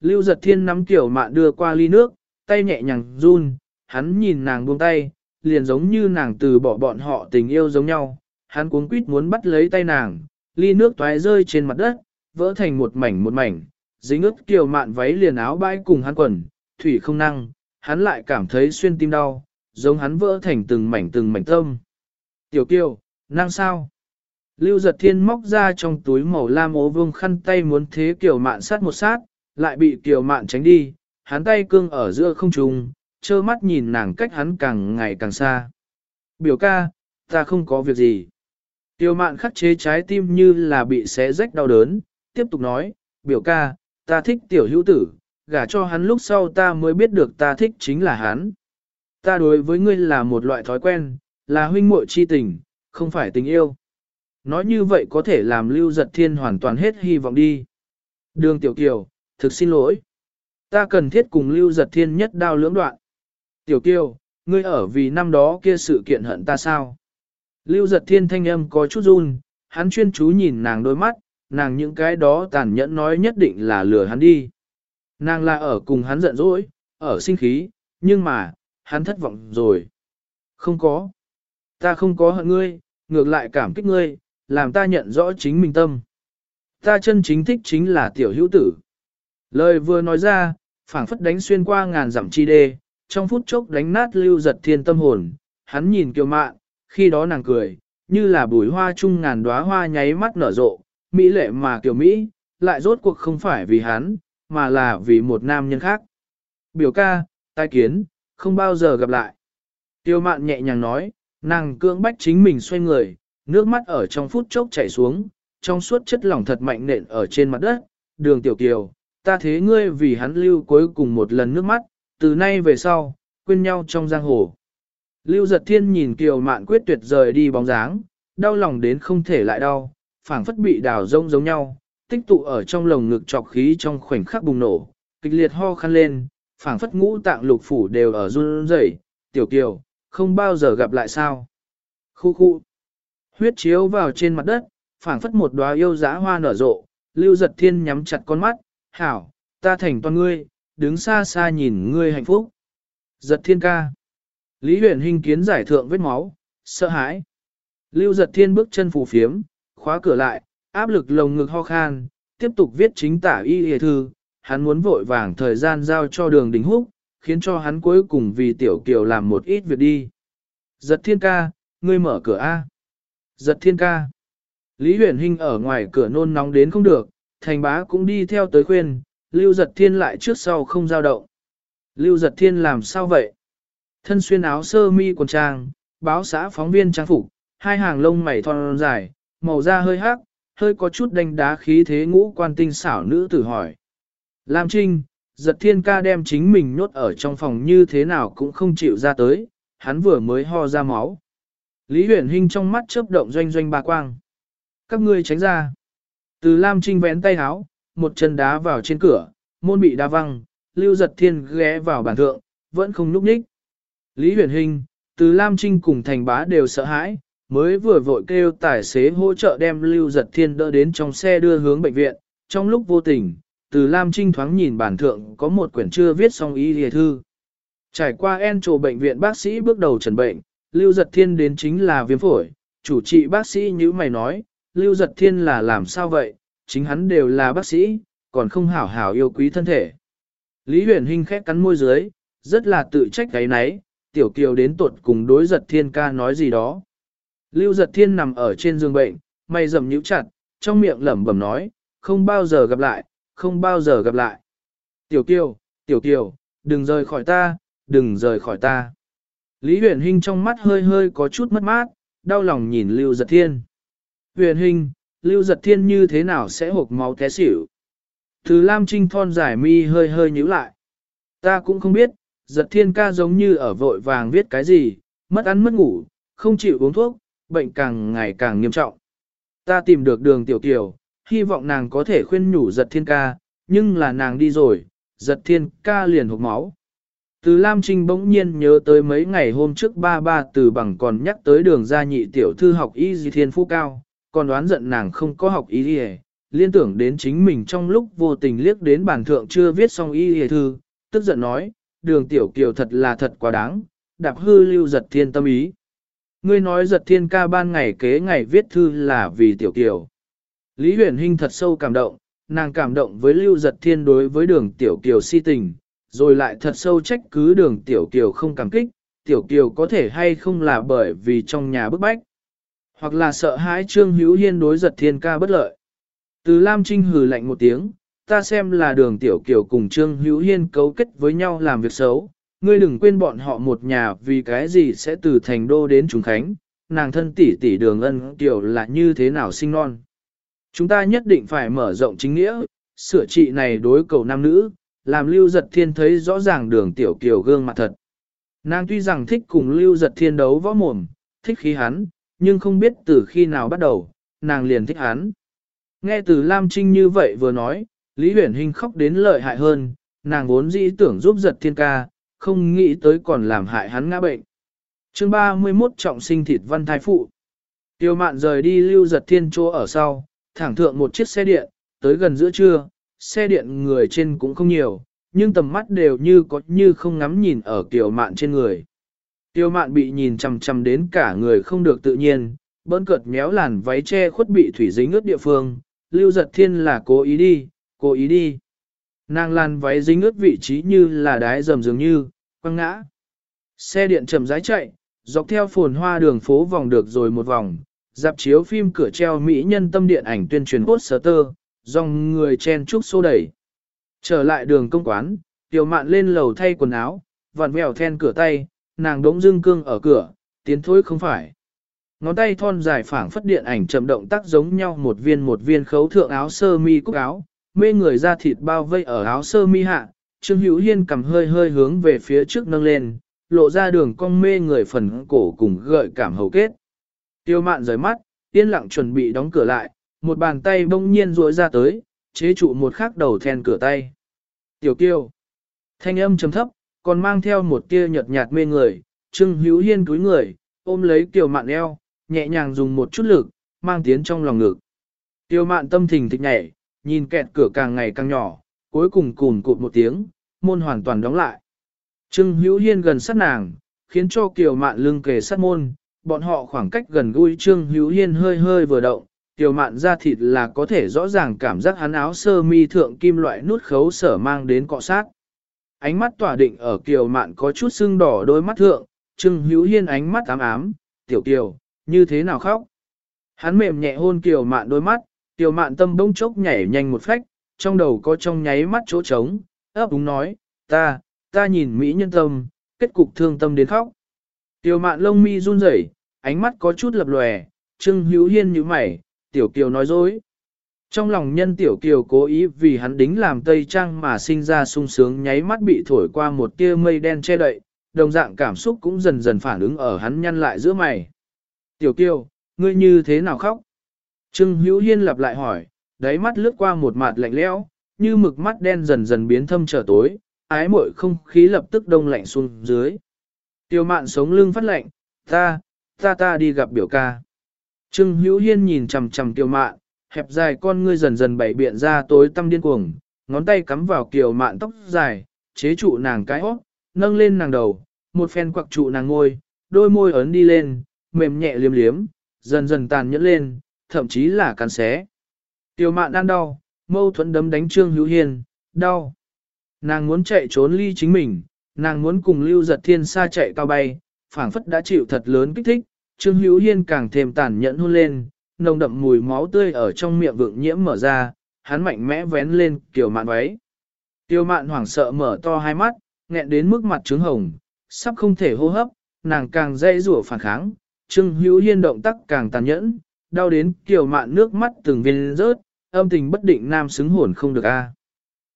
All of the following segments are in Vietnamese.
Lưu giật thiên nắm tiểu mạn đưa qua ly nước, tay nhẹ nhàng run, hắn nhìn nàng buông tay, liền giống như nàng từ bỏ bọn họ tình yêu giống nhau, hắn cuống quýt muốn bắt lấy tay nàng, ly nước toái rơi trên mặt đất, vỡ thành một mảnh một mảnh, dính ướt kiểu mạn váy liền áo bãi cùng hắn quần, thủy không năng, hắn lại cảm thấy xuyên tim đau, giống hắn vỡ thành từng mảnh từng mảnh tâm. Tiểu kiều, năng sao? Lưu giật thiên móc ra trong túi màu lam ố vương khăn tay muốn thế kiểu mạn sát một sát, lại bị kiều mạn tránh đi, hắn tay cương ở giữa không trung, trơ mắt nhìn nàng cách hắn càng ngày càng xa. Biểu ca, ta không có việc gì. Tiêu mạn khắc chế trái tim như là bị xé rách đau đớn, tiếp tục nói, biểu ca, ta thích tiểu hữu tử, gả cho hắn lúc sau ta mới biết được ta thích chính là hắn. Ta đối với ngươi là một loại thói quen, là huynh muội chi tình, không phải tình yêu. Nói như vậy có thể làm lưu giật thiên hoàn toàn hết hy vọng đi. Đường tiểu kiều, thực xin lỗi. Ta cần thiết cùng lưu giật thiên nhất đao lưỡng đoạn. Tiểu kiều, ngươi ở vì năm đó kia sự kiện hận ta sao? Lưu giật thiên thanh âm có chút run, hắn chuyên chú nhìn nàng đôi mắt, nàng những cái đó tàn nhẫn nói nhất định là lừa hắn đi. Nàng là ở cùng hắn giận dỗi, ở sinh khí, nhưng mà, hắn thất vọng rồi. Không có. Ta không có hận ngươi, ngược lại cảm kích ngươi, làm ta nhận rõ chính mình tâm. Ta chân chính thích chính là tiểu hữu tử. Lời vừa nói ra, phảng phất đánh xuyên qua ngàn dặm chi đê, trong phút chốc đánh nát lưu giật thiên tâm hồn, hắn nhìn kiều mạn, khi đó nàng cười, như là bùi hoa chung ngàn đóa hoa nháy mắt nở rộ, mỹ lệ mà kiều Mỹ, lại rốt cuộc không phải vì hắn, mà là vì một nam nhân khác. Biểu ca, tai kiến, không bao giờ gặp lại. Tiêu mạn nhẹ nhàng nói, nàng cưỡng bách chính mình xoay người, nước mắt ở trong phút chốc chảy xuống, trong suốt chất lỏng thật mạnh nện ở trên mặt đất, đường tiểu kiều, ta thế ngươi vì hắn lưu cuối cùng một lần nước mắt, từ nay về sau, quên nhau trong giang hồ. Lưu giật thiên nhìn kiều mạn quyết tuyệt rời đi bóng dáng, đau lòng đến không thể lại đau, phảng phất bị đào rông giống nhau, tích tụ ở trong lồng ngực trọc khí trong khoảnh khắc bùng nổ, kịch liệt ho khăn lên, phảng phất ngũ tạng lục phủ đều ở run rẩy, tiểu kiều, không bao giờ gặp lại sao. Khu khu, huyết chiếu vào trên mặt đất, phảng phất một đóa yêu dã hoa nở rộ, lưu giật thiên nhắm chặt con mắt, hảo, ta thành toàn ngươi, đứng xa xa nhìn ngươi hạnh phúc. Giật thiên ca. Lý huyền hình kiến giải thượng vết máu, sợ hãi. Lưu giật thiên bước chân phù phiếm, khóa cửa lại, áp lực lồng ngực ho khan, tiếp tục viết chính tả y hề thư, hắn muốn vội vàng thời gian giao cho đường đình húc, khiến cho hắn cuối cùng vì tiểu kiều làm một ít việc đi. Giật thiên ca, ngươi mở cửa A. Giật thiên ca. Lý huyền hình ở ngoài cửa nôn nóng đến không được, thành bá cũng đi theo tới khuyên, lưu giật thiên lại trước sau không giao động. Lưu giật thiên làm sao vậy? Thân xuyên áo sơ mi quần trang, báo xã phóng viên trang phục, hai hàng lông mày thon dài, màu da hơi hắc, hơi có chút đánh đá khí thế ngũ quan tinh xảo nữ tử hỏi. Lam Trinh, giật thiên ca đem chính mình nhốt ở trong phòng như thế nào cũng không chịu ra tới, hắn vừa mới ho ra máu. Lý huyền hình trong mắt chớp động doanh doanh ba quang. Các ngươi tránh ra. Từ Lam Trinh vén tay háo, một chân đá vào trên cửa, môn bị đá văng, lưu giật thiên ghé vào bàn thượng, vẫn không núp ních. Lý huyền hình, từ Lam Trinh cùng thành bá đều sợ hãi, mới vừa vội kêu tài xế hỗ trợ đem Lưu Giật Thiên đỡ đến trong xe đưa hướng bệnh viện, trong lúc vô tình, từ Lam Trinh thoáng nhìn bản thượng có một quyển chưa viết xong y lìa thư. Trải qua en trồ bệnh viện bác sĩ bước đầu trần bệnh, Lưu Giật Thiên đến chính là viêm phổi, chủ trị bác sĩ như mày nói, Lưu Giật Thiên là làm sao vậy, chính hắn đều là bác sĩ, còn không hảo hảo yêu quý thân thể. Lý huyền Hinh khẽ cắn môi dưới, rất là tự trách cái nấy, tiểu kiều đến tuột cùng đối giật thiên ca nói gì đó. Lưu giật thiên nằm ở trên giường bệnh, mày rậm nhíu chặt, trong miệng lẩm bẩm nói, không bao giờ gặp lại, không bao giờ gặp lại. Tiểu kiều, tiểu kiều, đừng rời khỏi ta, đừng rời khỏi ta. Lý huyền Hinh trong mắt hơi hơi có chút mất mát, đau lòng nhìn Lưu giật thiên. Huyền hình, Lưu giật thiên như thế nào sẽ hộp máu té xỉu? Từ Lam Trinh thon giải mi hơi hơi nhíu lại. Ta cũng không biết, giật thiên ca giống như ở vội vàng viết cái gì, mất ăn mất ngủ, không chịu uống thuốc, bệnh càng ngày càng nghiêm trọng. Ta tìm được đường tiểu Tiểu, hy vọng nàng có thể khuyên nhủ giật thiên ca, nhưng là nàng đi rồi, giật thiên ca liền hụt máu. Từ Lam Trinh bỗng nhiên nhớ tới mấy ngày hôm trước ba ba từ bằng còn nhắc tới đường gia nhị tiểu thư học y di thiên phú cao, còn đoán giận nàng không có học ý gì liên tưởng đến chính mình trong lúc vô tình liếc đến bản thượng chưa viết xong ý hề thư, tức giận nói, đường tiểu kiều thật là thật quá đáng, đạp hư lưu giật thiên tâm ý. Ngươi nói giật thiên ca ban ngày kế ngày viết thư là vì tiểu kiều. Lý huyền Hinh thật sâu cảm động, nàng cảm động với lưu giật thiên đối với đường tiểu kiều si tình, rồi lại thật sâu trách cứ đường tiểu kiều không cảm kích, tiểu kiều có thể hay không là bởi vì trong nhà bức bách, hoặc là sợ hãi trương hữu hiên đối giật thiên ca bất lợi. Từ Lam Trinh hừ lạnh một tiếng, ta xem là đường tiểu kiều cùng trương hữu hiên cấu kết với nhau làm việc xấu, ngươi đừng quên bọn họ một nhà vì cái gì sẽ từ thành đô đến Trùng Khánh, nàng thân tỷ tỷ đường ân tiểu là như thế nào sinh non. Chúng ta nhất định phải mở rộng chính nghĩa, sửa trị này đối cầu nam nữ, làm Lưu Giật Thiên thấy rõ ràng đường tiểu kiều gương mặt thật. Nàng tuy rằng thích cùng Lưu Giật Thiên đấu võ mồm, thích khí hắn, nhưng không biết từ khi nào bắt đầu, nàng liền thích hắn. Nghe từ Lam Trinh như vậy vừa nói, Lý Huyền Hinh khóc đến lợi hại hơn, nàng vốn dĩ tưởng giúp Giật Thiên ca, không nghĩ tới còn làm hại hắn ngã bệnh. Chương 31 trọng sinh thịt văn thái phụ. Tiêu mạn rời đi Lưu Giật Thiên chỗ ở sau, thẳng thượng một chiếc xe điện, tới gần giữa trưa, xe điện người trên cũng không nhiều, nhưng tầm mắt đều như có như không ngắm nhìn ở kiểu mạn trên người. Tiêu mạn bị nhìn chằm chằm đến cả người không được tự nhiên, bỡn cợt méo làn váy che khuất bị thủy dính ướt địa phương, lưu giật thiên là cố ý đi, cố ý đi. Nàng làn váy dính ướt vị trí như là đái dầm dường như, quăng ngã. Xe điện chậm rãi chạy, dọc theo phồn hoa đường phố vòng được rồi một vòng, dạp chiếu phim cửa treo Mỹ nhân tâm điện ảnh tuyên truyền poster, dòng người chen chúc xô đẩy. Trở lại đường công quán, tiểu mạn lên lầu thay quần áo, vặn vẹo then cửa tay, nàng đống dưng cương ở cửa, tiến thối không phải. Ngón tay thon dài phảng phất điện ảnh chậm động tác giống nhau một viên một viên khấu thượng áo sơ mi cúc áo, mê người ra thịt bao vây ở áo sơ mi hạ, Trương Hữu Hiên cầm hơi hơi hướng về phía trước nâng lên, lộ ra đường cong mê người phần cổ cùng gợi cảm hầu kết. Tiêu mạn rời mắt, yên lặng chuẩn bị đóng cửa lại, một bàn tay bỗng nhiên duỗi ra tới, chế trụ một khắc đầu then cửa tay. Tiểu kiêu. Thanh âm trầm thấp, còn mang theo một tia nhợt nhạt mê người, Trương Hữu Hiên túi người, ôm lấy Kiều Mạn eo, nhẹ nhàng dùng một chút lực, mang tiến trong lòng ngực. Kiều Mạn tâm thình thịch nhảy, nhìn kẹt cửa càng ngày càng nhỏ, cuối cùng cùn cụt một tiếng, môn hoàn toàn đóng lại. Trương Hữu Hiên gần sát nàng, khiến cho Kiều Mạn lưng kề sát môn, bọn họ khoảng cách gần gũi Trương Hữu Hiên hơi hơi vừa động, Kiều Mạn ra thịt là có thể rõ ràng cảm giác hắn áo sơ mi thượng kim loại nút khấu sở mang đến cọ sát. Ánh mắt tỏa định ở Kiều Mạn có chút sưng đỏ đôi mắt thượng, Trương Hữu Hiên ánh mắt ám ám, "Tiểu Kiều, như thế nào khóc?" Hắn mềm nhẹ hôn Kiều Mạn đôi mắt, Kiều Mạn tâm bỗng chốc nhảy nhanh một phách, trong đầu có trong nháy mắt chỗ trống, ấp úng nói, "Ta, ta nhìn mỹ nhân tâm, kết cục thương tâm đến khóc." Kiều Mạn lông mi run rẩy, ánh mắt có chút lập lòe, Trương Hữu Hiên nhíu mày, Tiểu Kiều nói dối. Trong lòng nhân Tiểu Kiều cố ý vì hắn đính làm tây trang mà sinh ra sung sướng nháy mắt bị thổi qua một tia mây đen che đậy, đồng dạng cảm xúc cũng dần dần phản ứng ở hắn nhăn lại giữa mày. Tiểu Kiều, ngươi như thế nào khóc? Trương Hữu Hiên lặp lại hỏi, đáy mắt lướt qua một mặt lạnh lẽo, như mực mắt đen dần dần biến thâm trở tối, ái muội không khí lập tức đông lạnh xuống dưới. Tiêu mạn sống lưng phát lạnh, ta, ta ta đi gặp biểu ca. Trương Hữu Hiên nhìn chằm chằm tiểu Mạn, hẹp dài con ngươi dần dần bảy biện ra tối tăm điên cuồng, ngón tay cắm vào Kiều Mạn tóc dài, chế trụ nàng cái hót, nâng lên nàng đầu, một phen quặc trụ nàng ngôi, đôi môi ấn đi lên, mềm nhẹ liếm liếm, dần dần tàn nhẫn lên, thậm chí là cắn xé. Kiều Mạn đang đau, mâu thuẫn đấm đánh Trương Hữu hiền đau. Nàng muốn chạy trốn ly chính mình, nàng muốn cùng Lưu Giật Thiên xa chạy cao bay, phảng phất đã chịu thật lớn kích thích, Trương Hữu Hiên càng thêm tàn nhẫn hôn lên, nồng đậm mùi máu tươi ở trong miệng vượng nhiễm mở ra, hắn mạnh mẽ vén lên kiểu Mạn váy. Tiêu Mạn hoảng sợ mở to hai mắt, nghẹn đến mức mặt trướng hồng, sắp không thể hô hấp, nàng càng dây rủa phản kháng, Trương Hữu Hiên động tác càng tàn nhẫn, đau đến kiểu Mạn nước mắt từng viên rớt, âm tình bất định nam xứng hồn không được a.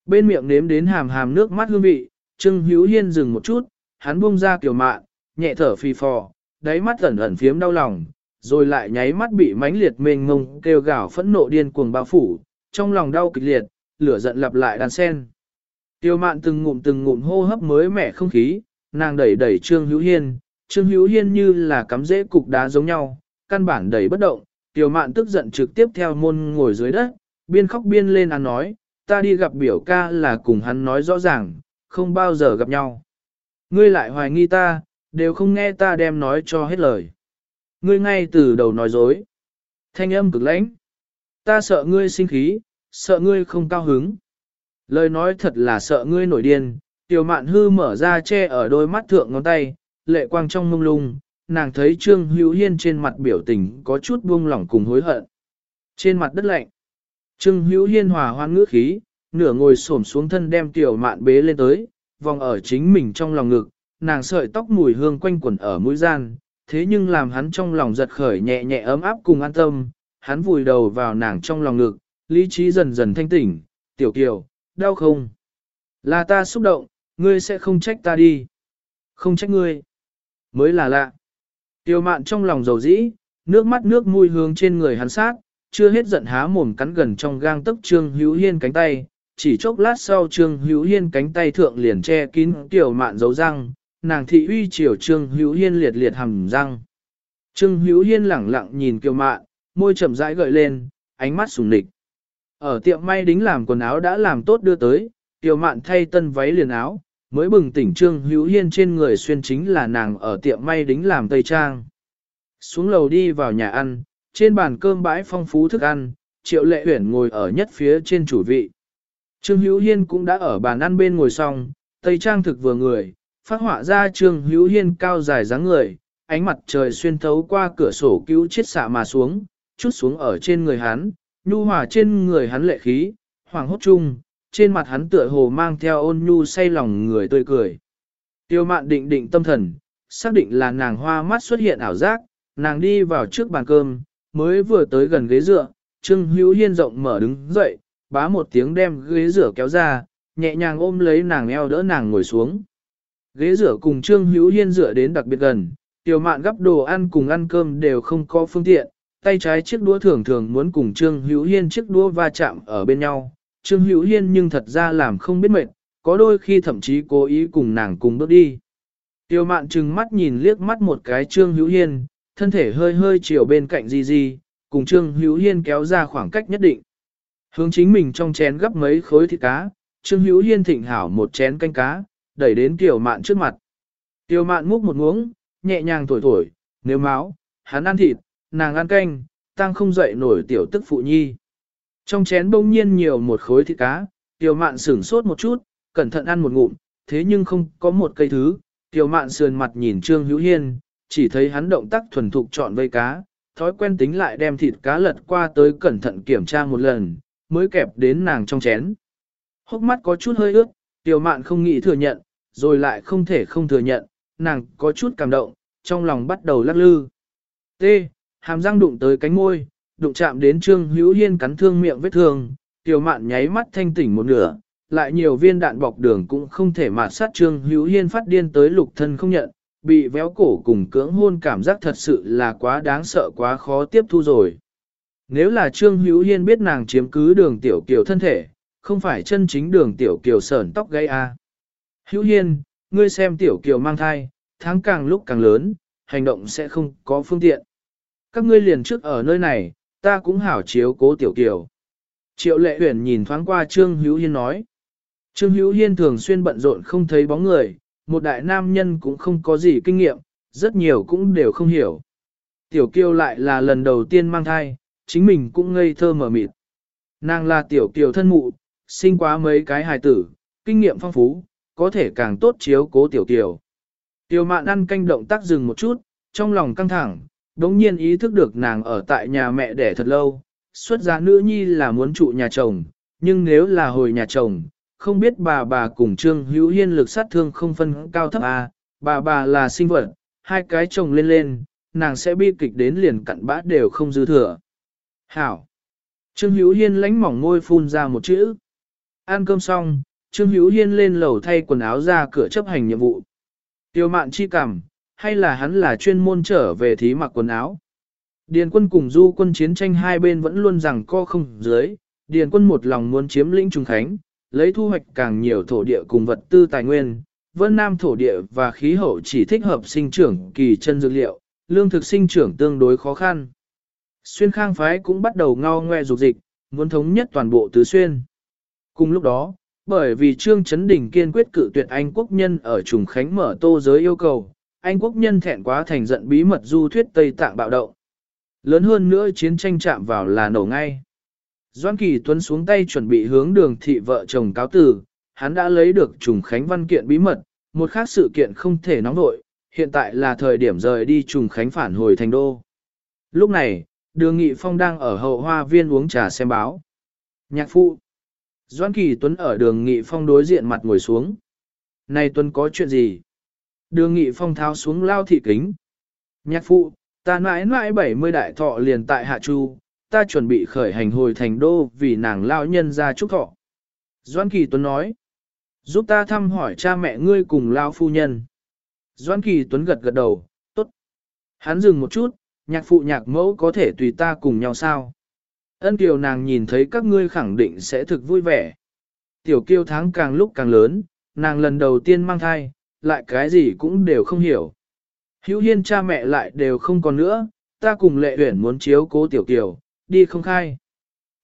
Bên miệng nếm đến hàm hàm nước mắt hương vị, Trương Hữu Hiên dừng một chút, hắn buông ra kiểu Mạn, nhẹ thở phì phò, đáy mắt ẩn ẩn phiếm đau lòng, rồi lại nháy mắt bị mãnh liệt mênh ngông kêu gào phẫn nộ điên cuồng bao phủ, trong lòng đau kịch liệt, lửa giận lặp lại đàn sen. Tiêu mạn từng ngụm từng ngụm hô hấp mới mẻ không khí, nàng đẩy đẩy Trương Hữu Hiên, Trương Hữu Hiên như là cắm rễ cục đá giống nhau, căn bản đẩy bất động, Tiêu mạn tức giận trực tiếp theo môn ngồi dưới đất, biên khóc biên lên ăn nói, ta đi gặp biểu ca là cùng hắn nói rõ ràng, không bao giờ gặp nhau. Ngươi lại hoài nghi ta, đều không nghe ta đem nói cho hết lời. Ngươi ngay từ đầu nói dối. Thanh âm cực lãnh. Ta sợ ngươi sinh khí, sợ ngươi không cao hứng. Lời nói thật là sợ ngươi nổi điên. Tiểu mạn hư mở ra che ở đôi mắt thượng ngón tay, lệ quang trong mông lung, nàng thấy Trương Hữu Hiên trên mặt biểu tình có chút buông lỏng cùng hối hận. Trên mặt đất lạnh, Trương Hữu Hiên hòa hoan ngữ khí, nửa ngồi xổm xuống thân đem tiểu mạn bế lên tới, vòng ở chính mình trong lòng ngực, nàng sợi tóc mùi hương quanh quẩn ở mũi gian, thế nhưng làm hắn trong lòng giật khởi nhẹ nhẹ ấm áp cùng an tâm, hắn vùi đầu vào nàng trong lòng ngực, lý trí dần dần thanh tỉnh, tiểu kiều, đau không? Là ta xúc động, ngươi sẽ không trách ta đi. Không trách ngươi. Mới là lạ. Tiểu mạn trong lòng dầu dĩ, nước mắt nước mùi hương trên người hắn sát, chưa hết giận há mồm cắn gần trong gang tấc Trương Hữu Hiên cánh tay, chỉ chốc lát sau Trương Hữu Hiên cánh tay thượng liền che kín tiểu mạn dấu răng, nàng thị uy chiều Trương Hữu Hiên liệt liệt hầm răng. Trương Hữu Hiên lẳng lặng nhìn kiều mạn, môi chậm rãi gợi lên, ánh mắt sùng địch. Ở tiệm may đính làm quần áo đã làm tốt đưa tới, kiều mạn thay tân váy liền áo, mới bừng tỉnh Trương Hữu Hiên trên người xuyên chính là nàng ở tiệm may đính làm tây trang. Xuống lầu đi vào nhà ăn, trên bàn cơm bãi phong phú thức ăn, triệu lệ huyển ngồi ở nhất phía trên chủ vị. Trương Hữu Hiên cũng đã ở bàn ăn bên ngồi xong, tây trang thực vừa người, phát họa ra Trương Hữu Hiên cao dài dáng người, ánh mặt trời xuyên thấu qua cửa sổ cứu chết xạ mà xuống, chút xuống ở trên người hắn, nhu hòa trên người hắn lệ khí, hoàng hốt chung, trên mặt hắn tựa hồ mang theo ôn nhu say lòng người tươi cười. Tiêu mạn định định tâm thần, xác định là nàng hoa mắt xuất hiện ảo giác, nàng đi vào trước bàn cơm, mới vừa tới gần ghế dựa, Trương Hữu Hiên rộng mở đứng dậy, bá một tiếng đem ghế rửa kéo ra, nhẹ nhàng ôm lấy nàng eo đỡ nàng ngồi xuống. Ghế rửa cùng Trương Hữu Hiên rửa đến đặc biệt gần, tiểu mạn gấp đồ ăn cùng ăn cơm đều không có phương tiện, tay trái chiếc đũa thường thường muốn cùng Trương Hữu Hiên chiếc đũa va chạm ở bên nhau. Trương Hữu Hiên nhưng thật ra làm không biết mệt, có đôi khi thậm chí cố ý cùng nàng cùng bước đi. Tiêu mạn trừng mắt nhìn liếc mắt một cái Trương Hữu Hiên, thân thể hơi hơi chiều bên cạnh Di Di, cùng Trương Hữu Hiên kéo ra khoảng cách nhất định. Hướng chính mình trong chén gấp mấy khối thịt cá, Trương Hữu Hiên thịnh hảo một chén canh cá, đẩy đến Tiểu Mạn trước mặt. Tiểu Mạn múc một muỗng, nhẹ nhàng thổi thổi, nếu máu, hắn ăn thịt, nàng ăn canh, tăng không dậy nổi tiểu tức phụ nhi. Trong chén bỗng nhiên nhiều một khối thịt cá, Tiểu Mạn sửng sốt một chút, cẩn thận ăn một ngụm, thế nhưng không có một cây thứ. Tiểu Mạn sườn mặt nhìn Trương Hữu Hiên, chỉ thấy hắn động tác thuần thục chọn vây cá, thói quen tính lại đem thịt cá lật qua tới cẩn thận kiểm tra một lần, mới kẹp đến nàng trong chén. Hốc mắt có chút hơi ướt, tiểu mạn không nghĩ thừa nhận, rồi lại không thể không thừa nhận, nàng có chút cảm động, trong lòng bắt đầu lắc lư. T. Hàm răng đụng tới cánh môi, đụng chạm đến Trương Hữu Hiên cắn thương miệng vết thương, tiểu mạn nháy mắt thanh tỉnh một nửa, lại nhiều viên đạn bọc đường cũng không thể mạt sát Trương Hữu Hiên phát điên tới lục thân không nhận, bị véo cổ cùng cưỡng hôn cảm giác thật sự là quá đáng sợ quá khó tiếp thu rồi. Nếu là Trương Hữu Hiên biết nàng chiếm cứ đường tiểu kiều thân thể, không phải chân chính đường tiểu kiều sởn tóc gây a. À. Hữu Hiên, ngươi xem tiểu kiều mang thai, tháng càng lúc càng lớn, hành động sẽ không có phương tiện. Các ngươi liền trước ở nơi này, ta cũng hảo chiếu cố tiểu kiều. Triệu lệ huyền nhìn thoáng qua Trương Hữu Hiên nói. Trương Hữu Hiên thường xuyên bận rộn không thấy bóng người, một đại nam nhân cũng không có gì kinh nghiệm, rất nhiều cũng đều không hiểu. Tiểu kiều lại là lần đầu tiên mang thai, chính mình cũng ngây thơ mở mịt. Nàng là tiểu kiều thân mụ, sinh quá mấy cái hài tử, kinh nghiệm phong phú, có thể càng tốt chiếu cố tiểu tiểu Tiểu mạn ăn canh động tác dừng một chút, trong lòng căng thẳng, đống nhiên ý thức được nàng ở tại nhà mẹ đẻ thật lâu, xuất gia nữ nhi là muốn trụ nhà chồng, nhưng nếu là hồi nhà chồng, không biết bà bà cùng Trương Hữu Hiên lực sát thương không phân cao thấp à, bà bà là sinh vật, hai cái chồng lên lên, nàng sẽ bi kịch đến liền cặn bã đều không dư thừa. Hảo! Trương Hữu Hiên lánh mỏng ngôi phun ra một chữ. Ăn cơm xong, Trương Hữu Hiên lên lầu thay quần áo ra cửa chấp hành nhiệm vụ. Tiêu mạn chi cảm, hay là hắn là chuyên môn trở về thí mặc quần áo. Điền quân cùng du quân chiến tranh hai bên vẫn luôn rằng co không dưới, Điền quân một lòng muốn chiếm lĩnh Trung Khánh, lấy thu hoạch càng nhiều thổ địa cùng vật tư tài nguyên. Vân Nam thổ địa và khí hậu chỉ thích hợp sinh trưởng kỳ chân dược liệu, lương thực sinh trưởng tương đối khó khăn. Xuyên khang phái cũng bắt đầu ngao ngoe dục dịch, muốn thống nhất toàn bộ tứ xuyên. Cùng lúc đó, bởi vì Trương Chấn Đình kiên quyết cự tuyệt Anh quốc nhân ở Trùng Khánh mở tô giới yêu cầu, Anh quốc nhân thẹn quá thành giận bí mật du thuyết Tây Tạng bạo động. Lớn hơn nữa chiến tranh chạm vào là nổ ngay. Doan Kỳ Tuấn xuống tay chuẩn bị hướng đường thị vợ chồng cáo tử, hắn đã lấy được Trùng Khánh văn kiện bí mật, một khác sự kiện không thể nóng nội, hiện tại là thời điểm rời đi Trùng Khánh phản hồi thành đô. Lúc này, đường Nghị Phong đang ở hậu hoa viên uống trà xem báo. Nhạc phụ. Doan Kỳ Tuấn ở đường Nghị Phong đối diện mặt ngồi xuống. Này Tuấn có chuyện gì? Đường Nghị Phong tháo xuống lao thị kính. Nhạc phụ, ta mãi mãi 70 đại thọ liền tại Hạ Chu, ta chuẩn bị khởi hành hồi thành đô vì nàng lao nhân ra chúc thọ. Doan Kỳ Tuấn nói, giúp ta thăm hỏi cha mẹ ngươi cùng lao phu nhân. Doan Kỳ Tuấn gật gật đầu, tốt. Hắn dừng một chút, nhạc phụ nhạc mẫu có thể tùy ta cùng nhau sao? Ân kiều nàng nhìn thấy các ngươi khẳng định sẽ thực vui vẻ. Tiểu kiêu tháng càng lúc càng lớn, nàng lần đầu tiên mang thai, lại cái gì cũng đều không hiểu. Hữu hiên cha mẹ lại đều không còn nữa, ta cùng lệ huyển muốn chiếu cố tiểu kiều, đi không khai.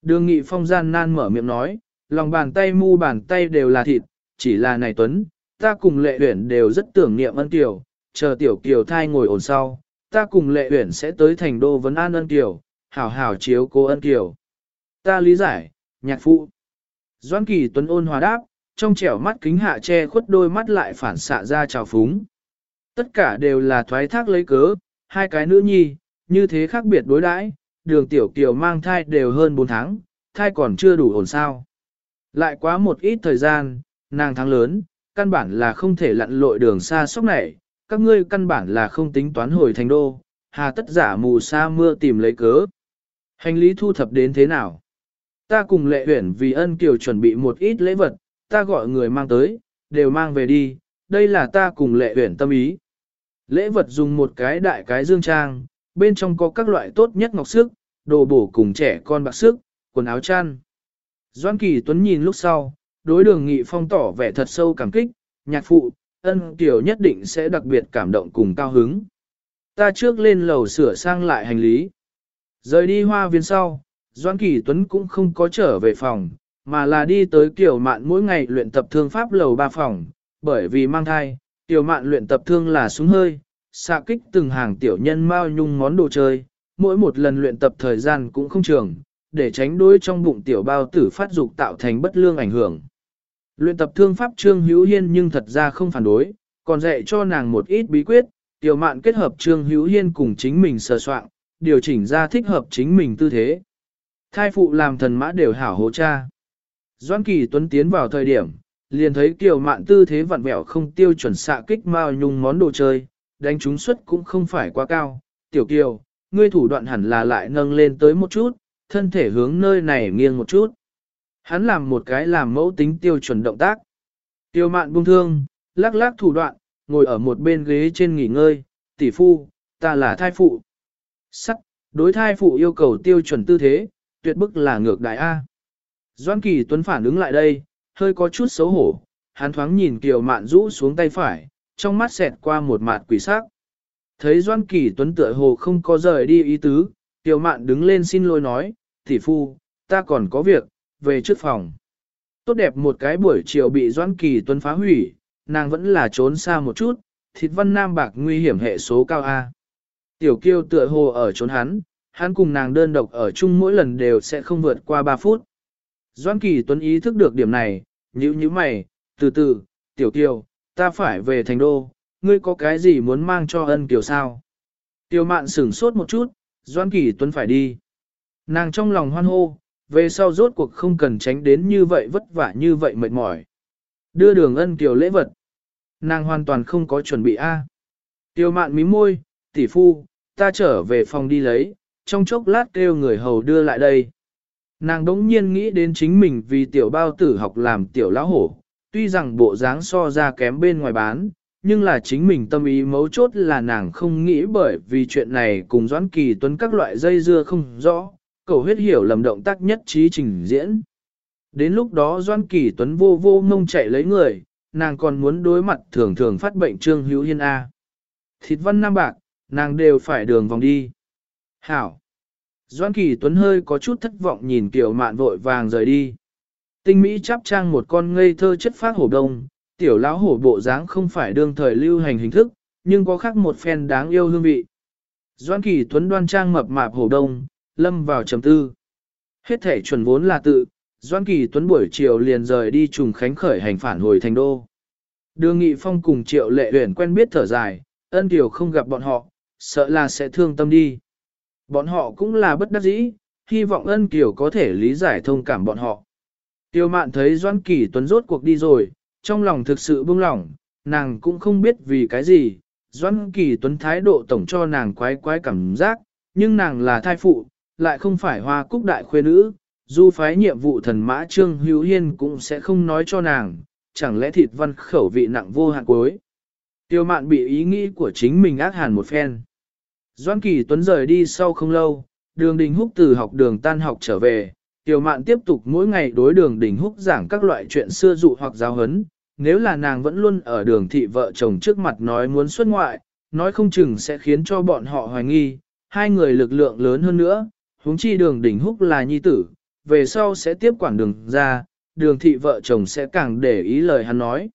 Đường nghị phong gian nan mở miệng nói, lòng bàn tay mu bàn tay đều là thịt, chỉ là này tuấn, ta cùng lệ huyển đều rất tưởng niệm ân kiều, chờ tiểu kiều thai ngồi ổn sau, ta cùng lệ huyển sẽ tới thành đô vấn an ân kiều, hảo hảo chiếu cô ân kiều. Ta lý giải, nhạc phụ. Doan kỳ tuấn ôn hòa đáp, trong trẻo mắt kính hạ che khuất đôi mắt lại phản xạ ra trào phúng. Tất cả đều là thoái thác lấy cớ, hai cái nữ nhi, như thế khác biệt đối đãi, đường tiểu kiều mang thai đều hơn 4 tháng, thai còn chưa đủ ổn sao. Lại quá một ít thời gian, nàng tháng lớn, căn bản là không thể lặn lội đường xa sóc này, các ngươi căn bản là không tính toán hồi thành đô, hà tất giả mù sa mưa tìm lấy cớ. Hành lý thu thập đến thế nào? Ta cùng lệ huyển vì ân kiều chuẩn bị một ít lễ vật, ta gọi người mang tới, đều mang về đi, đây là ta cùng lệ huyển tâm ý. Lễ vật dùng một cái đại cái dương trang, bên trong có các loại tốt nhất ngọc sức, đồ bổ cùng trẻ con bạc sức, quần áo chăn. Doan Kỳ Tuấn nhìn lúc sau, đối đường nghị phong tỏ vẻ thật sâu cảm kích, nhạc phụ, ân tiểu nhất định sẽ đặc biệt cảm động cùng cao hứng. Ta trước lên lầu sửa sang lại hành lý. Rời đi hoa viên sau, Doan Kỳ Tuấn cũng không có trở về phòng, mà là đi tới Kiều mạn mỗi ngày luyện tập thương pháp lầu ba phòng, bởi vì mang thai, tiểu mạn luyện tập thương là súng hơi, xạ kích từng hàng tiểu nhân mao nhung món đồ chơi, mỗi một lần luyện tập thời gian cũng không trường, để tránh đối trong bụng tiểu bao tử phát dục tạo thành bất lương ảnh hưởng. Luyện tập thương pháp Trương Hữu Hiên nhưng thật ra không phản đối, còn dạy cho nàng một ít bí quyết, tiểu mạn kết hợp Trương Hữu Hiên cùng chính mình sờ soạn, điều chỉnh ra thích hợp chính mình tư thế. Thai phụ làm thần mã đều hảo hố cha. Doan Kỳ Tuấn tiến vào thời điểm, liền thấy kiều mạn tư thế vặn vẹo không tiêu chuẩn xạ kích mao nhung món đồ chơi, đánh trúng suất cũng không phải quá cao. Tiểu kiều, ngươi thủ đoạn hẳn là lại nâng lên tới một chút, thân thể hướng nơi này nghiêng một chút. Hắn làm một cái làm mẫu tính tiêu chuẩn động tác. Tiêu mạn buông thương, lắc lắc thủ đoạn, ngồi ở một bên ghế trên nghỉ ngơi, tỷ phu, ta là thai phụ. Sắc, đối thai phụ yêu cầu tiêu chuẩn tư thế, tuyệt bức là ngược đại A. Doan Kỳ Tuấn phản ứng lại đây, hơi có chút xấu hổ, hắn thoáng nhìn Kiều Mạn rũ xuống tay phải, trong mắt xẹt qua một mạt quỷ sắc. Thấy Doan Kỳ Tuấn tựa hồ không có rời đi ý tứ, Kiều Mạn đứng lên xin lỗi nói, tỷ phu, ta còn có việc, về trước phòng. Tốt đẹp một cái buổi chiều bị Doan Kỳ Tuấn phá hủy, nàng vẫn là trốn xa một chút, thịt văn nam bạc nguy hiểm hệ số cao A. Tiểu kiêu tựa hồ ở trốn hắn, hắn cùng nàng đơn độc ở chung mỗi lần đều sẽ không vượt qua 3 phút. Doan Kỳ Tuấn ý thức được điểm này, nhíu nhíu mày, từ từ, tiểu kiều, ta phải về thành đô, ngươi có cái gì muốn mang cho ân kiều sao? Tiểu mạn sửng sốt một chút, Doan Kỳ Tuấn phải đi. Nàng trong lòng hoan hô, về sau rốt cuộc không cần tránh đến như vậy vất vả như vậy mệt mỏi. Đưa đường ân kiều lễ vật. Nàng hoàn toàn không có chuẩn bị A. Tiểu mạn mím môi, tỷ phu, ta trở về phòng đi lấy, trong chốc lát kêu người hầu đưa lại đây. Nàng đống nhiên nghĩ đến chính mình vì tiểu bao tử học làm tiểu lão hổ, tuy rằng bộ dáng so ra kém bên ngoài bán, nhưng là chính mình tâm ý mấu chốt là nàng không nghĩ bởi vì chuyện này cùng Doãn Kỳ Tuấn các loại dây dưa không rõ, cầu huyết hiểu lầm động tác nhất trí trình diễn. Đến lúc đó Doãn Kỳ Tuấn vô vô ngông chạy lấy người, nàng còn muốn đối mặt thường thường phát bệnh Trương Hữu Hiên A. Thịt văn nam bạc, nàng đều phải đường vòng đi. Hảo! Doan Kỳ Tuấn hơi có chút thất vọng nhìn Tiểu Mạn vội vàng rời đi. Tinh Mỹ chắp trang một con ngây thơ chất phát hổ đông, tiểu lão hổ bộ dáng không phải đương thời lưu hành hình thức, nhưng có khác một phen đáng yêu hương vị. Doan Kỳ Tuấn đoan trang mập mạp hổ đông, lâm vào trầm tư. Hết thể chuẩn vốn là tự, Doan Kỳ Tuấn buổi chiều liền rời đi trùng khánh khởi hành phản hồi thành đô. Đường Nghị Phong cùng Triệu Lệ Huyền quen biết thở dài, ân tiểu không gặp bọn họ, sợ là sẽ thương tâm đi. Bọn họ cũng là bất đắc dĩ, hy vọng ân kiều có thể lý giải thông cảm bọn họ. Tiêu mạn thấy Doan Kỳ Tuấn rốt cuộc đi rồi, trong lòng thực sự buông lỏng, nàng cũng không biết vì cái gì. Doan Kỳ Tuấn thái độ tổng cho nàng quái quái cảm giác, nhưng nàng là thai phụ, lại không phải hoa cúc đại khuê nữ, dù phái nhiệm vụ thần mã Trương Hữu Hiên cũng sẽ không nói cho nàng, chẳng lẽ thịt văn khẩu vị nặng vô hạn cuối. Tiêu mạn bị ý nghĩ của chính mình ác hàn một phen. Doan Kỳ Tuấn rời đi sau không lâu, đường đình húc từ học đường tan học trở về, Tiêu mạn tiếp tục mỗi ngày đối đường đình húc giảng các loại chuyện xưa dụ hoặc giáo hấn, nếu là nàng vẫn luôn ở đường thị vợ chồng trước mặt nói muốn xuất ngoại, nói không chừng sẽ khiến cho bọn họ hoài nghi, hai người lực lượng lớn hơn nữa, huống chi đường đình húc là nhi tử, về sau sẽ tiếp quản đường ra, đường thị vợ chồng sẽ càng để ý lời hắn nói.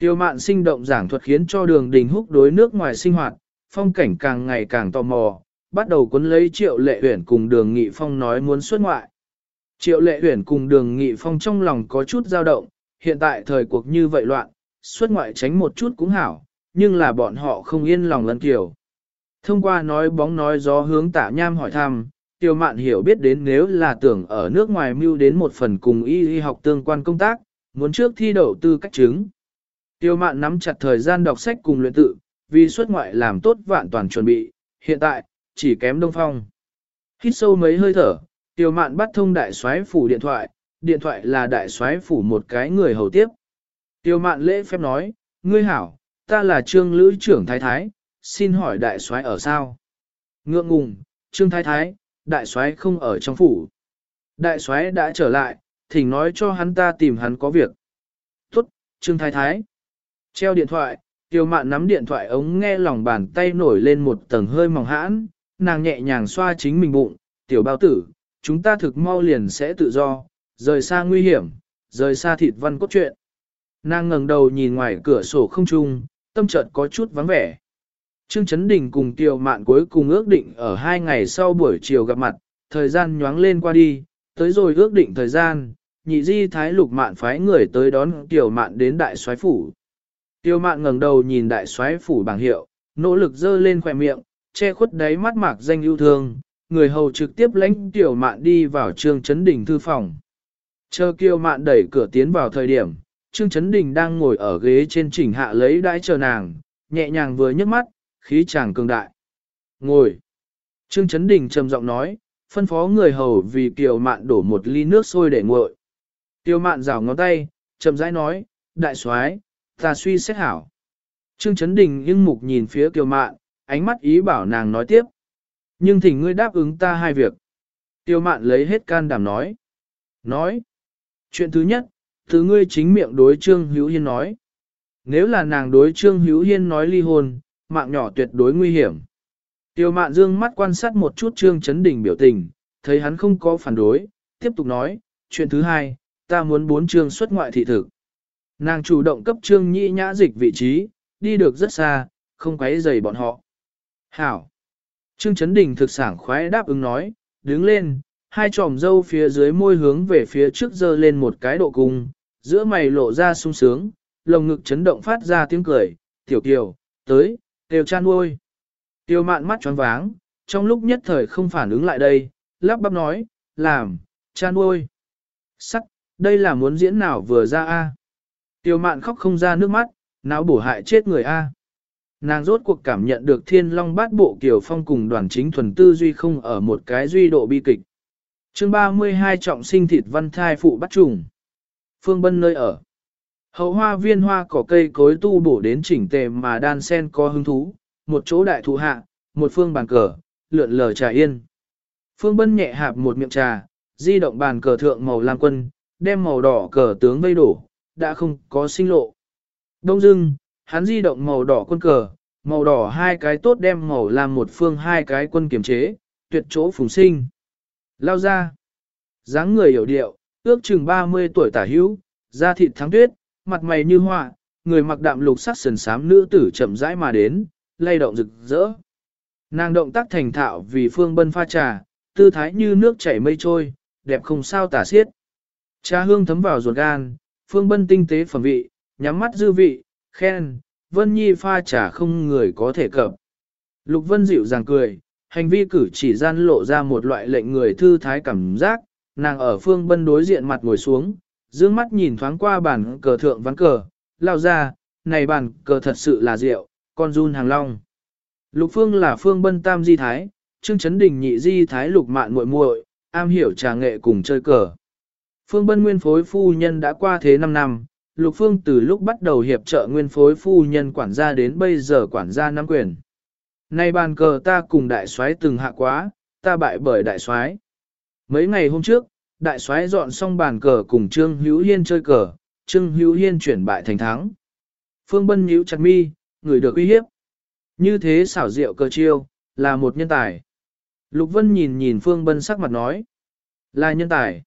Tiêu mạn sinh động giảng thuật khiến cho đường đình húc đối nước ngoài sinh hoạt, phong cảnh càng ngày càng tò mò, bắt đầu cuốn lấy triệu lệ huyển cùng đường nghị phong nói muốn xuất ngoại. Triệu lệ huyển cùng đường nghị phong trong lòng có chút dao động, hiện tại thời cuộc như vậy loạn, xuất ngoại tránh một chút cũng hảo, nhưng là bọn họ không yên lòng lân kiểu. Thông qua nói bóng nói gió hướng tả nham hỏi thăm, Tiêu mạn hiểu biết đến nếu là tưởng ở nước ngoài mưu đến một phần cùng y y học tương quan công tác, muốn trước thi đậu tư cách chứng. Tiêu mạn nắm chặt thời gian đọc sách cùng luyện tự, vì xuất ngoại làm tốt vạn toàn chuẩn bị, hiện tại, chỉ kém đông phong. Hít sâu mấy hơi thở, tiêu mạn bắt thông đại soái phủ điện thoại, điện thoại là đại soái phủ một cái người hầu tiếp. Tiêu mạn lễ phép nói, ngươi hảo, ta là trương lữ trưởng thái thái, xin hỏi đại soái ở sao? Ngượng ngùng, trương thái thái, đại soái không ở trong phủ. Đại soái đã trở lại, thỉnh nói cho hắn ta tìm hắn có việc. Tốt, Trương Thái Thái. Treo điện thoại, Tiêu Mạn nắm điện thoại ống nghe lòng bàn tay nổi lên một tầng hơi mỏng hãn, nàng nhẹ nhàng xoa chính mình bụng, tiểu bao tử, chúng ta thực mau liền sẽ tự do, rời xa nguy hiểm, rời xa thịt văn cốt truyện. Nàng ngẩng đầu nhìn ngoài cửa sổ không trung, tâm chợt có chút vắng vẻ. Trương Chấn Đình cùng Tiêu Mạn cuối cùng ước định ở hai ngày sau buổi chiều gặp mặt, thời gian nhoáng lên qua đi, tới rồi ước định thời gian, nhị di thái lục mạn phái người tới đón Tiêu Mạn đến đại soái phủ. Tiêu Mạn ngẩng đầu nhìn đại soái phủ bảng hiệu, nỗ lực dơ lên khỏe miệng, che khuất đáy mắt mạc danh yêu thương, người hầu trực tiếp lãnh tiểu Mạn đi vào Trương Chấn Đình thư phòng. Chờ Kiêu Mạn đẩy cửa tiến vào thời điểm, Trương Chấn Đình đang ngồi ở ghế trên chỉnh hạ lấy đãi chờ nàng, nhẹ nhàng vừa nhấc mắt, khí chàng cường đại. Ngồi. Trương Chấn Đình trầm giọng nói, phân phó người hầu vì Kiều Mạn đổ một ly nước sôi để nguội. Tiêu Mạn rảo ngón tay, chậm rãi nói, đại soái, ta suy xét hảo. Trương Chấn Đình nhưng mục nhìn phía Kiều Mạn, ánh mắt ý bảo nàng nói tiếp. Nhưng thỉnh ngươi đáp ứng ta hai việc. Kiều Mạn lấy hết can đảm nói. Nói. Chuyện thứ nhất, thứ ngươi chính miệng đối Trương Hữu Hiên nói. Nếu là nàng đối Trương Hữu Hiên nói ly hôn, mạng nhỏ tuyệt đối nguy hiểm. Tiêu mạn dương mắt quan sát một chút Trương Chấn Đình biểu tình, thấy hắn không có phản đối, tiếp tục nói, chuyện thứ hai, ta muốn bốn trương xuất ngoại thị thực. Nàng chủ động cấp Trương Nhĩ nhã dịch vị trí, đi được rất xa, không quấy rầy bọn họ. Hảo! Trương Chấn Đình thực sảng khoái đáp ứng nói, đứng lên, hai tròm dâu phía dưới môi hướng về phía trước dơ lên một cái độ cung, giữa mày lộ ra sung sướng, lồng ngực chấn động phát ra tiếng cười, tiểu kiều, tới, đều chan nuôi. Tiêu mạn mắt tròn váng, trong lúc nhất thời không phản ứng lại đây, lắp bắp nói, làm, chan nuôi. Sắc, đây là muốn diễn nào vừa ra a? Tiêu mạn khóc không ra nước mắt, não bổ hại chết người a. Nàng rốt cuộc cảm nhận được thiên long bát bộ kiểu phong cùng đoàn chính thuần tư duy không ở một cái duy độ bi kịch. chương 32 trọng sinh thịt văn thai phụ bắt trùng. Phương Bân nơi ở. Hậu hoa viên hoa cỏ cây cối tu bổ đến chỉnh tề mà đan sen có hứng thú, một chỗ đại thụ hạ, một phương bàn cờ, lượn lờ trà yên. Phương Bân nhẹ hạp một miệng trà, di động bàn cờ thượng màu lam quân, đem màu đỏ cờ tướng vây đổ, đã không có sinh lộ. Đông dưng, hắn di động màu đỏ quân cờ, màu đỏ hai cái tốt đem màu làm một phương hai cái quân kiểm chế, tuyệt chỗ phùng sinh, Lao ra. dáng người hiểu điệu, ước chừng 30 tuổi tả hữu, da thịt thắng tuyết, mặt mày như hoa, người mặc đạm lục sắc sần sám nữ tử chậm rãi mà đến, lay động rực rỡ. Nàng động tác thành thạo vì phương bân pha trà, tư thái như nước chảy mây trôi, đẹp không sao tả xiết. Trà hương thấm vào ruột gan, phương bân tinh tế phẩm vị, nhắm mắt dư vị, khen, vân nhi pha trà không người có thể cập. Lục vân dịu dàng cười, hành vi cử chỉ gian lộ ra một loại lệnh người thư thái cảm giác, nàng ở phương bân đối diện mặt ngồi xuống, dương mắt nhìn thoáng qua bàn cờ thượng ván cờ, lao ra, này bàn cờ thật sự là rượu, con run hàng long. Lục phương là phương bân tam di thái, trương chấn đình nhị di thái lục mạn muội muội, am hiểu trà nghệ cùng chơi cờ. Phương bân nguyên phối phu nhân đã qua thế 5 năm, lục phương từ lúc bắt đầu hiệp trợ nguyên phối phu nhân quản gia đến bây giờ quản gia nắm quyền. Nay bàn cờ ta cùng đại soái từng hạ quá, ta bại bởi đại soái. Mấy ngày hôm trước, đại soái dọn xong bàn cờ cùng Trương Hữu Hiên chơi cờ, Trương Hữu Hiên chuyển bại thành thắng. Phương Bân nhíu chặt mi, người được uy hiếp. Như thế xảo diệu cờ chiêu, là một nhân tài. Lục Vân nhìn nhìn Phương Bân sắc mặt nói. Là nhân tài.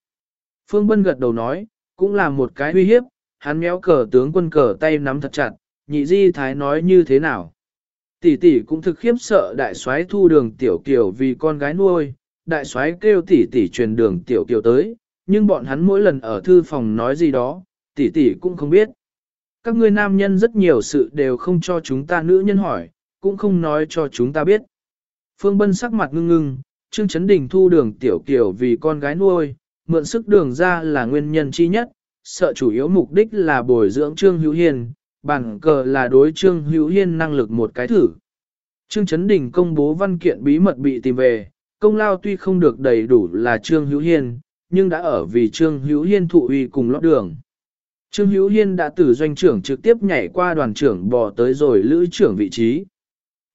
Phương Bân gật đầu nói, cũng là một cái uy hiếp, hắn méo cờ tướng quân cờ tay nắm thật chặt, nhị di thái nói như thế nào. Tỷ tỷ cũng thực khiếp sợ đại soái thu đường tiểu kiều vì con gái nuôi, đại soái kêu tỷ tỷ truyền đường tiểu kiều tới, nhưng bọn hắn mỗi lần ở thư phòng nói gì đó, tỷ tỷ cũng không biết. Các ngươi nam nhân rất nhiều sự đều không cho chúng ta nữ nhân hỏi, cũng không nói cho chúng ta biết. Phương Bân sắc mặt ngưng ngưng, Trương Chấn Đình thu đường tiểu kiều vì con gái nuôi, mượn sức đường ra là nguyên nhân chi nhất, sợ chủ yếu mục đích là bồi dưỡng Trương Hữu Hiên, bằng cờ là đối Trương Hữu Hiên năng lực một cái thử. Trương Chấn Đình công bố văn kiện bí mật bị tìm về, công lao tuy không được đầy đủ là Trương Hữu Hiên, nhưng đã ở vì Trương Hữu Hiên thụ uy cùng lót đường. Trương Hữu Hiên đã từ doanh trưởng trực tiếp nhảy qua đoàn trưởng bò tới rồi lữ trưởng vị trí.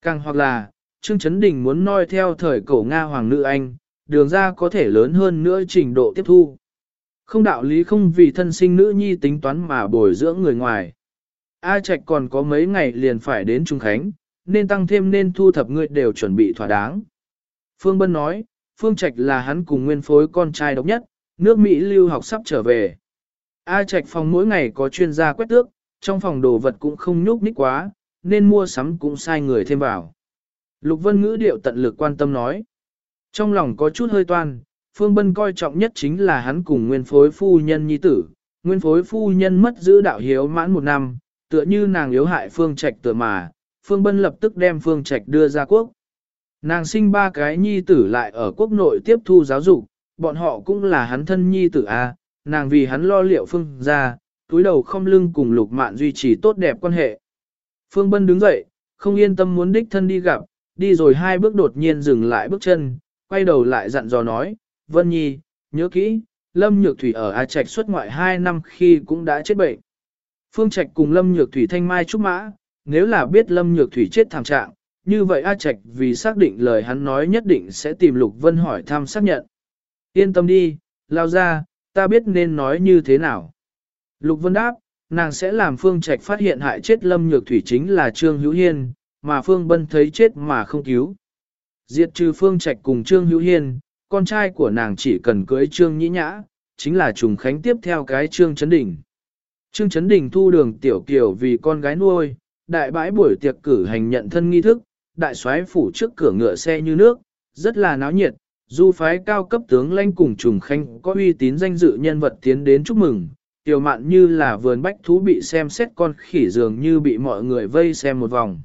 Càng hoặc là, Trương Chấn Đình muốn noi theo thời cổ Nga Hoàng nữ Anh, đường ra có thể lớn hơn nữa trình độ tiếp thu. Không đạo lý không vì thân sinh nữ nhi tính toán mà bồi dưỡng người ngoài. A Trạch còn có mấy ngày liền phải đến Trung Khánh, nên tăng thêm nên thu thập người đều chuẩn bị thỏa đáng. Phương Bân nói, Phương Trạch là hắn cùng nguyên phối con trai độc nhất, nước Mỹ lưu học sắp trở về. A Trạch phòng mỗi ngày có chuyên gia quét tước, trong phòng đồ vật cũng không nhúc nhích quá, nên mua sắm cũng sai người thêm vào. Lục Vân ngữ điệu tận lực quan tâm nói. Trong lòng có chút hơi toan, Phương Bân coi trọng nhất chính là hắn cùng nguyên phối phu nhân nhi tử. Nguyên phối phu nhân mất giữ đạo hiếu mãn một năm, tựa như nàng yếu hại Phương Trạch tựa mà, Phương Bân lập tức đem Phương Trạch đưa ra quốc. Nàng sinh ba cái nhi tử lại ở quốc nội tiếp thu giáo dục, bọn họ cũng là hắn thân nhi tử A, nàng vì hắn lo liệu Phương ra, túi đầu không lưng cùng lục mạn duy trì tốt đẹp quan hệ. Phương Bân đứng dậy, không yên tâm muốn đích thân đi gặp, đi rồi hai bước đột nhiên dừng lại bước chân, quay đầu lại dặn dò nói, Vân Nhi, nhớ kỹ, Lâm Nhược Thủy ở A Trạch xuất ngoại hai năm khi cũng đã chết bệnh. Phương Trạch cùng Lâm Nhược Thủy thanh mai trúc mã, nếu là biết Lâm Nhược Thủy chết thảm trạng, như vậy A Trạch vì xác định lời hắn nói nhất định sẽ tìm Lục Vân hỏi thăm xác nhận. Yên tâm đi, lao ra, ta biết nên nói như thế nào. Lục Vân đáp, nàng sẽ làm Phương Trạch phát hiện hại chết Lâm Nhược Thủy chính là Trương Hữu Hiên, mà Phương Bân thấy chết mà không cứu. Diệt trừ Phương Trạch cùng Trương Hữu Hiên, con trai của nàng chỉ cần cưới Trương Nhĩ Nhã, chính là trùng khánh tiếp theo cái Trương Trấn Đình. Trương Trấn Đình thu đường tiểu kiều vì con gái nuôi, đại bãi buổi tiệc cử hành nhận thân nghi thức, đại soái phủ trước cửa ngựa xe như nước, rất là náo nhiệt, du phái cao cấp tướng lãnh cùng trùng khanh có uy tín danh dự nhân vật tiến đến chúc mừng, tiểu mạn như là vườn bách thú bị xem xét con khỉ dường như bị mọi người vây xem một vòng.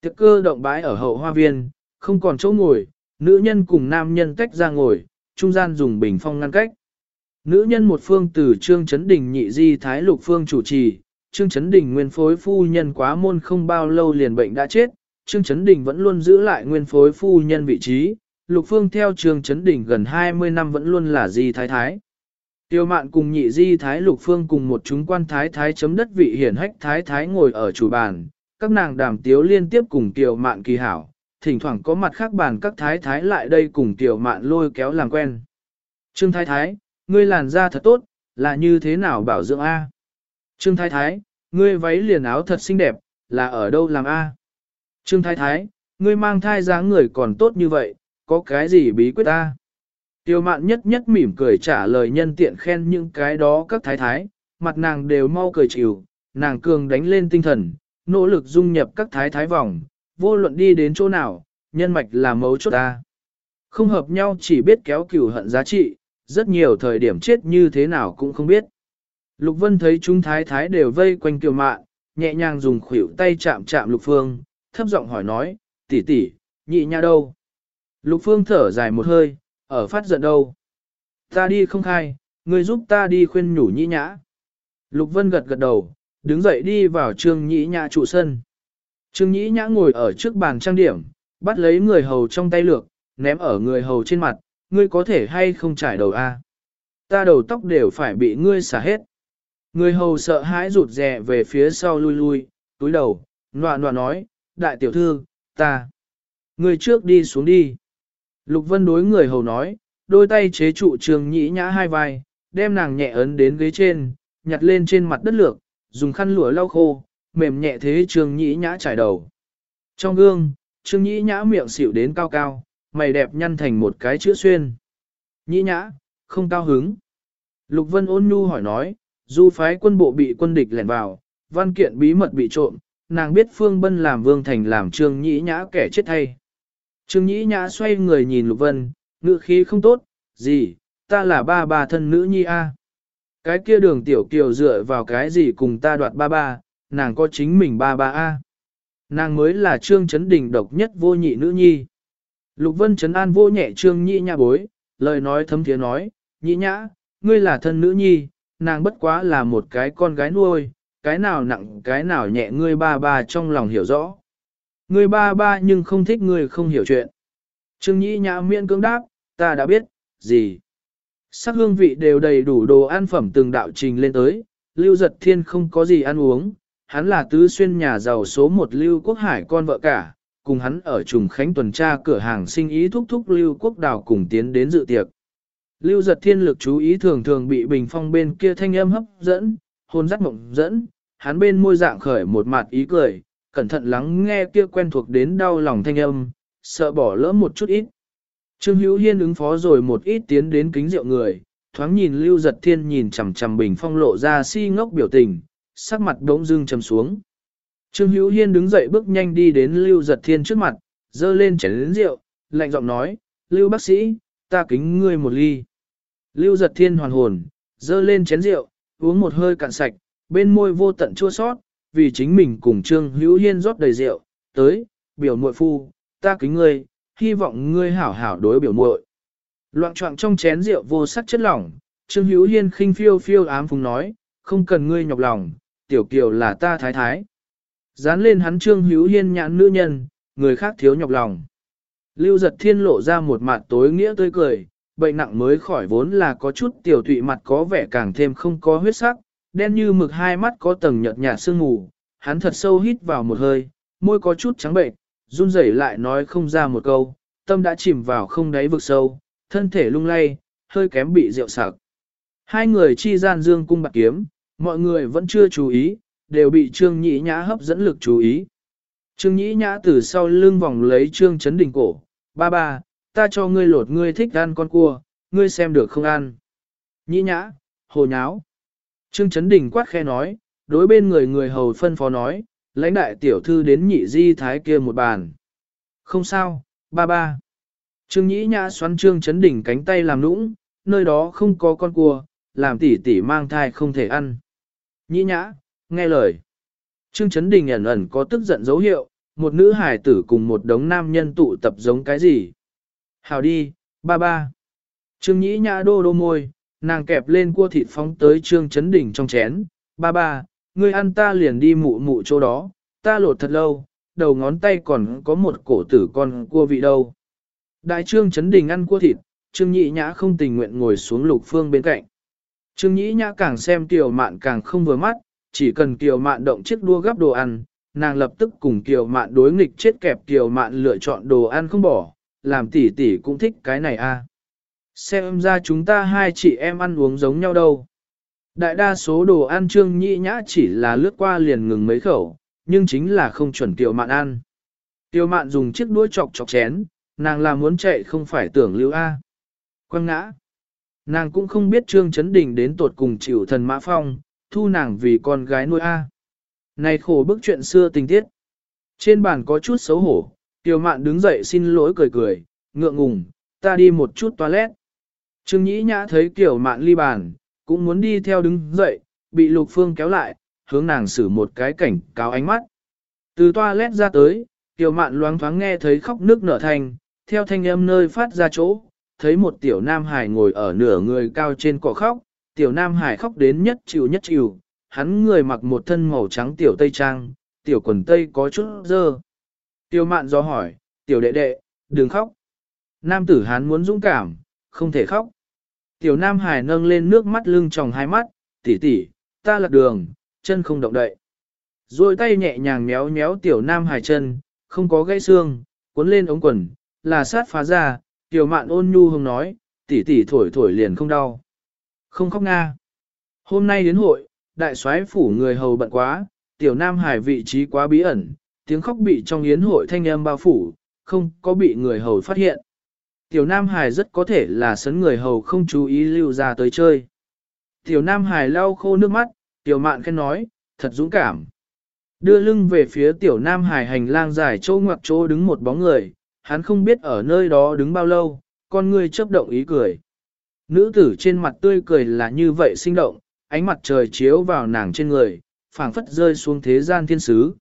Tiệc cơ động bãi ở hậu hoa viên, không còn chỗ ngồi, nữ nhân cùng nam nhân tách ra ngồi, trung gian dùng bình phong ngăn cách. Nữ nhân một phương từ Trương Chấn Đình nhị di Thái Lục Phương chủ trì, Trương Chấn Đình nguyên phối phu nhân quá môn không bao lâu liền bệnh đã chết, Trương Chấn Đình vẫn luôn giữ lại nguyên phối phu nhân vị trí, Lục Phương theo Trương Chấn Đình gần 20 năm vẫn luôn là di thái thái. Tiêu mạn cùng nhị di thái Lục Phương cùng một chúng quan thái thái chấm đất vị hiển hách thái thái ngồi ở chủ bàn, các nàng đàm tiếu liên tiếp cùng Tiêu mạn kỳ hảo, thỉnh thoảng có mặt khác bàn các thái thái lại đây cùng Tiểu mạn lôi kéo làm quen. Trương thái thái, ngươi làn da thật tốt, là như thế nào bảo dưỡng A? Trương thái thái, ngươi váy liền áo thật xinh đẹp, là ở đâu làm A? Trương thái thái, ngươi mang thai dáng người còn tốt như vậy, có cái gì bí quyết a? Tiêu mạn nhất nhất mỉm cười trả lời nhân tiện khen những cái đó các thái thái, mặt nàng đều mau cười chịu, nàng cường đánh lên tinh thần, nỗ lực dung nhập các thái thái vòng, vô luận đi đến chỗ nào, nhân mạch là mấu chốt ta. Không hợp nhau chỉ biết kéo cửu hận giá trị, rất nhiều thời điểm chết như thế nào cũng không biết. Lục Vân thấy chúng thái thái đều vây quanh kiều mạn, nhẹ nhàng dùng khuỷu tay chạm chạm Lục Phương, thấp giọng hỏi nói, tỷ tỷ, nhị nha đâu? Lục Phương thở dài một hơi, ở phát giận đâu? Ta đi không khai, người giúp ta đi khuyên nhủ nhị nhã. Lục Vân gật gật đầu, đứng dậy đi vào trương nhị nhã trụ sân. Trương Nhĩ nhã ngồi ở trước bàn trang điểm, bắt lấy người hầu trong tay lược, ném ở người hầu trên mặt, ngươi có thể hay không trải đầu a? Ta đầu tóc đều phải bị ngươi xả hết. Người hầu sợ hãi rụt rè về phía sau lui lui, túi đầu, nọa nọa nói, đại tiểu thư, ta. Người trước đi xuống đi. Lục vân đối người hầu nói, đôi tay chế trụ trường nhĩ nhã hai vai, đem nàng nhẹ ấn đến ghế trên, nhặt lên trên mặt đất lược, dùng khăn lụa lau khô, mềm nhẹ thế trương nhĩ nhã trải đầu. Trong gương, trương nhĩ nhã miệng xỉu đến cao cao, mày đẹp nhăn thành một cái chữ xuyên. Nhĩ nhã, không cao hứng. Lục vân ôn nhu hỏi nói, du phái quân bộ bị quân địch lẻn vào, văn kiện bí mật bị trộm, nàng biết Phương Bân làm vương thành làm Trương Nhĩ Nhã kẻ chết thay. Trương Nhĩ Nhã xoay người nhìn Lục Vân, ngữ khí không tốt, gì, ta là ba ba thân nữ nhi a. Cái kia đường tiểu kiều dựa vào cái gì cùng ta đoạt ba ba, nàng có chính mình ba ba a. Nàng mới là Trương Chấn Đình độc nhất vô nhị nữ nhi. Lục Vân Trấn An vô nhẹ Trương Nhĩ Nhã bối, lời nói thấm thiế nói, Nhĩ Nhã, ngươi là thân nữ nhi, nàng bất quá là một cái con gái nuôi, cái nào nặng cái nào nhẹ ngươi ba ba trong lòng hiểu rõ. Ngươi ba ba nhưng không thích ngươi không hiểu chuyện. Trương Nhĩ Nhã miễn cưỡng đáp, ta đã biết, gì. Sắc hương vị đều đầy đủ đồ ăn phẩm từng đạo trình lên tới, Lưu Giật Thiên không có gì ăn uống, hắn là tứ xuyên nhà giàu số một Lưu Quốc Hải con vợ cả, cùng hắn ở trùng khánh tuần tra cửa hàng sinh ý thúc thúc Lưu Quốc Đào cùng tiến đến dự tiệc. Lưu giật thiên lực chú ý thường thường bị bình phong bên kia thanh âm hấp dẫn, hôn dắt mộng dẫn, hắn bên môi dạng khởi một mặt ý cười, cẩn thận lắng nghe kia quen thuộc đến đau lòng thanh âm, sợ bỏ lỡ một chút ít. Trương Hữu Hiên ứng phó rồi một ít tiến đến kính rượu người, thoáng nhìn Lưu Giật Thiên nhìn chằm chằm bình phong lộ ra si ngốc biểu tình, sắc mặt đống dưng trầm xuống. Trương Hữu Hiên đứng dậy bước nhanh đi đến Lưu Giật Thiên trước mặt, dơ lên chén rượu, lạnh giọng nói, Lưu bác sĩ, ta kính ngươi một ly. Lưu giật thiên hoàn hồn, dơ lên chén rượu, uống một hơi cạn sạch, bên môi vô tận chua sót, vì chính mình cùng Trương Hữu Hiên rót đầy rượu, tới, biểu muội phu, ta kính ngươi, hy vọng ngươi hảo hảo đối biểu muội. Loạn trọng trong chén rượu vô sắc chất lỏng, Trương Hữu Hiên khinh phiêu phiêu ám phùng nói, không cần ngươi nhọc lòng, tiểu kiều là ta thái thái. Dán lên hắn Trương Hữu Hiên nhãn nữ nhân, người khác thiếu nhọc lòng. Lưu giật thiên lộ ra một mặt tối nghĩa tươi cười, bệnh nặng mới khỏi vốn là có chút tiểu tụy mặt có vẻ càng thêm không có huyết sắc, đen như mực hai mắt có tầng nhợt nhạt sương mù, hắn thật sâu hít vào một hơi, môi có chút trắng bệnh, run rẩy lại nói không ra một câu, tâm đã chìm vào không đáy vực sâu, thân thể lung lay, hơi kém bị rượu sặc. Hai người chi gian dương cung bạc kiếm, mọi người vẫn chưa chú ý, đều bị Trương Nhĩ Nhã hấp dẫn lực chú ý. Trương Nhĩ Nhã từ sau lưng vòng lấy Trương Chấn Đình cổ, ba ba, ta cho ngươi lột ngươi thích ăn con cua, ngươi xem được không ăn. Nhĩ nhã, hồ nháo. Trương Chấn Đình quát khe nói, đối bên người người hầu phân phó nói, lãnh đại tiểu thư đến nhị di thái kia một bàn. Không sao, ba ba. Trương Nhĩ Nhã xoắn Trương Chấn Đình cánh tay làm nũng, nơi đó không có con cua, làm tỷ tỷ mang thai không thể ăn. Nhĩ Nhã, nghe lời. Trương Chấn Đình ẩn ẩn có tức giận dấu hiệu, một nữ hài tử cùng một đống nam nhân tụ tập giống cái gì. Hào đi, ba ba. Trương Nhĩ Nhã đô đô môi, nàng kẹp lên cua thịt phóng tới Trương Chấn đình trong chén. Ba ba, ngươi ăn ta liền đi mụ mụ chỗ đó, ta lột thật lâu, đầu ngón tay còn có một cổ tử con cua vị đâu. Đại Trương Chấn Đình ăn cua thịt, Trương Nhĩ Nhã không tình nguyện ngồi xuống lục phương bên cạnh. Trương Nhĩ Nhã càng xem Kiều Mạn càng không vừa mắt, chỉ cần Kiều Mạn động chiếc đua gắp đồ ăn, nàng lập tức cùng Kiều Mạn đối nghịch chết kẹp Kiều Mạn lựa chọn đồ ăn không bỏ, làm tỷ tỷ cũng thích cái này a. À. Xem ra chúng ta hai chị em ăn uống giống nhau đâu. Đại đa số đồ ăn trương Nhĩ nhã chỉ là lướt qua liền ngừng mấy khẩu, nhưng chính là không chuẩn Kiều mạn ăn. Kiều mạn dùng chiếc đũa chọc chọc chén, nàng là muốn chạy không phải tưởng lưu A. quăng ngã. Nàng cũng không biết Trương Chấn Đình đến tột cùng chịu thần Mã Phong, thu nàng vì con gái nuôi A. Này khổ bức chuyện xưa tình tiết. Trên bàn có chút xấu hổ, Tiểu Mạn đứng dậy xin lỗi cười cười, ngượng ngùng, ta đi một chút toilet. Trương Nhĩ Nhã thấy Tiểu Mạn ly bàn, cũng muốn đi theo đứng dậy, bị Lục Phương kéo lại, hướng nàng xử một cái cảnh cáo ánh mắt. Từ toilet ra tới, Tiểu Mạn loáng thoáng nghe thấy khóc nước nở thành, theo thanh âm nơi phát ra chỗ, thấy một tiểu nam hải ngồi ở nửa người cao trên cỏ khóc, tiểu nam hải khóc đến nhất chịu nhất chịu, hắn người mặc một thân màu trắng tiểu tây trang, tiểu quần tây có chút dơ. Tiểu mạn do hỏi, tiểu đệ đệ, đừng khóc. Nam tử hắn muốn dũng cảm, không thể khóc. Tiểu nam hải nâng lên nước mắt lưng tròng hai mắt, tỷ tỷ, ta lạc đường, chân không động đậy. Rồi tay nhẹ nhàng méo méo tiểu nam hải chân, không có gãy xương, cuốn lên ống quần, là sát phá ra, tiểu mạn ôn nhu hồng nói, tỷ tỷ thổi thổi liền không đau. Không khóc nga. Hôm nay đến hội, đại soái phủ người hầu bận quá, tiểu nam hải vị trí quá bí ẩn, tiếng khóc bị trong yến hội thanh âm bao phủ, không có bị người hầu phát hiện. Tiểu nam hải rất có thể là sấn người hầu không chú ý lưu ra tới chơi. Tiểu nam hải lau khô nước mắt, tiểu mạn khen nói, thật dũng cảm. Đưa lưng về phía tiểu nam hải hành lang dài chỗ ngoặc chỗ đứng một bóng người, hắn không biết ở nơi đó đứng bao lâu, con người chớp động ý cười. Nữ tử trên mặt tươi cười là như vậy sinh động, ánh mặt trời chiếu vào nàng trên người, phảng phất rơi xuống thế gian thiên sứ.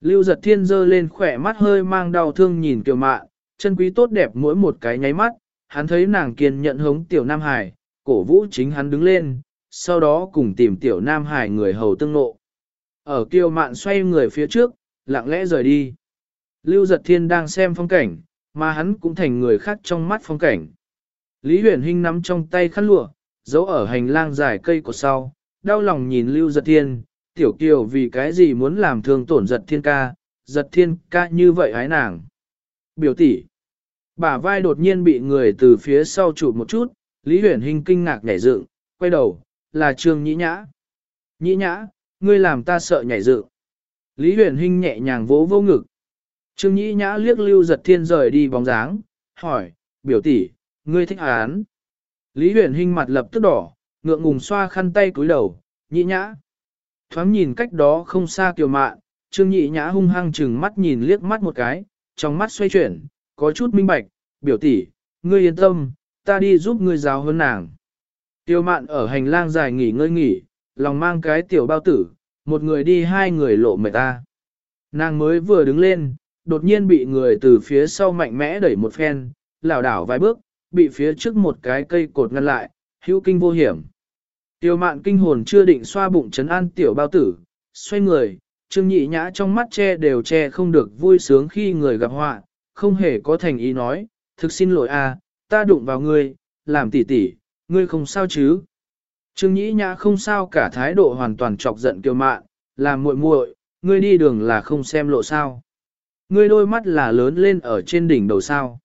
Lưu giật thiên dơ lên khỏe mắt hơi mang đau thương nhìn kiều mạ, chân quý tốt đẹp mỗi một cái nháy mắt, hắn thấy nàng kiên nhận hống tiểu Nam Hải, cổ vũ chính hắn đứng lên, sau đó cùng tìm tiểu Nam Hải người hầu tương nộ. Ở kiều mạn xoay người phía trước, lặng lẽ rời đi. Lưu giật thiên đang xem phong cảnh, mà hắn cũng thành người khác trong mắt phong cảnh. Lý huyền hinh nắm trong tay khăn lụa, giấu ở hành lang dài cây của sau, đau lòng nhìn Lưu giật thiên, tiểu kiều vì cái gì muốn làm thương tổn giật thiên ca, giật thiên ca như vậy hái nàng. Biểu tỷ, bả vai đột nhiên bị người từ phía sau chụp một chút, Lý huyền hinh kinh ngạc nhảy dựng, quay đầu, là trương nhĩ nhã. Nhĩ nhã, ngươi làm ta sợ nhảy dựng. Lý huyền hinh nhẹ nhàng vỗ vô ngực. Trương nhĩ nhã liếc lưu giật thiên rời đi bóng dáng, hỏi, biểu tỷ, ngươi thích án. Lý huyền hinh mặt lập tức đỏ, ngượng ngùng xoa khăn tay cúi đầu, nhĩ nhã. Thoáng nhìn cách đó không xa kiều mạn, trương Nhĩ nhã hung hăng chừng mắt nhìn liếc mắt một cái, trong mắt xoay chuyển, có chút minh bạch, biểu tỷ, ngươi yên tâm, ta đi giúp ngươi giáo hơn nàng. Tiêu mạn ở hành lang dài nghỉ ngơi nghỉ, lòng mang cái tiểu bao tử, một người đi hai người lộ mệt ta. Nàng mới vừa đứng lên, đột nhiên bị người từ phía sau mạnh mẽ đẩy một phen, lảo đảo vài bước, bị phía trước một cái cây cột ngăn lại, hữu kinh vô hiểm. Tiêu mạn kinh hồn chưa định xoa bụng chấn an tiểu bao tử, xoay người, trương nhị nhã trong mắt che đều che không được vui sướng khi người gặp họa, không hề có thành ý nói, thực xin lỗi a, à, ta đụng vào ngươi, làm tỉ tỉ, ngươi không sao chứ. Trương nhị nhã không sao cả thái độ hoàn toàn chọc giận kiều mạn, làm muội muội, ngươi đi đường là không xem lộ sao. Ngươi đôi mắt là lớn lên ở trên đỉnh đầu sao.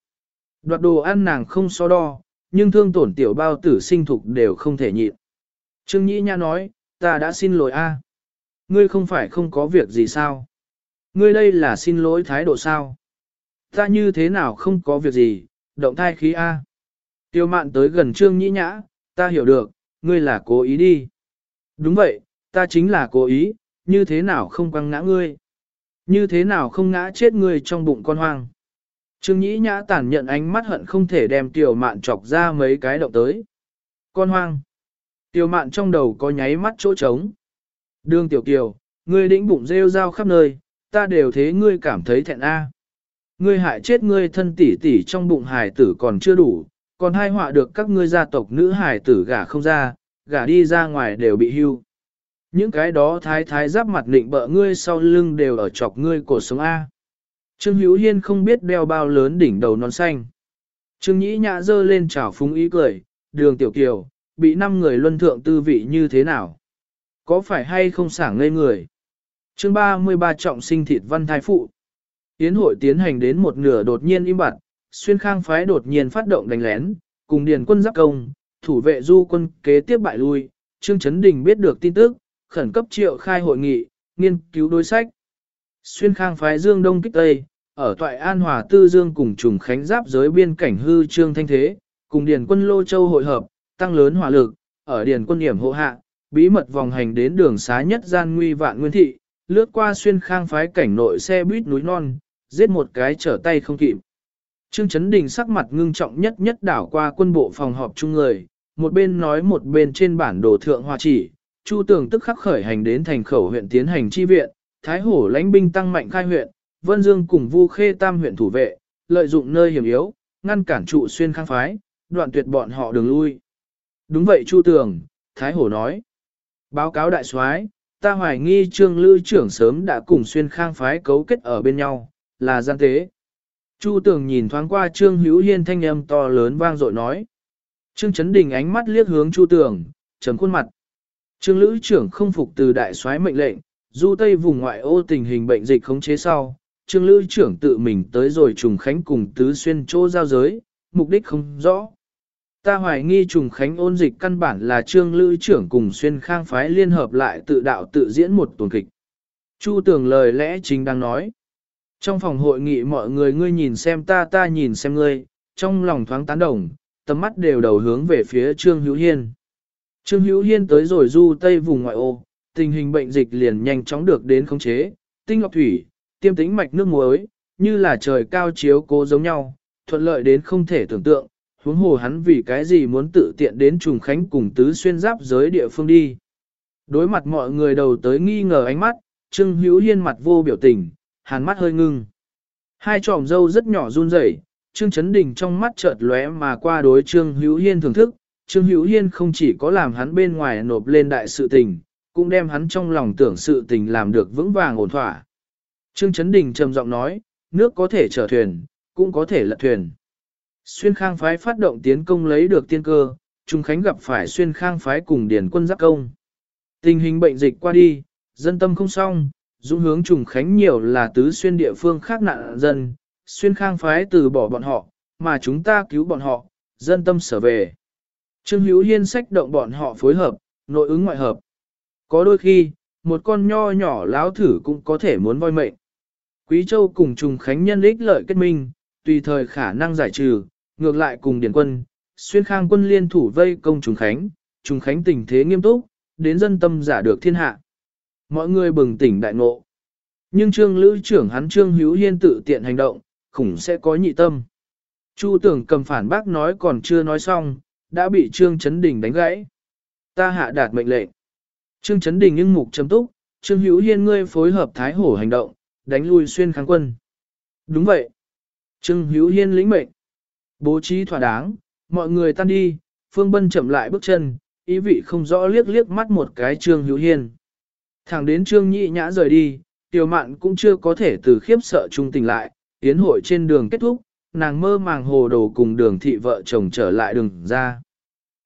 Đoạt đồ ăn nàng không so đo, nhưng thương tổn tiểu bao tử sinh thục đều không thể nhịn. Trương Nhĩ Nha nói, ta đã xin lỗi a. Ngươi không phải không có việc gì sao? Ngươi đây là xin lỗi thái độ sao? Ta như thế nào không có việc gì, động thai khí a. Tiêu mạn tới gần Trương Nhĩ Nhã, ta hiểu được, ngươi là cố ý đi. Đúng vậy, ta chính là cố ý, như thế nào không quăng ngã ngươi? Như thế nào không ngã chết ngươi trong bụng con hoang? Trương Nhĩ Nhã tản nhận ánh mắt hận không thể đem tiểu mạn chọc ra mấy cái động tới. Con hoang. Tiểu mạn trong đầu có nháy mắt chỗ trống. Đường tiểu kiều, ngươi đĩnh bụng rêu rao khắp nơi, ta đều thế ngươi cảm thấy thẹn a. Ngươi hại chết ngươi thân tỷ tỷ trong bụng hài tử còn chưa đủ, còn hai họa được các ngươi gia tộc nữ hài tử gả không ra, gả đi ra ngoài đều bị hưu. Những cái đó thái thái giáp mặt định bợ ngươi sau lưng đều ở chọc ngươi cổ sống A. Trương Hữu Hiên không biết đeo bao lớn đỉnh đầu non xanh. Trương Nhĩ Nhã dơ lên chảo phúng ý cười, đường tiểu kiều, bị năm người luân thượng tư vị như thế nào? Có phải hay không sảng ngây người? chương 33 trọng sinh thịt văn thái phụ. Tiến hội tiến hành đến một nửa đột nhiên im bặt, xuyên khang phái đột nhiên phát động đánh lén, cùng điền quân giáp công, thủ vệ du quân kế tiếp bại lui, Trương Chấn Đình biết được tin tức, khẩn cấp triệu khai hội nghị, nghiên cứu đối sách. Xuyên khang phái Dương Đông kích Tây, ở toại An Hòa Tư Dương cùng trùng khánh giáp giới biên cảnh hư trương thanh thế, cùng điền quân Lô Châu hội hợp, tăng lớn hỏa lực, ở điền quân điểm hộ hạ, bí mật vòng hành đến đường xá nhất gian nguy vạn nguyên thị, lướt qua xuyên khang phái cảnh nội xe buýt núi non, giết một cái trở tay không kịp. Trương Chấn Đình sắc mặt ngưng trọng nhất nhất đảo qua quân bộ phòng họp chung người, một bên nói một bên trên bản đồ thượng hòa chỉ, Chu Tường tức khắc khởi hành đến thành khẩu huyện tiến hành chi viện, Thái Hổ lãnh binh tăng mạnh khai huyện, Vân Dương cùng Vu Khê Tam huyện thủ vệ, lợi dụng nơi hiểm yếu, ngăn cản trụ xuyên khang phái, đoạn tuyệt bọn họ đường lui. Đúng vậy Chu Tường, Thái Hổ nói. Báo cáo đại soái, ta hoài nghi Trương Lư trưởng sớm đã cùng xuyên khang phái cấu kết ở bên nhau, là gian tế. Chu Tường nhìn thoáng qua Trương Hữu Hiên thanh âm to lớn vang dội nói. Trương Chấn Đình ánh mắt liếc hướng Chu Tường, trầm khuôn mặt. Trương Lữ trưởng không phục từ đại soái mệnh lệnh, du tây vùng ngoại ô tình hình bệnh dịch khống chế sau, Trương Lữ trưởng tự mình tới rồi trùng khánh cùng tứ xuyên chỗ giao giới, mục đích không rõ. Ta hoài nghi trùng khánh ôn dịch căn bản là Trương Lữ trưởng cùng xuyên khang phái liên hợp lại tự đạo tự diễn một tuần kịch. Chu tưởng lời lẽ chính đang nói. Trong phòng hội nghị mọi người ngươi nhìn xem ta ta nhìn xem ngươi, trong lòng thoáng tán đồng, tầm mắt đều đầu hướng về phía Trương Hữu Hiên. Trương Hữu Hiên tới rồi du tây vùng ngoại ô, tình hình bệnh dịch liền nhanh chóng được đến khống chế, tinh lọc thủy, tiêm tính mạch nước muối, như là trời cao chiếu cố giống nhau, thuận lợi đến không thể tưởng tượng, huống hồ hắn vì cái gì muốn tự tiện đến trùng khánh cùng tứ xuyên giáp giới địa phương đi. Đối mặt mọi người đầu tới nghi ngờ ánh mắt, Trương Hữu Hiên mặt vô biểu tình, hàn mắt hơi ngưng. Hai tròm dâu rất nhỏ run rẩy, Trương Chấn Đình trong mắt chợt lóe mà qua đối Trương Hữu Hiên thưởng thức, Trương Hữu Hiên không chỉ có làm hắn bên ngoài nộp lên đại sự tình, cũng đem hắn trong lòng tưởng sự tình làm được vững vàng ổn thỏa. Trương Chấn Đình trầm giọng nói, nước có thể chở thuyền, cũng có thể lật thuyền. Xuyên Khang phái phát động tiến công lấy được tiên cơ, Trung Khánh gặp phải Xuyên Khang phái cùng điển quân giáp công. Tình hình bệnh dịch qua đi, dân tâm không xong, dũng hướng Trung Khánh nhiều là tứ xuyên địa phương khác nạn dân, Xuyên Khang phái từ bỏ bọn họ, mà chúng ta cứu bọn họ, dân tâm sở về. Trương Hữu Hiên sách động bọn họ phối hợp, nội ứng ngoại hợp. Có đôi khi, một con nho nhỏ láo thử cũng có thể muốn voi mệnh. Quý Châu cùng Trùng Khánh nhân ích lợi kết minh, tùy thời khả năng giải trừ, ngược lại cùng Điển quân, xuyên khang quân liên thủ vây công Trùng Khánh, Trùng Khánh tình thế nghiêm túc, đến dân tâm giả được thiên hạ. Mọi người bừng tỉnh đại ngộ. Nhưng trương lữ trưởng hắn trương hữu hiên tự tiện hành động, khủng sẽ có nhị tâm. Chu tưởng cầm phản bác nói còn chưa nói xong, đã bị Trương Chấn Đình đánh gãy. Ta hạ đạt mệnh lệnh. Trương Chấn Đình nhưng mục chấm túc, Trương Hữu Hiên ngươi phối hợp Thái Hổ hành động, đánh lui xuyên kháng quân. Đúng vậy. Trương Hữu Hiên lĩnh mệnh. Bố trí thỏa đáng, mọi người tan đi, Phương Bân chậm lại bước chân, ý vị không rõ liếc liếc mắt một cái Trương Hữu Hiên. Thẳng đến Trương Nhị Nhã rời đi, Tiểu Mạn cũng chưa có thể từ khiếp sợ trung tình lại, yến hội trên đường kết thúc, nàng mơ màng hồ đồ cùng đường thị vợ chồng trở lại đường ra.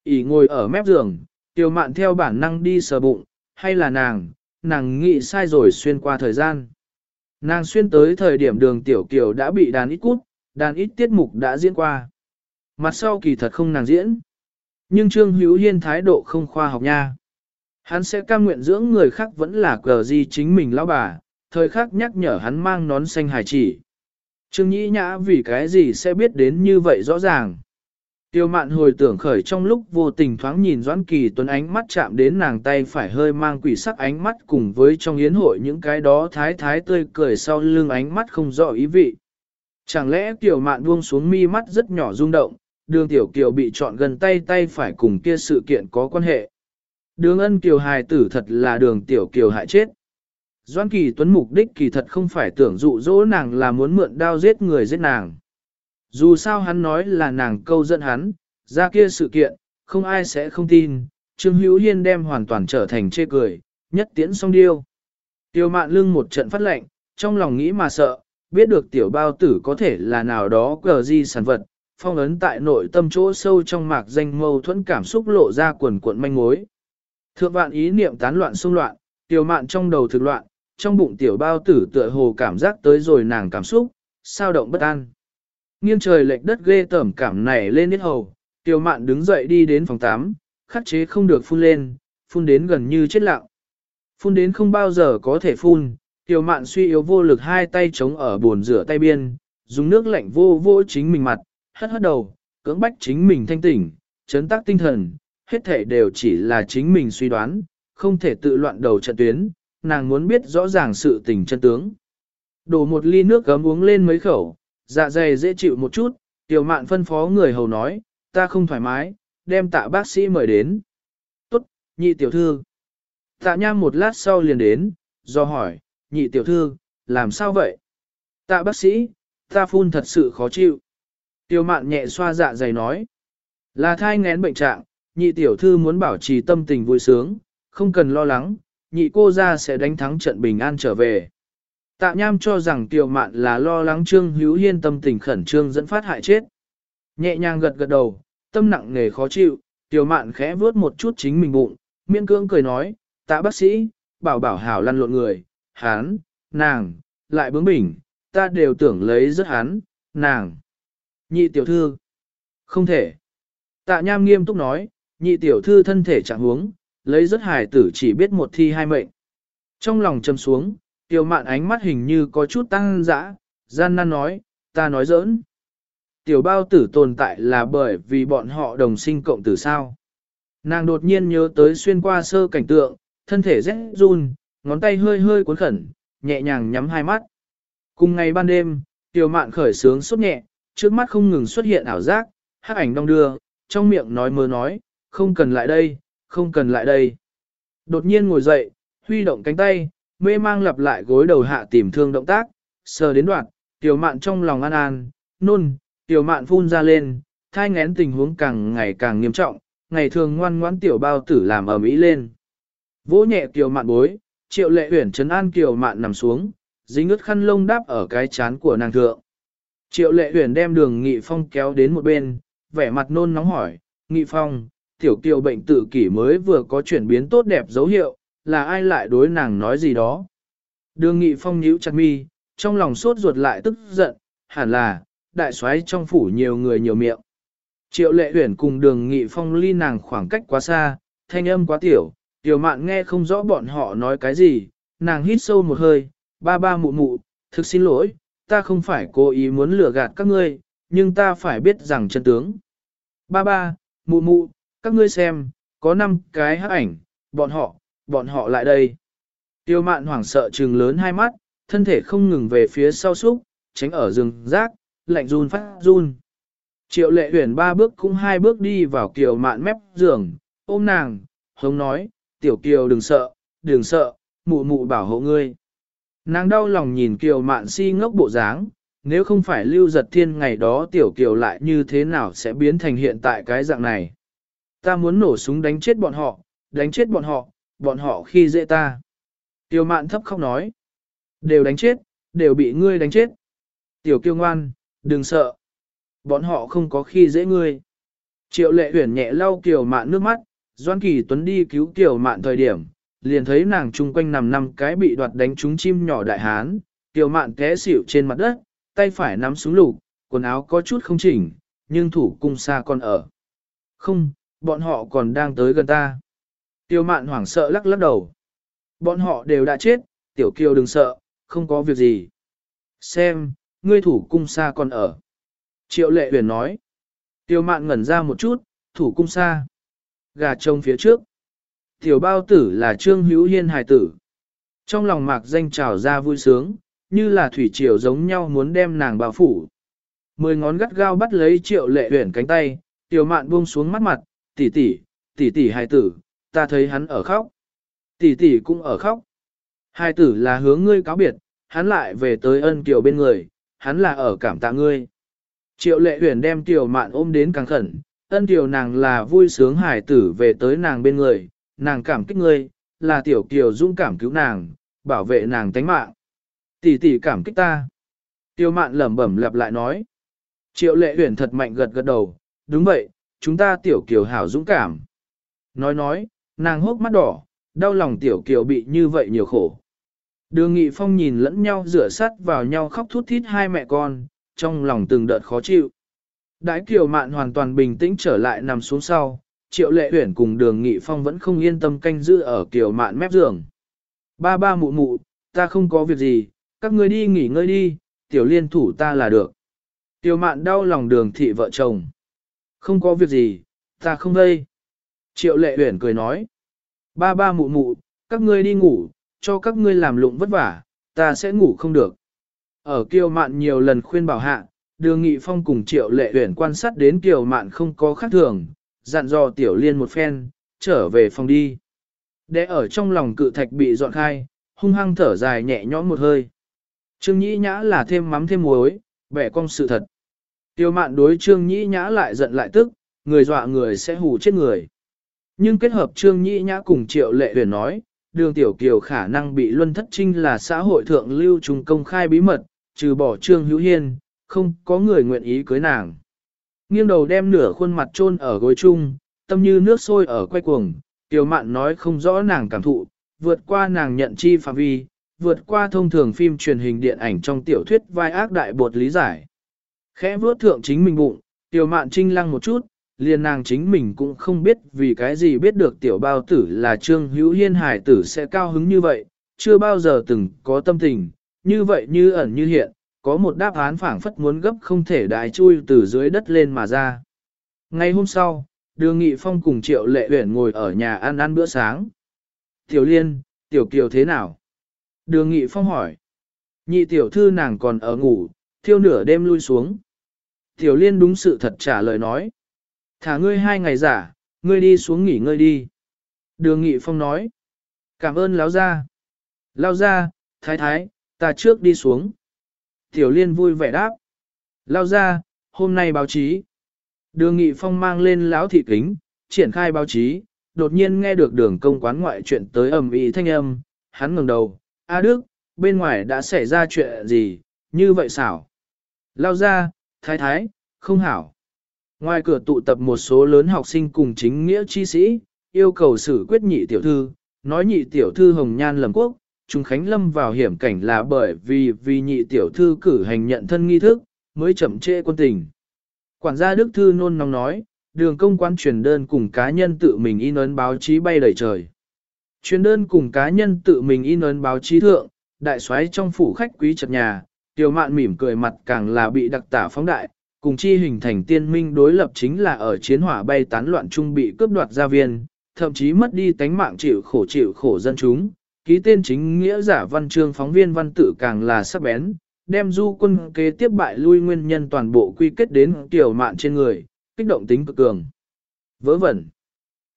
ỉ ngồi ở mép giường, tiểu mạn theo bản năng đi sờ bụng, hay là nàng, nàng nghĩ sai rồi xuyên qua thời gian. Nàng xuyên tới thời điểm đường tiểu kiều đã bị đàn ít cút, đàn ít tiết mục đã diễn qua. Mặt sau kỳ thật không nàng diễn. Nhưng Trương Hữu Hiên thái độ không khoa học nha. Hắn sẽ cam nguyện dưỡng người khác vẫn là cờ gì chính mình lão bà, thời khắc nhắc nhở hắn mang nón xanh hài chỉ. Trương Nhĩ Nhã vì cái gì sẽ biết đến như vậy rõ ràng. Tiêu mạn hồi tưởng khởi trong lúc vô tình thoáng nhìn Doãn Kỳ Tuấn ánh mắt chạm đến nàng tay phải hơi mang quỷ sắc ánh mắt cùng với trong yến hội những cái đó thái thái tươi cười sau lưng ánh mắt không rõ ý vị. Chẳng lẽ tiểu mạn buông xuống mi mắt rất nhỏ rung động, đường tiểu kiều bị chọn gần tay tay phải cùng kia sự kiện có quan hệ. Đường ân kiều hài tử thật là đường tiểu kiều hại chết. Doan Kỳ Tuấn mục đích kỳ thật không phải tưởng dụ dỗ nàng là muốn mượn đao giết người giết nàng. Dù sao hắn nói là nàng câu dẫn hắn, ra kia sự kiện, không ai sẽ không tin, Trương Hữu Hiên đem hoàn toàn trở thành chê cười, nhất tiễn song điêu. Tiêu mạn lưng một trận phát lệnh, trong lòng nghĩ mà sợ, biết được tiểu bao tử có thể là nào đó cờ di sản vật, phong ấn tại nội tâm chỗ sâu trong mạc danh mâu thuẫn cảm xúc lộ ra quần cuộn manh mối. Thượng vạn ý niệm tán loạn xung loạn, tiểu mạn trong đầu thực loạn, trong bụng tiểu bao tử tựa hồ cảm giác tới rồi nàng cảm xúc, sao động bất an. Nghiêng trời lệch đất ghê tởm cảm này lên nít hầu, tiểu mạn đứng dậy đi đến phòng 8, khắc chế không được phun lên, phun đến gần như chết lặng. Phun đến không bao giờ có thể phun, tiểu mạn suy yếu vô lực hai tay chống ở bồn rửa tay biên, dùng nước lạnh vô vô chính mình mặt, hất hất đầu, cưỡng bách chính mình thanh tỉnh, chấn tác tinh thần, hết thể đều chỉ là chính mình suy đoán, không thể tự loạn đầu trận tuyến, nàng muốn biết rõ ràng sự tình chân tướng. Đổ một ly nước gấm uống lên mấy khẩu, dạ dày dễ chịu một chút, tiểu mạn phân phó người hầu nói, ta không thoải mái, đem tạ bác sĩ mời đến. Tốt, nhị tiểu thư. Tạ nham một lát sau liền đến, do hỏi, nhị tiểu thư, làm sao vậy? Tạ bác sĩ, ta phun thật sự khó chịu. Tiểu mạn nhẹ xoa dạ dày nói, là thai ngén bệnh trạng, nhị tiểu thư muốn bảo trì tâm tình vui sướng, không cần lo lắng, nhị cô ra sẽ đánh thắng trận bình an trở về. Tạ Nham cho rằng Tiểu Mạn là lo lắng Trương Hữu Hiên tâm tình khẩn trương dẫn phát hại chết. Nhẹ nhàng gật gật đầu, tâm nặng nề khó chịu, Tiểu Mạn khẽ vuốt một chút chính mình bụng, miễn cưỡng cười nói, tạ bác sĩ, bảo bảo hảo lăn lộn người, hán, nàng, lại bướng bỉnh, ta đều tưởng lấy rất hán, nàng. Nhị tiểu thư, không thể. Tạ Nham nghiêm túc nói, nhị tiểu thư thân thể trạng huống, lấy rất hài tử chỉ biết một thi hai mệnh. Trong lòng châm xuống, tiểu mạn ánh mắt hình như có chút tăng dã, gian nan nói, ta nói giỡn. Tiểu bao tử tồn tại là bởi vì bọn họ đồng sinh cộng tử sao. Nàng đột nhiên nhớ tới xuyên qua sơ cảnh tượng, thân thể rét run, ngón tay hơi hơi cuốn khẩn, nhẹ nhàng nhắm hai mắt. Cùng ngày ban đêm, tiểu mạn khởi sướng sốt nhẹ, trước mắt không ngừng xuất hiện ảo giác, hắc ảnh đong đưa, trong miệng nói mơ nói, không cần lại đây, không cần lại đây. Đột nhiên ngồi dậy, huy động cánh tay, mê mang lặp lại gối đầu hạ tìm thương động tác, sờ đến đoạn, tiểu mạn trong lòng an an, nôn, tiểu mạn phun ra lên, thai ngén tình huống càng ngày càng nghiêm trọng, ngày thường ngoan ngoãn tiểu bao tử làm ở mỹ lên. Vỗ nhẹ tiểu mạn bối, triệu lệ huyển trấn an tiểu mạn nằm xuống, dính ướt khăn lông đáp ở cái chán của nàng thượng. Triệu lệ huyển đem đường nghị phong kéo đến một bên, vẻ mặt nôn nóng hỏi, nghị phong, tiểu kiều bệnh tự kỷ mới vừa có chuyển biến tốt đẹp dấu hiệu, là ai lại đối nàng nói gì đó. Đường nghị phong nhíu chặt mi, trong lòng sốt ruột lại tức giận, hẳn là, đại soái trong phủ nhiều người nhiều miệng. Triệu lệ huyển cùng đường nghị phong ly nàng khoảng cách quá xa, thanh âm quá tiểu, tiểu mạn nghe không rõ bọn họ nói cái gì, nàng hít sâu một hơi, ba ba mụ mụ, thực xin lỗi, ta không phải cố ý muốn lừa gạt các ngươi, nhưng ta phải biết rằng chân tướng. Ba ba, mụ mụ, các ngươi xem, có 5 cái hắc ảnh, bọn họ, bọn họ lại đây. Tiêu mạn hoảng sợ trừng lớn hai mắt, thân thể không ngừng về phía sau súc, tránh ở rừng rác, lạnh run phát run. Triệu lệ huyển ba bước cũng hai bước đi vào kiều mạn mép giường, ôm nàng, hống nói, tiểu kiều đừng sợ, đừng sợ, mụ mụ bảo hộ ngươi. Nàng đau lòng nhìn kiều mạn si ngốc bộ dáng, nếu không phải lưu giật thiên ngày đó tiểu kiều lại như thế nào sẽ biến thành hiện tại cái dạng này. Ta muốn nổ súng đánh chết bọn họ, đánh chết bọn họ, bọn họ khi dễ ta. Tiểu mạn thấp khóc nói. Đều đánh chết, đều bị ngươi đánh chết. Tiểu kiêu ngoan, đừng sợ. Bọn họ không có khi dễ ngươi. Triệu lệ huyển nhẹ lau kiểu mạn nước mắt, Doan Kỳ Tuấn đi cứu kiểu mạn thời điểm, liền thấy nàng chung quanh nằm năm cái bị đoạt đánh trúng chim nhỏ đại hán, Tiểu mạn té xỉu trên mặt đất, tay phải nắm súng lục, quần áo có chút không chỉnh, nhưng thủ cung xa còn ở. Không, bọn họ còn đang tới gần ta. Tiêu mạn hoảng sợ lắc lắc đầu. Bọn họ đều đã chết, tiểu kiều đừng sợ, không có việc gì. Xem, ngươi thủ cung xa còn ở. Triệu lệ huyền nói. Tiêu mạn ngẩn ra một chút, thủ cung xa. Gà trông phía trước. Tiểu bao tử là trương hữu hiên hài tử. Trong lòng mạc danh trào ra vui sướng, như là thủy triều giống nhau muốn đem nàng bao phủ. Mười ngón gắt gao bắt lấy triệu lệ huyền cánh tay, tiểu mạn buông xuống mắt mặt, tỷ tỷ, tỷ tỷ hài tử, ta thấy hắn ở khóc. Tỷ tỷ cũng ở khóc. Hai tử là hướng ngươi cáo biệt, hắn lại về tới ân kiều bên người, hắn là ở cảm tạ ngươi. Triệu lệ huyền đem tiểu mạn ôm đến càng khẩn, ân tiểu nàng là vui sướng hải tử về tới nàng bên người, nàng cảm kích ngươi, là tiểu kiều dũng cảm cứu nàng, bảo vệ nàng tánh mạng. Tỷ tỷ cảm kích ta. Tiêu mạn lẩm bẩm lặp lại nói. Triệu lệ huyền thật mạnh gật gật đầu, đúng vậy, chúng ta tiểu kiều hảo dũng cảm. Nói nói, nàng hốc mắt đỏ, đau lòng tiểu kiều bị như vậy nhiều khổ. Đường Nghị Phong nhìn lẫn nhau rửa sắt vào nhau khóc thút thít hai mẹ con, trong lòng từng đợt khó chịu. Đái kiều mạn hoàn toàn bình tĩnh trở lại nằm xuống sau, triệu lệ huyển cùng đường Nghị Phong vẫn không yên tâm canh giữ ở kiều mạn mép giường. Ba ba mụ mụ, ta không có việc gì, các ngươi đi nghỉ ngơi đi, tiểu liên thủ ta là được. Tiểu mạn đau lòng đường thị vợ chồng. Không có việc gì, ta không đây. Triệu lệ huyển cười nói. Ba ba mụ mụ, các ngươi đi ngủ, cho các ngươi làm lụng vất vả, ta sẽ ngủ không được. Ở kiều mạn nhiều lần khuyên bảo hạ, đường nghị phong cùng triệu lệ huyển quan sát đến kiều mạn không có khác thường, dặn dò tiểu liên một phen, trở về phòng đi. Để ở trong lòng cự thạch bị dọn khai, hung hăng thở dài nhẹ nhõm một hơi. Trương Nhĩ Nhã là thêm mắm thêm muối, bẻ cong sự thật. Tiêu mạn đối Trương Nhĩ Nhã lại giận lại tức, người dọa người sẽ hù chết người. Nhưng kết hợp Trương Nhĩ Nhã cùng Triệu Lệ Huyền nói, đường tiểu kiều khả năng bị luân thất trinh là xã hội thượng lưu trùng công khai bí mật, trừ bỏ Trương Hữu Hiên, không có người nguyện ý cưới nàng. Nghiêng đầu đem nửa khuôn mặt chôn ở gối chung, tâm như nước sôi ở quay cuồng, Tiêu Mạn nói không rõ nàng cảm thụ, vượt qua nàng nhận chi phạm vi, vượt qua thông thường phim truyền hình điện ảnh trong tiểu thuyết vai ác đại bột lý giải. Khẽ vuốt thượng chính mình bụng, Tiểu Mạn trinh lăng một chút, liền nàng chính mình cũng không biết vì cái gì biết được tiểu bao tử là Trương Hữu Hiên hải tử sẽ cao hứng như vậy, chưa bao giờ từng có tâm tình, như vậy như ẩn như hiện, có một đáp án phảng phất muốn gấp không thể đại chui từ dưới đất lên mà ra. Ngay hôm sau, đường nghị phong cùng triệu lệ uyển ngồi ở nhà ăn ăn bữa sáng. Tiểu liên, tiểu kiều thế nào? Đường nghị phong hỏi. Nhị tiểu thư nàng còn ở ngủ, thiêu nửa đêm lui xuống. Tiểu liên đúng sự thật trả lời nói. Thả ngươi hai ngày giả, ngươi đi xuống nghỉ ngơi đi. Đường Nghị Phong nói. Cảm ơn lão gia. Lão gia, thái thái, ta trước đi xuống. Tiểu Liên vui vẻ đáp. Lão gia, hôm nay báo chí. Đường Nghị Phong mang lên lão thị kính, triển khai báo chí, đột nhiên nghe được đường công quán ngoại chuyện tới ầm ĩ thanh âm, hắn ngẩng đầu, "A Đức, bên ngoài đã xảy ra chuyện gì, như vậy xảo?" Lao ra, thái thái, không hảo. Ngoài cửa tụ tập một số lớn học sinh cùng chính nghĩa chi sĩ, yêu cầu xử quyết nhị tiểu thư, nói nhị tiểu thư hồng nhan lầm quốc, Trung Khánh Lâm vào hiểm cảnh là bởi vì vì nhị tiểu thư cử hành nhận thân nghi thức, mới chậm trễ quân tình. Quản gia Đức Thư nôn nóng nói, đường công quan truyền đơn cùng cá nhân tự mình in ấn báo chí bay đầy trời. Truyền đơn cùng cá nhân tự mình in ấn báo chí thượng, đại soái trong phủ khách quý chật nhà, tiểu mạn mỉm cười mặt càng là bị đặc tả phóng đại, cùng chi hình thành tiên minh đối lập chính là ở chiến hỏa bay tán loạn trung bị cướp đoạt gia viên, thậm chí mất đi tánh mạng chịu khổ chịu khổ dân chúng. Ký tên chính nghĩa giả văn chương phóng viên văn tử càng là sắc bén, đem du quân kế tiếp bại lui nguyên nhân toàn bộ quy kết đến tiểu mạn trên người, kích động tính cực cường. Vớ vẩn.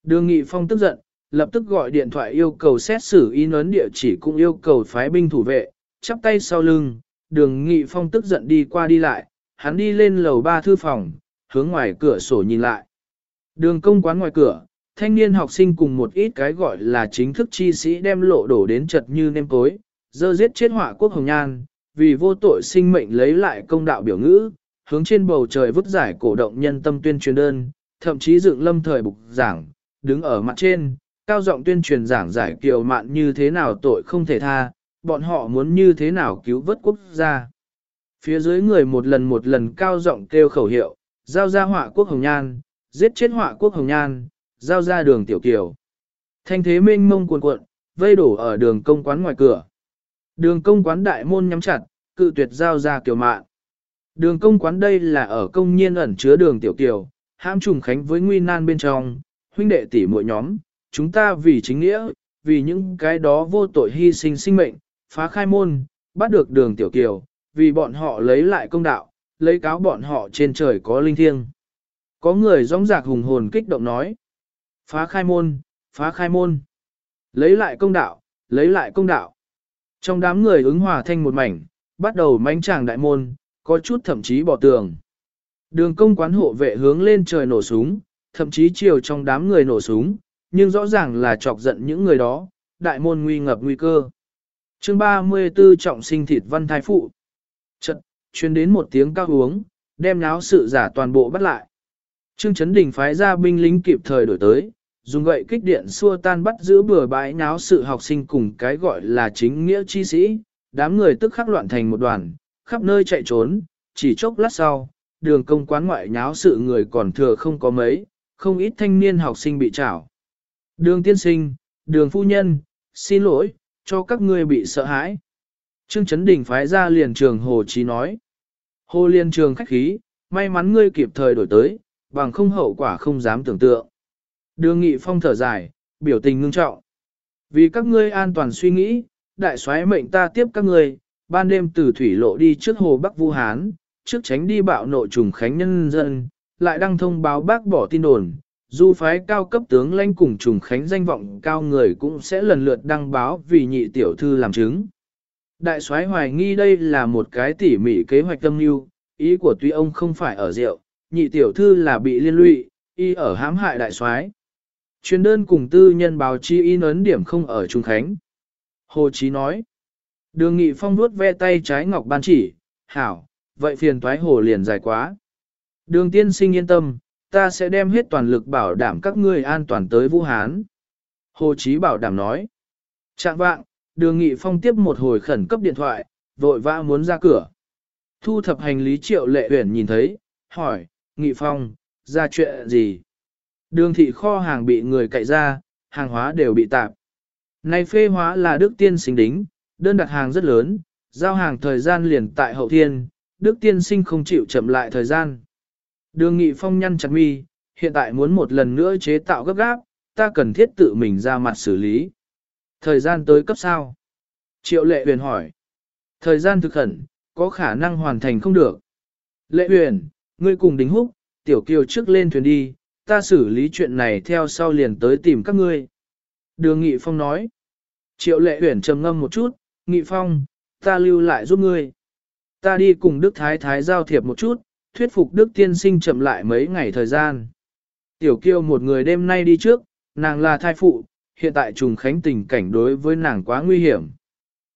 Đường Nghị Phong tức giận, lập tức gọi điện thoại yêu cầu xét xử in ấn địa chỉ cũng yêu cầu phái binh thủ vệ, chắp tay sau lưng, đường Nghị Phong tức giận đi qua đi lại, hắn đi lên lầu ba thư phòng, hướng ngoài cửa sổ nhìn lại. Đường công quán ngoài cửa, thanh niên học sinh cùng một ít cái gọi là chính thức chi sĩ đem lộ đổ đến chật như nêm tối, dơ giết chết họa quốc hồng nhan, vì vô tội sinh mệnh lấy lại công đạo biểu ngữ, hướng trên bầu trời vứt giải cổ động nhân tâm tuyên truyền đơn, thậm chí dựng lâm thời bục giảng, đứng ở mặt trên, cao giọng tuyên truyền giảng giải kiều mạn như thế nào tội không thể tha, bọn họ muốn như thế nào cứu vớt quốc gia. Phía dưới người một lần một lần cao giọng kêu khẩu hiệu, giao ra họa quốc hồng nhan, giết chết họa quốc hồng nhan, giao ra đường tiểu kiều. Thanh thế mênh mông cuồn cuộn, vây đổ ở đường công quán ngoài cửa. Đường công quán đại môn nhắm chặt, cự tuyệt giao ra kiều mạn. Đường công quán đây là ở công nhiên ẩn chứa đường tiểu kiều, hãm trùng khánh với nguy nan bên trong, huynh đệ tỷ muội nhóm, chúng ta vì chính nghĩa, vì những cái đó vô tội hy sinh sinh mệnh, phá khai môn, bắt được đường tiểu kiều, vì bọn họ lấy lại công đạo, lấy cáo bọn họ trên trời có linh thiêng. Có người rong rạc hùng hồn kích động nói, phá khai môn, phá khai môn, lấy lại công đạo, lấy lại công đạo. Trong đám người ứng hòa thanh một mảnh, bắt đầu mánh tràng đại môn, có chút thậm chí bỏ tường. Đường công quán hộ vệ hướng lên trời nổ súng, thậm chí chiều trong đám người nổ súng, nhưng rõ ràng là chọc giận những người đó, đại môn nguy ngập nguy cơ chương 34 trọng sinh thịt văn thái phụ. Chật, chuyên đến một tiếng cao uống, đem náo sự giả toàn bộ bắt lại. Trương Chấn Đình phái ra binh lính kịp thời đổi tới, dùng gậy kích điện xua tan bắt giữ bừa bãi náo sự học sinh cùng cái gọi là chính nghĩa chi sĩ, đám người tức khắc loạn thành một đoàn, khắp nơi chạy trốn, chỉ chốc lát sau, đường công quán ngoại nháo sự người còn thừa không có mấy, không ít thanh niên học sinh bị trảo. Đường tiên sinh, đường phu nhân, xin lỗi, cho các ngươi bị sợ hãi. Trương Chấn Đình phái ra liền trường Hồ Chí nói. Hồ liên trường khách khí, may mắn ngươi kịp thời đổi tới, bằng không hậu quả không dám tưởng tượng. Đường Nghị Phong thở dài, biểu tình ngưng trọng. Vì các ngươi an toàn suy nghĩ, đại soái mệnh ta tiếp các ngươi, ban đêm từ thủy lộ đi trước hồ Bắc Vu Hán, trước tránh đi bạo nội trùng khánh nhân dân, lại đăng thông báo bác bỏ tin đồn. Du phái cao cấp tướng lãnh cùng trùng khánh danh vọng cao người cũng sẽ lần lượt đăng báo vì nhị tiểu thư làm chứng. Đại soái hoài nghi đây là một cái tỉ mỉ kế hoạch tâm mưu, ý của tuy ông không phải ở rượu, nhị tiểu thư là bị liên lụy, y ở hãm hại đại soái. Chuyên đơn cùng tư nhân báo chi in ấn điểm không ở Trung Khánh. Hồ Chí nói. Đường Nghị Phong vuốt ve tay trái ngọc ban chỉ, hảo, vậy phiền toái hồ liền dài quá. Đường tiên sinh yên tâm, ta sẽ đem hết toàn lực bảo đảm các ngươi an toàn tới Vũ Hán. Hồ Chí bảo đảm nói. Trạng vạng, đường Nghị Phong tiếp một hồi khẩn cấp điện thoại, vội vã muốn ra cửa. Thu thập hành lý triệu lệ huyển nhìn thấy, hỏi, Nghị Phong, ra chuyện gì? Đường thị kho hàng bị người cậy ra, hàng hóa đều bị tạp. Này phê hóa là Đức Tiên sinh đính, đơn đặt hàng rất lớn, giao hàng thời gian liền tại hậu thiên, Đức Tiên sinh không chịu chậm lại thời gian. Đường Nghị Phong nhăn chặt mi, hiện tại muốn một lần nữa chế tạo gấp gáp, ta cần thiết tự mình ra mặt xử lý. Thời gian tới cấp sao? Triệu lệ huyền hỏi. Thời gian thực khẩn, có khả năng hoàn thành không được. Lệ huyền, ngươi cùng đính húc, tiểu kiều trước lên thuyền đi, ta xử lý chuyện này theo sau liền tới tìm các ngươi. Đường Nghị Phong nói. Triệu lệ huyền trầm ngâm một chút, Nghị Phong, ta lưu lại giúp ngươi. Ta đi cùng Đức Thái Thái giao thiệp một chút, thuyết phục Đức Tiên Sinh chậm lại mấy ngày thời gian. Tiểu kiêu một người đêm nay đi trước, nàng là thai phụ, hiện tại trùng khánh tình cảnh đối với nàng quá nguy hiểm.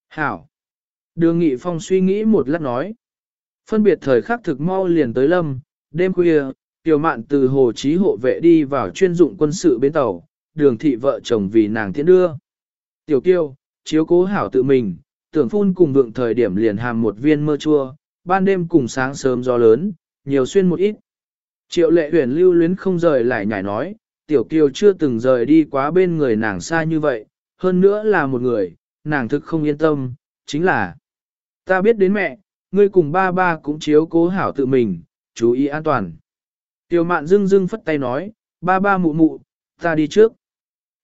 Hảo. Đường Nghị Phong suy nghĩ một lát nói. Phân biệt thời khắc thực mau liền tới lâm, đêm khuya, Tiểu mạn từ hồ chí hộ vệ đi vào chuyên dụng quân sự bến tàu, đường thị vợ chồng vì nàng tiễn đưa. Tiểu kiêu, chiếu cố hảo tự mình, tưởng phun cùng vượng thời điểm liền hàm một viên mơ chua, ban đêm cùng sáng sớm gió lớn, nhiều xuyên một ít. Triệu lệ huyền lưu luyến không rời lại nhảy nói, tiểu kiều chưa từng rời đi quá bên người nàng xa như vậy, hơn nữa là một người, nàng thực không yên tâm, chính là ta biết đến mẹ, ngươi cùng ba ba cũng chiếu cố hảo tự mình, chú ý an toàn. Tiểu mạn dưng dưng phất tay nói, ba ba mụ mụ, ta đi trước.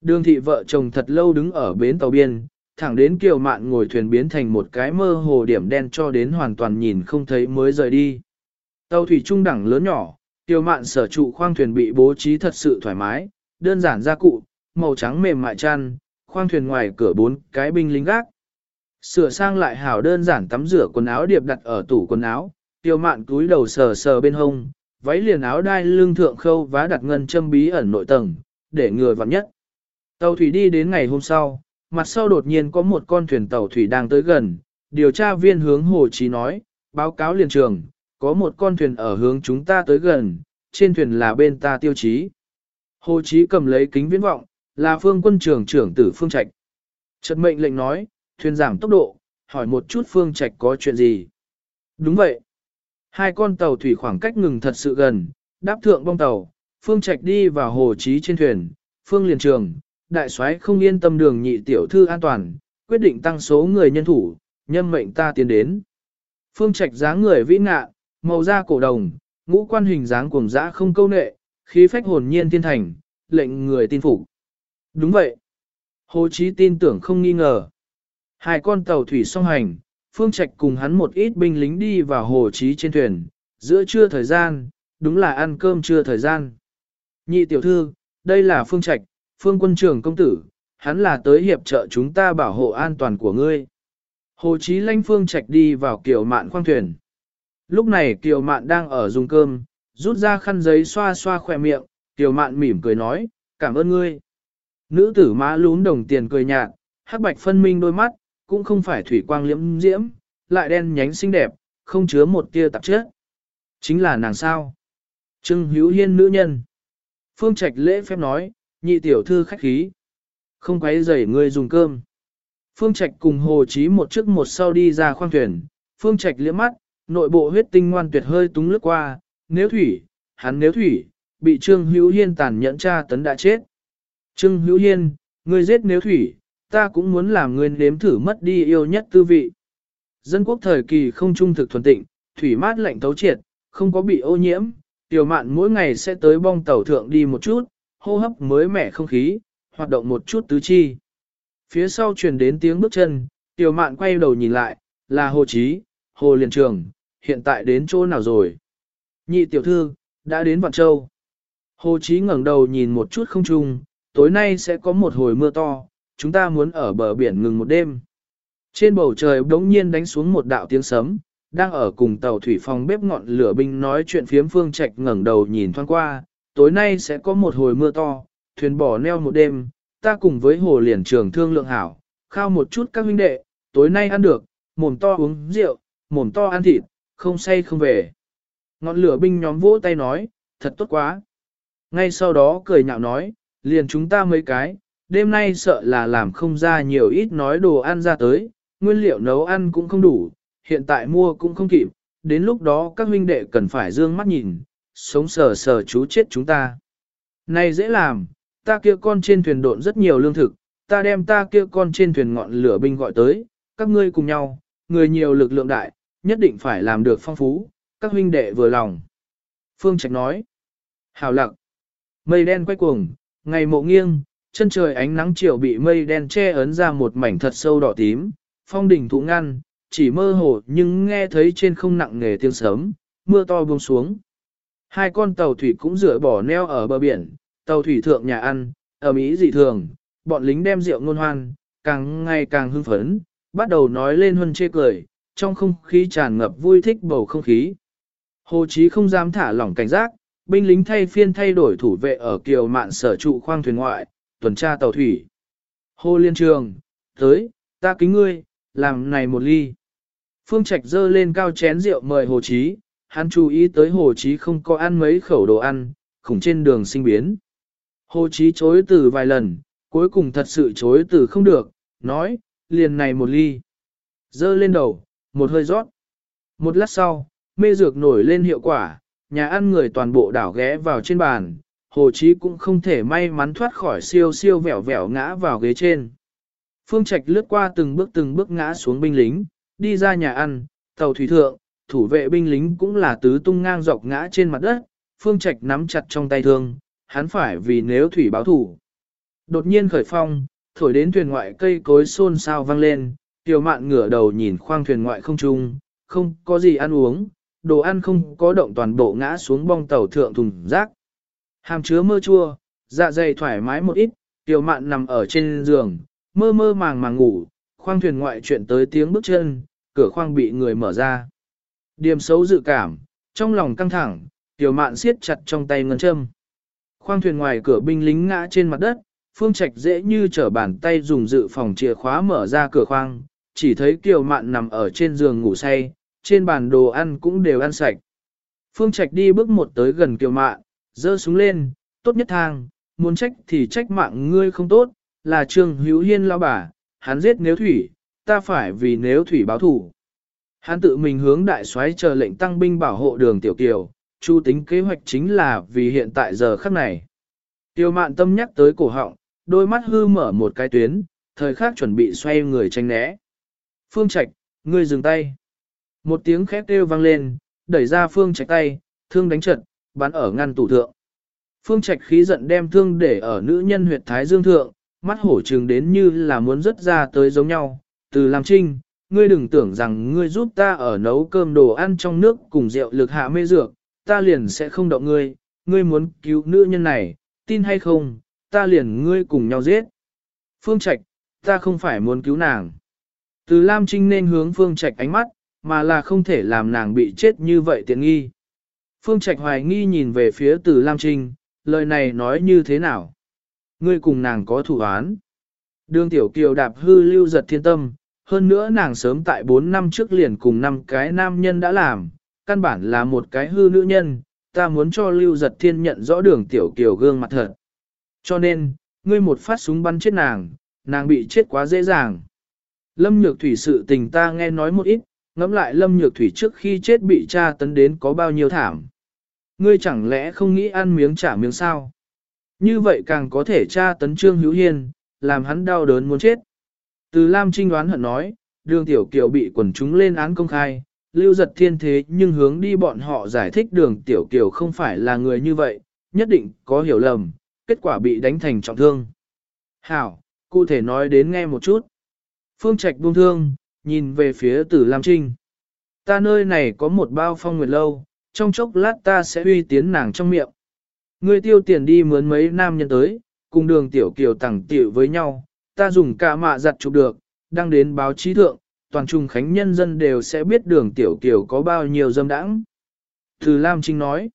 Đường thị vợ chồng thật lâu đứng ở bến tàu biên, thẳng đến kiều mạn ngồi thuyền biến thành một cái mơ hồ điểm đen cho đến hoàn toàn nhìn không thấy mới rời đi. Tàu thủy trung đẳng lớn nhỏ, tiểu mạn sở trụ khoang thuyền bị bố trí thật sự thoải mái, đơn giản gia cụ, màu trắng mềm mại chăn, khoang thuyền ngoài cửa bốn cái binh lính gác. Sửa sang lại hảo đơn giản tắm rửa quần áo điệp đặt ở tủ quần áo, tiêu mạn túi đầu sờ sờ bên hông, váy liền áo đai lưng thượng khâu vá đặt ngân châm bí ẩn nội tầng, để người vặn nhất. Tàu thủy đi đến ngày hôm sau, mặt sau đột nhiên có một con thuyền tàu thủy đang tới gần, điều tra viên hướng Hồ Chí nói, báo cáo liền trường, có một con thuyền ở hướng chúng ta tới gần, trên thuyền là bên ta tiêu chí. Hồ Chí cầm lấy kính viễn vọng, là phương quân trưởng trưởng tử Phương Trạch. Trật mệnh lệnh nói, thuyền giảm tốc độ, hỏi một chút Phương Trạch có chuyện gì. Đúng vậy. Hai con tàu thủy khoảng cách ngừng thật sự gần, đáp thượng bong tàu, Phương Trạch đi vào hồ chí trên thuyền, Phương liền trường, đại soái không yên tâm đường nhị tiểu thư an toàn, quyết định tăng số người nhân thủ, nhân mệnh ta tiến đến. Phương Trạch dáng người vĩ ngạ, màu da cổ đồng, ngũ quan hình dáng cuồng dã không câu nệ, khí phách hồn nhiên thiên thành, lệnh người tin phục. Đúng vậy. Hồ Chí tin tưởng không nghi ngờ. Hai con tàu thủy song hành, Phương Trạch cùng hắn một ít binh lính đi vào hồ chí trên thuyền, giữa trưa thời gian, đúng là ăn cơm trưa thời gian. Nhị tiểu thư, đây là Phương Trạch, Phương quân trưởng công tử, hắn là tới hiệp trợ chúng ta bảo hộ an toàn của ngươi. Hồ Chí Lanh Phương Trạch đi vào kiều mạn khoang thuyền. Lúc này kiều mạn đang ở dùng cơm, rút ra khăn giấy xoa xoa khỏe miệng, kiều mạn mỉm cười nói, cảm ơn ngươi. Nữ tử mã lún đồng tiền cười nhạt, hắc bạch phân minh đôi mắt, cũng không phải thủy quang liễm diễm, lại đen nhánh xinh đẹp, không chứa một tia tạp chất. Chính là nàng sao? Trưng hữu hiên nữ nhân. Phương Trạch lễ phép nói, nhị tiểu thư khách khí. Không quấy rầy ngươi dùng cơm. Phương Trạch cùng Hồ Chí một trước một sau đi ra khoang thuyền. Phương Trạch liếc mắt, nội bộ huyết tinh ngoan tuyệt hơi túng lướt qua. Nếu thủy, hắn nếu thủy, bị Trương Hữu Hiên tàn nhẫn tra tấn đã chết. Trương Hữu Hiên, ngươi giết nếu thủy, ta cũng muốn làm ngươi nếm thử mất đi yêu nhất tư vị. Dân quốc thời kỳ không trung thực thuần tịnh, thủy mát lạnh tấu triệt, không có bị ô nhiễm, Tiểu mạn mỗi ngày sẽ tới bong tàu thượng đi một chút, hô hấp mới mẻ không khí, hoạt động một chút tứ chi. Phía sau truyền đến tiếng bước chân, tiểu mạn quay đầu nhìn lại, là hồ trí, hồ liền trường, hiện tại đến chỗ nào rồi? Nhị tiểu thư, đã đến Vạn Châu. Hồ chí ngẩng đầu nhìn một chút không trung, tối nay sẽ có một hồi mưa to, chúng ta muốn ở bờ biển ngừng một đêm. Trên bầu trời đống nhiên đánh xuống một đạo tiếng sấm, đang ở cùng tàu thủy phòng bếp ngọn lửa binh nói chuyện phiếm phương trạch ngẩng đầu nhìn thoáng qua, tối nay sẽ có một hồi mưa to, thuyền bỏ neo một đêm, ta cùng với hồ liền trường thương lượng hảo, khao một chút các huynh đệ, tối nay ăn được, mồm to uống rượu, mồm to ăn thịt, không say không về. Ngọn lửa binh nhóm vỗ tay nói, thật tốt quá. Ngay sau đó cười nhạo nói, liền chúng ta mấy cái, đêm nay sợ là làm không ra nhiều ít nói đồ ăn ra tới, nguyên liệu nấu ăn cũng không đủ, hiện tại mua cũng không kịp, đến lúc đó các huynh đệ cần phải dương mắt nhìn, sống sờ sờ chú chết chúng ta. Này dễ làm, ta kia con trên thuyền độn rất nhiều lương thực, ta đem ta kia con trên thuyền ngọn lửa binh gọi tới, các ngươi cùng nhau, người nhiều lực lượng đại, nhất định phải làm được phong phú, các huynh đệ vừa lòng. Phương Trạch nói, hào lặng, mây đen quay cuồng, ngày mộ nghiêng, chân trời ánh nắng chiều bị mây đen che ấn ra một mảnh thật sâu đỏ tím, phong đỉnh thụ ngăn, chỉ mơ hồ nhưng nghe thấy trên không nặng nghề tiếng sớm, mưa to buông xuống. Hai con tàu thủy cũng rửa bỏ neo ở bờ biển, tàu thủy thượng nhà ăn, ở Mỹ dị thường, bọn lính đem rượu ngôn hoan, càng ngày càng hưng phấn, bắt đầu nói lên huân chê cười, trong không khí tràn ngập vui thích bầu không khí. Hồ Chí không dám thả lỏng cảnh giác, binh lính thay phiên thay đổi thủ vệ ở kiều mạn sở trụ khoang thuyền ngoại, tuần tra tàu thủy. Hồ Liên Trường, tới, ta kính ngươi, làm này một ly. Phương Trạch dơ lên cao chén rượu mời Hồ Chí, hắn chú ý tới Hồ Chí không có ăn mấy khẩu đồ ăn, khủng trên đường sinh biến. Hồ Chí chối từ vài lần, cuối cùng thật sự chối từ không được, nói, liền này một ly. Dơ lên đầu, một hơi rót. Một lát sau, mê dược nổi lên hiệu quả, nhà ăn người toàn bộ đảo ghé vào trên bàn, Hồ Chí cũng không thể may mắn thoát khỏi siêu siêu vẹo vẹo ngã vào ghế trên. Phương Trạch lướt qua từng bước từng bước ngã xuống binh lính, đi ra nhà ăn, tàu thủy thượng, thủ vệ binh lính cũng là tứ tung ngang dọc ngã trên mặt đất, Phương Trạch nắm chặt trong tay thương, hắn phải vì nếu thủy báo thủ. Đột nhiên khởi phong, thổi đến thuyền ngoại cây cối xôn xao vang lên, tiểu mạn ngửa đầu nhìn khoang thuyền ngoại không trung, không có gì ăn uống, đồ ăn không có động toàn bộ ngã xuống bong tàu thượng thùng rác. Hàm chứa mơ chua, dạ dày thoải mái một ít, tiểu mạn nằm ở trên giường, mơ mơ màng màng ngủ, khoang thuyền ngoại chuyện tới tiếng bước chân, cửa khoang bị người mở ra. Điểm xấu dự cảm, trong lòng căng thẳng, tiểu mạn siết chặt trong tay ngân châm. Khoang thuyền ngoài cửa binh lính ngã trên mặt đất, Phương Trạch dễ như trở bàn tay dùng dự phòng chìa khóa mở ra cửa khoang, chỉ thấy Kiều Mạn nằm ở trên giường ngủ say, trên bàn đồ ăn cũng đều ăn sạch. Phương Trạch đi bước một tới gần Kiều Mạn, giơ súng lên, tốt nhất thang, muốn trách thì trách mạng ngươi không tốt, là Trương Hữu Hiên lao bà, hắn giết nếu thủy, ta phải vì nếu thủy báo thủ. Hắn tự mình hướng đại soái chờ lệnh tăng binh bảo hộ đường tiểu kiều, chu tính kế hoạch chính là vì hiện tại giờ khắc này. Tiêu mạn tâm nhắc tới cổ họng, đôi mắt hư mở một cái tuyến, thời khắc chuẩn bị xoay người tranh né. Phương Trạch, ngươi dừng tay. Một tiếng khét kêu vang lên, đẩy ra Phương Trạch tay, thương đánh trận, bắn ở ngăn tủ thượng. Phương Trạch khí giận đem thương để ở nữ nhân huyệt thái dương thượng, mắt hổ trừng đến như là muốn rớt ra tới giống nhau. Từ làm trinh, ngươi đừng tưởng rằng ngươi giúp ta ở nấu cơm đồ ăn trong nước cùng rượu lực hạ mê dược, ta liền sẽ không động ngươi, ngươi muốn cứu nữ nhân này, tin hay không, ta liền ngươi cùng nhau giết. Phương Trạch, ta không phải muốn cứu nàng. Từ Lam Trinh nên hướng Phương Trạch ánh mắt, mà là không thể làm nàng bị chết như vậy tiện nghi. Phương Trạch hoài nghi nhìn về phía từ Lam Trinh, lời này nói như thế nào? Ngươi cùng nàng có thủ án. Đường Tiểu Kiều đạp hư lưu giật thiên tâm, hơn nữa nàng sớm tại 4 năm trước liền cùng năm cái nam nhân đã làm, căn bản là một cái hư nữ nhân, ta muốn cho lưu giật thiên nhận rõ đường Tiểu Kiều gương mặt thật. Cho nên, ngươi một phát súng bắn chết nàng, nàng bị chết quá dễ dàng. Lâm Nhược Thủy sự tình ta nghe nói một ít, ngẫm lại Lâm Nhược Thủy trước khi chết bị cha tấn đến có bao nhiêu thảm. Ngươi chẳng lẽ không nghĩ ăn miếng trả miếng sao? Như vậy càng có thể tra tấn Trương Hữu Hiên, làm hắn đau đớn muốn chết. Từ Lam Trinh đoán hận nói, đường tiểu kiều bị quần chúng lên án công khai, lưu giật thiên thế nhưng hướng đi bọn họ giải thích đường tiểu kiều không phải là người như vậy, nhất định có hiểu lầm, kết quả bị đánh thành trọng thương. Hảo, cụ thể nói đến nghe một chút. Phương Trạch buông thương, nhìn về phía tử Lam Trinh. Ta nơi này có một bao phong nguyệt lâu, trong chốc lát ta sẽ uy tiến nàng trong miệng. Ngươi tiêu tiền đi mướn mấy nam nhân tới, cùng đường tiểu kiều tẳng tiểu với nhau, ta dùng cả mạ giặt chụp được, đăng đến báo chí thượng, toàn trung khánh nhân dân đều sẽ biết đường tiểu kiều có bao nhiêu dâm đãng. Từ Lam Trinh nói,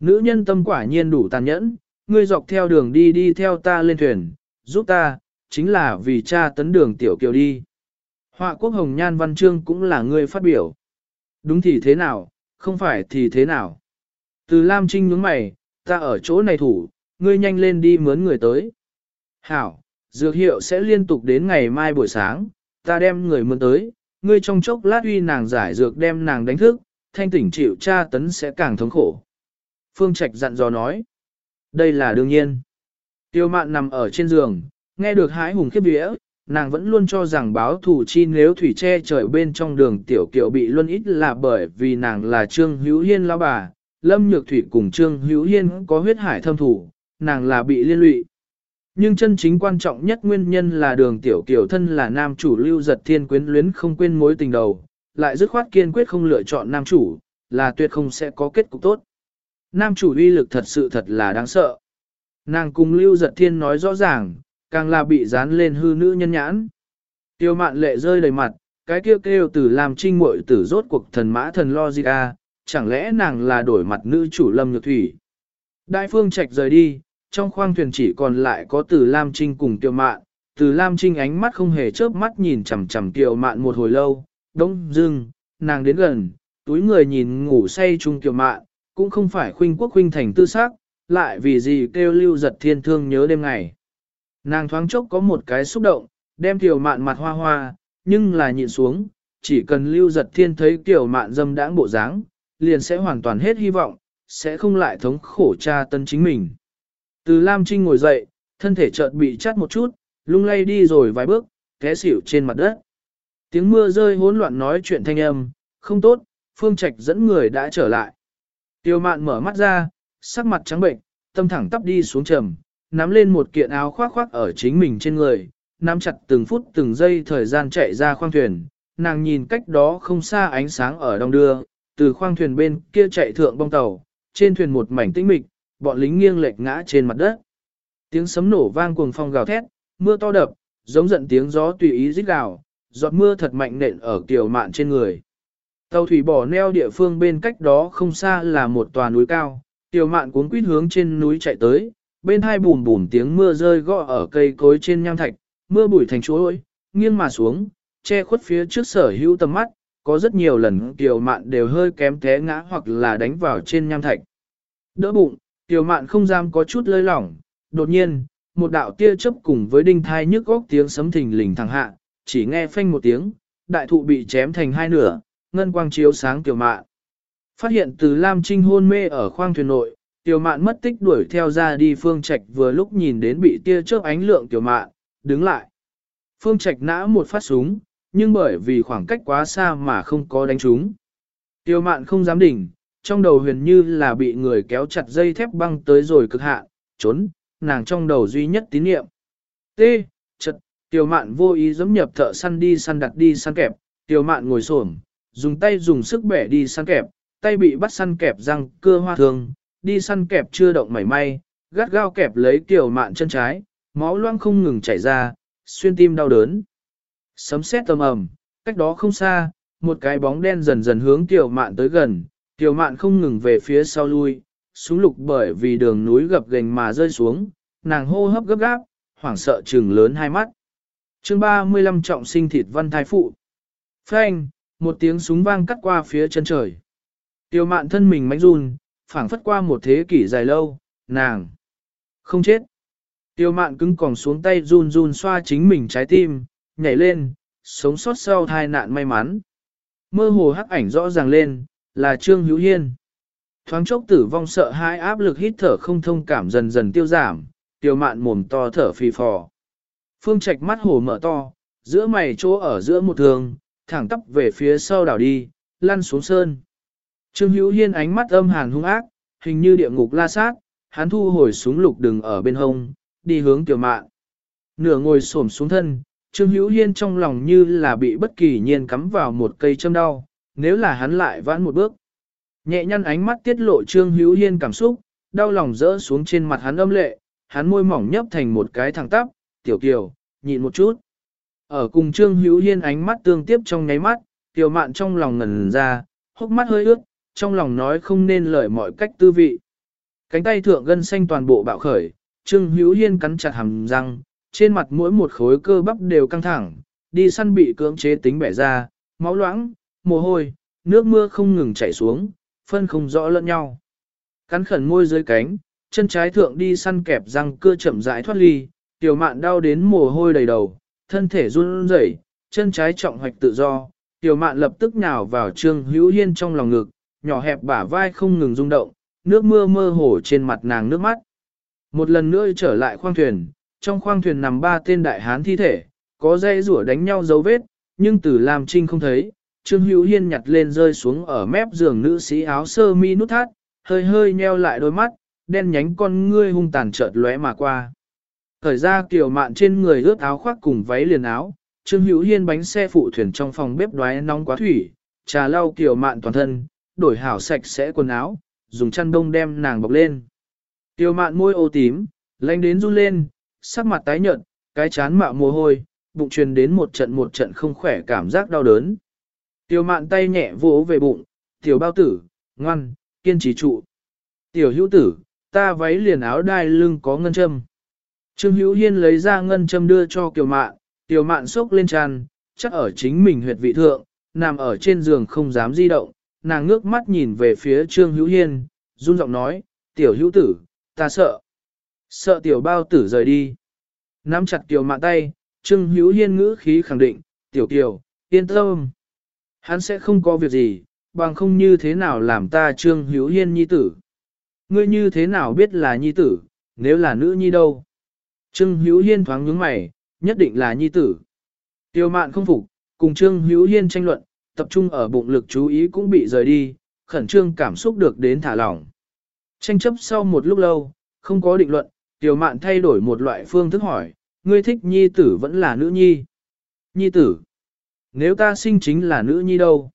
nữ nhân tâm quả nhiên đủ tàn nhẫn, ngươi dọc theo đường đi đi theo ta lên thuyền, giúp ta, chính là vì cha tấn đường tiểu kiều đi. Họa quốc hồng nhan văn chương cũng là người phát biểu. Đúng thì thế nào, không phải thì thế nào. Từ Lam Trinh nhướng mày, ta ở chỗ này thủ, ngươi nhanh lên đi mướn người tới. Hảo, dược hiệu sẽ liên tục đến ngày mai buổi sáng, ta đem người mướn tới, ngươi trong chốc lát uy nàng giải dược đem nàng đánh thức, thanh tỉnh chịu tra tấn sẽ càng thống khổ. Phương Trạch dặn dò nói, đây là đương nhiên. Tiêu mạn nằm ở trên giường, nghe được hái hùng khiếp vía, nàng vẫn luôn cho rằng báo thủ chi nếu thủy che trời bên trong đường tiểu kiều bị luân ít là bởi vì nàng là Trương Hữu Hiên lão bà, Lâm Nhược Thủy cùng Trương Hữu Hiên có huyết hải thâm thủ, nàng là bị liên lụy. Nhưng chân chính quan trọng nhất nguyên nhân là đường tiểu kiều thân là nam chủ lưu giật thiên quyến luyến không quên mối tình đầu, lại dứt khoát kiên quyết không lựa chọn nam chủ, là tuyệt không sẽ có kết cục tốt. Nam chủ uy lực thật sự thật là đáng sợ. Nàng cùng lưu giật thiên nói rõ ràng, càng là bị dán lên hư nữ nhân nhãn. Tiêu mạn lệ rơi đầy mặt, cái kêu kêu từ làm trinh muội tử rốt cuộc thần mã thần lo gì à, chẳng lẽ nàng là đổi mặt nữ chủ lâm nhược thủy. Đại phương trạch rời đi, trong khoang thuyền chỉ còn lại có từ Lam Trinh cùng Tiêu Mạn, từ Lam Trinh ánh mắt không hề chớp mắt nhìn chằm chằm Tiêu Mạn một hồi lâu, đông dưng, nàng đến gần, túi người nhìn ngủ say chung Tiêu Mạn, cũng không phải khuynh quốc khuynh thành tư xác, lại vì gì kêu lưu giật thiên thương nhớ đêm ngày. Nàng thoáng chốc có một cái xúc động, đem Tiểu Mạn mặt hoa hoa, nhưng là nhịn xuống, chỉ cần lưu giật thiên thấy Tiểu Mạn dâm đãng bộ dáng, liền sẽ hoàn toàn hết hy vọng, sẽ không lại thống khổ tra tân chính mình. Từ Lam Trinh ngồi dậy, thân thể chợt bị chắt một chút, lung lay đi rồi vài bước, té xỉu trên mặt đất. Tiếng mưa rơi hỗn loạn nói chuyện thanh âm, không tốt, Phương Trạch dẫn người đã trở lại. Tiêu mạn mở mắt ra, sắc mặt trắng bệnh, tâm thẳng tắp đi xuống trầm, nắm lên một kiện áo khoác khoác ở chính mình trên người, nắm chặt từng phút từng giây thời gian chạy ra khoang thuyền. Nàng nhìn cách đó không xa ánh sáng ở đông đưa, từ khoang thuyền bên kia chạy thượng bong tàu, trên thuyền một mảnh tĩnh mịch, bọn lính nghiêng lệch ngã trên mặt đất. Tiếng sấm nổ vang cuồng phong gào thét, mưa to đập, giống giận tiếng gió tùy ý rít gào, giọt mưa thật mạnh nện ở kiều mạn trên người. Tàu thủy bỏ neo địa phương bên cách đó không xa là một tòa núi cao, kiều mạn cuốn quýt hướng trên núi chạy tới, bên hai bùn bùn tiếng mưa rơi gõ ở cây cối trên nham thạch, mưa bụi thành chuối, nghiêng mà xuống, che khuất phía trước sở hữu tầm mắt, có rất nhiều lần kiều mạn đều hơi kém té ngã hoặc là đánh vào trên nham thạch. Đỡ bụng, Tiểu mạn không dám có chút lơi lỏng, đột nhiên, một đạo tia chớp cùng với đinh thai nhức góc tiếng sấm thình lình thẳng hạ, chỉ nghe phanh một tiếng, đại thụ bị chém thành hai nửa, ngân quang chiếu sáng tiểu mạn. Phát hiện từ Lam Trinh hôn mê ở khoang thuyền nội, tiểu mạn mất tích đuổi theo ra đi phương trạch vừa lúc nhìn đến bị tia chớp ánh lượng tiểu mạn, đứng lại. Phương trạch nã một phát súng, nhưng bởi vì khoảng cách quá xa mà không có đánh trúng. Tiểu mạn không dám đỉnh, trong đầu huyền như là bị người kéo chặt dây thép băng tới rồi cực hạn, trốn, nàng trong đầu duy nhất tín niệm. T. Chật, tiểu mạn vô ý giẫm nhập thợ săn đi săn đặt đi săn kẹp, tiểu mạn ngồi xổm, dùng tay dùng sức bẻ đi săn kẹp, tay bị bắt săn kẹp răng cưa hoa thường, đi săn kẹp chưa động mảy may, gắt gao kẹp lấy tiểu mạn chân trái, máu loang không ngừng chảy ra, xuyên tim đau đớn. Sấm sét tầm ầm, cách đó không xa, một cái bóng đen dần dần hướng tiểu mạn tới gần, Tiểu mạn không ngừng về phía sau lui, súng lục bởi vì đường núi gập ghềnh mà rơi xuống, nàng hô hấp gấp gáp, hoảng sợ trừng lớn hai mắt. chương 35 trọng sinh thịt văn thai phụ. Phanh, một tiếng súng vang cắt qua phía chân trời. Tiểu mạn thân mình mánh run, phảng phất qua một thế kỷ dài lâu, nàng không chết. Tiêu mạn cứng còng xuống tay run run xoa chính mình trái tim, nhảy lên, sống sót sau tai nạn may mắn. Mơ hồ hắc ảnh rõ ràng lên, là Trương Hữu Hiên. Thoáng chốc tử vong sợ hai áp lực hít thở không thông cảm dần dần tiêu giảm, tiêu mạn mồm to thở phì phò. Phương Trạch mắt hồ mở to, giữa mày chỗ ở giữa một thường, thẳng tắp về phía sau đảo đi, lăn xuống sơn. Trương Hữu Hiên ánh mắt âm hàn hung ác, hình như địa ngục la sát, hắn thu hồi súng lục đừng ở bên hông, đi hướng tiểu mạn. Nửa ngồi xổm xuống thân, Trương Hữu Hiên trong lòng như là bị bất kỳ nhiên cắm vào một cây châm đau, nếu là hắn lại vãn một bước. Nhẹ nhăn ánh mắt tiết lộ Trương Hữu Hiên cảm xúc, đau lòng rỡ xuống trên mặt hắn âm lệ, hắn môi mỏng nhấp thành một cái thẳng tắp, tiểu kiều, nhịn một chút. Ở cùng Trương Hữu Hiên ánh mắt tương tiếp trong nháy mắt, tiểu mạn trong lòng ngẩn ra, hốc mắt hơi ướt, trong lòng nói không nên lời mọi cách tư vị. Cánh tay thượng gân xanh toàn bộ bạo khởi, Trương Hữu Hiên cắn chặt hàm răng, trên mặt mỗi một khối cơ bắp đều căng thẳng, đi săn bị cưỡng chế tính bẻ ra, máu loãng, mồ hôi, nước mưa không ngừng chảy xuống, phân không rõ lẫn nhau. Cắn khẩn môi dưới cánh, chân trái thượng đi săn kẹp răng cưa chậm rãi thoát ly, tiểu mạn đau đến mồ hôi đầy đầu, thân thể run rẩy, chân trái trọng hoạch tự do, tiểu mạn lập tức nhào vào trương hữu hiên trong lòng ngực, nhỏ hẹp bả vai không ngừng rung động, nước mưa mơ hồ trên mặt nàng nước mắt. Một lần nữa trở lại khoang thuyền, trong khoang thuyền nằm ba tên đại hán thi thể, có dây rủa đánh nhau dấu vết, nhưng từ làm trinh không thấy. Trương Hữu Hiên nhặt lên rơi xuống ở mép giường nữ sĩ áo sơ mi nút thắt, hơi hơi nheo lại đôi mắt, đen nhánh con ngươi hung tàn chợt lóe mà qua. Thời ra kiểu mạn trên người ướt áo khoác cùng váy liền áo, Trương Hữu Hiên bánh xe phụ thuyền trong phòng bếp đoái nóng quá thủy, trà lau kiểu mạn toàn thân, đổi hảo sạch sẽ quần áo, dùng chăn đông đem nàng bọc lên. Tiểu mạn môi ô tím, lanh đến run lên, sắc mặt tái nhợt, cái chán mạo mồ hôi, bụng truyền đến một trận một trận không khỏe cảm giác đau đớn. Tiểu mạn tay nhẹ vỗ về bụng, tiểu bao tử, ngoan, kiên trì trụ. Tiểu hữu tử, ta váy liền áo đai lưng có ngân châm. Trương hữu hiên lấy ra ngân châm đưa cho kiều mạn, tiểu mạn sốc lên tràn, chắc ở chính mình huyệt vị thượng, nằm ở trên giường không dám di động, nàng ngước mắt nhìn về phía Trương Hữu Hiên, run giọng nói, tiểu hữu tử, ta sợ. Sợ tiểu bao tử rời đi. Nắm chặt tiểu mạng tay, Trương Hữu Hiên ngữ khí khẳng định, tiểu tiểu yên tâm. Hắn sẽ không có việc gì, bằng không như thế nào làm ta Trương Hữu Hiên nhi tử. Ngươi như thế nào biết là nhi tử, nếu là nữ nhi đâu. Trương Hữu Hiên thoáng nhướng mày, nhất định là nhi tử. Tiêu mạn không phục, cùng Trương Hữu Hiên tranh luận, tập trung ở bụng lực chú ý cũng bị rời đi, khẩn trương cảm xúc được đến thả lỏng. Tranh chấp sau một lúc lâu, không có định luận, tiểu mạn thay đổi một loại phương thức hỏi, ngươi thích nhi tử vẫn là nữ nhi. Nhi tử. Nếu ta sinh chính là nữ nhi đâu?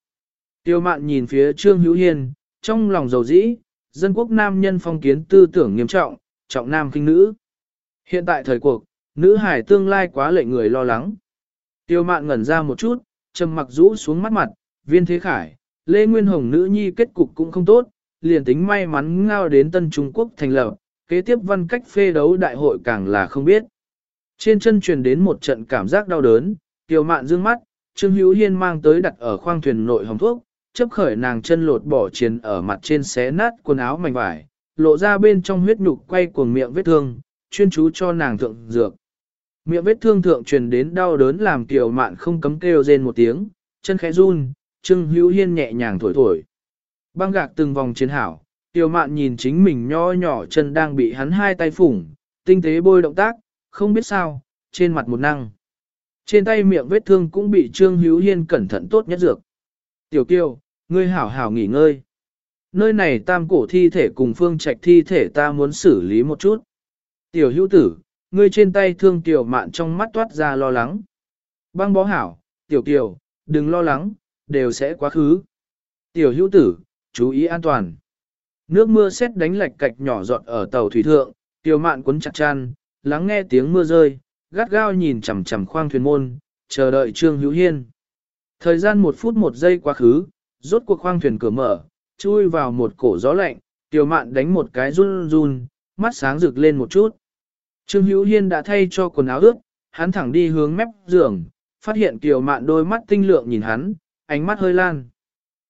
Tiêu mạn nhìn phía Trương Hữu Hiên, trong lòng dầu dĩ, dân quốc nam nhân phong kiến tư tưởng nghiêm trọng, trọng nam khinh nữ. Hiện tại thời cuộc, nữ hải tương lai quá lệ người lo lắng. Tiêu mạn ngẩn ra một chút, trầm mặc rũ xuống mắt mặt, viên thế khải, Lê Nguyên Hồng nữ nhi kết cục cũng không tốt, liền tính may mắn ngao đến Tân Trung Quốc thành lập, kế tiếp văn cách phê đấu đại hội càng là không biết. Trên chân truyền đến một trận cảm giác đau đớn, tiểu mạn dương mắt, Trương Hữu Hiên mang tới đặt ở khoang thuyền nội hồng thuốc, chấp khởi nàng chân lột bỏ chiến ở mặt trên xé nát quần áo mảnh vải, lộ ra bên trong huyết nhục quay cuồng miệng vết thương, chuyên chú cho nàng thượng dược. Miệng vết thương thượng truyền đến đau đớn làm tiểu mạn không cấm kêu rên một tiếng, chân khẽ run, Trương Hữu Hiên nhẹ nhàng thổi thổi. Băng gạc từng vòng chiến hảo, tiểu mạn nhìn chính mình nho nhỏ chân đang bị hắn hai tay phủng, tinh tế bôi động tác, không biết sao, trên mặt một năng. Trên tay miệng vết thương cũng bị Trương Hữu Hiên cẩn thận tốt nhất dược. Tiểu kiều, ngươi hảo hảo nghỉ ngơi. Nơi này tam cổ thi thể cùng phương trạch thi thể ta muốn xử lý một chút. Tiểu hữu tử, ngươi trên tay thương tiểu mạn trong mắt toát ra lo lắng. Băng bó hảo, tiểu Tiểu, đừng lo lắng, đều sẽ quá khứ. Tiểu hữu tử, chú ý an toàn. Nước mưa xét đánh lạch cạch nhỏ giọt ở tàu thủy thượng, tiểu mạn cuốn chặt chăn, lắng nghe tiếng mưa rơi, gắt gao nhìn chằm chằm khoang thuyền môn, chờ đợi Trương Hữu Hiên. Thời gian một phút một giây quá khứ, rốt cuộc khoang thuyền cửa mở, chui vào một cổ gió lạnh, tiểu mạn đánh một cái run run, mắt sáng rực lên một chút. Trương Hữu Hiên đã thay cho quần áo ướt, hắn thẳng đi hướng mép giường, phát hiện Kiều Mạn đôi mắt tinh lượng nhìn hắn, ánh mắt hơi lan.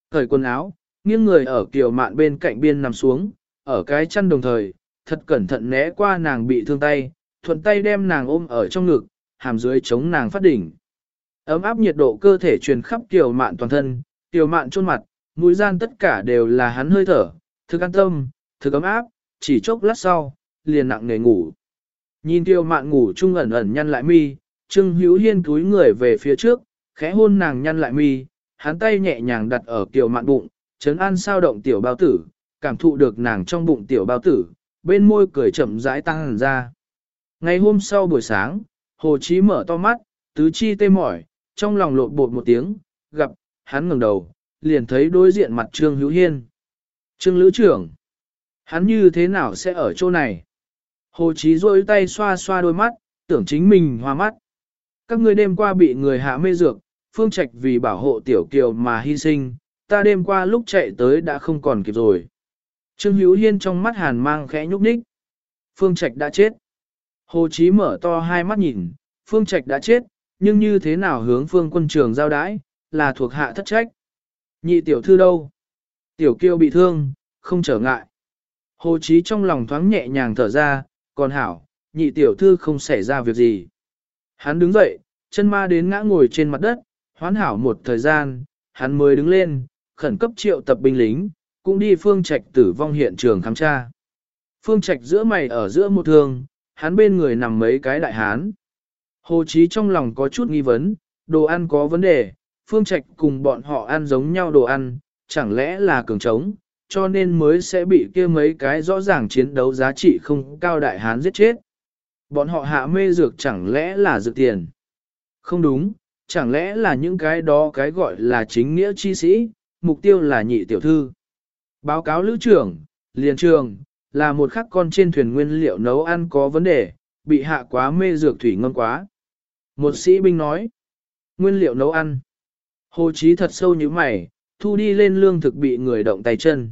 Cởi quần áo, nghiêng người ở Kiều Mạn bên cạnh biên nằm xuống, ở cái chân đồng thời, thật cẩn thận né qua nàng bị thương tay, thuận tay đem nàng ôm ở trong ngực, hàm dưới chống nàng phát đỉnh. Ấm áp nhiệt độ cơ thể truyền khắp Kiều Mạn toàn thân, Kiều Mạn chôn mặt, mũi gian tất cả đều là hắn hơi thở, thực an tâm, thực ấm áp, chỉ chốc lát sau, liền nặng nề ngủ. Nhìn tiêu Mạn ngủ chung ẩn ẩn nhăn lại mi, Trương Hữu Hiên túi người về phía trước, khẽ hôn nàng nhăn lại mi, hắn tay nhẹ nhàng đặt ở kiều mạn bụng, chấn an sao động tiểu bao tử, cảm thụ được nàng trong bụng tiểu bao tử, bên môi cười chậm rãi tăng hẳn ra. Ngày hôm sau buổi sáng, Hồ Chí mở to mắt, tứ chi tê mỏi, trong lòng lộn bột một tiếng, gặp, hắn ngẩng đầu, liền thấy đối diện mặt Trương Hữu Hiên. Trương Lữ trưởng, hắn như thế nào sẽ ở chỗ này? Hồ Chí rôi tay xoa xoa đôi mắt, tưởng chính mình hoa mắt. Các ngươi đêm qua bị người hạ mê dược, Phương Trạch vì bảo hộ Tiểu Kiều mà hy sinh, ta đêm qua lúc chạy tới đã không còn kịp rồi. Trương Hữu Hiên trong mắt hàn mang khẽ nhúc nhích. Phương Trạch đã chết. Hồ Chí mở to hai mắt nhìn, Phương Trạch đã chết, nhưng như thế nào hướng Phương quân trường giao đãi, là thuộc hạ thất trách. Nhị tiểu thư đâu? Tiểu Kiều bị thương, không trở ngại. Hồ Chí trong lòng thoáng nhẹ nhàng thở ra, còn hảo, nhị tiểu thư không xảy ra việc gì. Hắn đứng dậy, chân ma đến ngã ngồi trên mặt đất, hoán hảo một thời gian, hắn mới đứng lên, khẩn cấp triệu tập binh lính, cũng đi phương trạch tử vong hiện trường khám tra. Phương trạch giữa mày ở giữa một thương, hắn bên người nằm mấy cái đại hán. Hồ Chí trong lòng có chút nghi vấn, đồ ăn có vấn đề, phương trạch cùng bọn họ ăn giống nhau đồ ăn, chẳng lẽ là cường trống, cho nên mới sẽ bị kia mấy cái rõ ràng chiến đấu giá trị không cao đại hán giết chết. Bọn họ hạ mê dược chẳng lẽ là dược tiền. Không đúng, chẳng lẽ là những cái đó cái gọi là chính nghĩa chi sĩ, mục tiêu là nhị tiểu thư. Báo cáo lữ trưởng, liền trường, là một khắc con trên thuyền nguyên liệu nấu ăn có vấn đề, bị hạ quá mê dược thủy ngâm quá. Một sĩ binh nói, nguyên liệu nấu ăn. Hồ Chí thật sâu như mày, thu đi lên lương thực bị người động tay chân.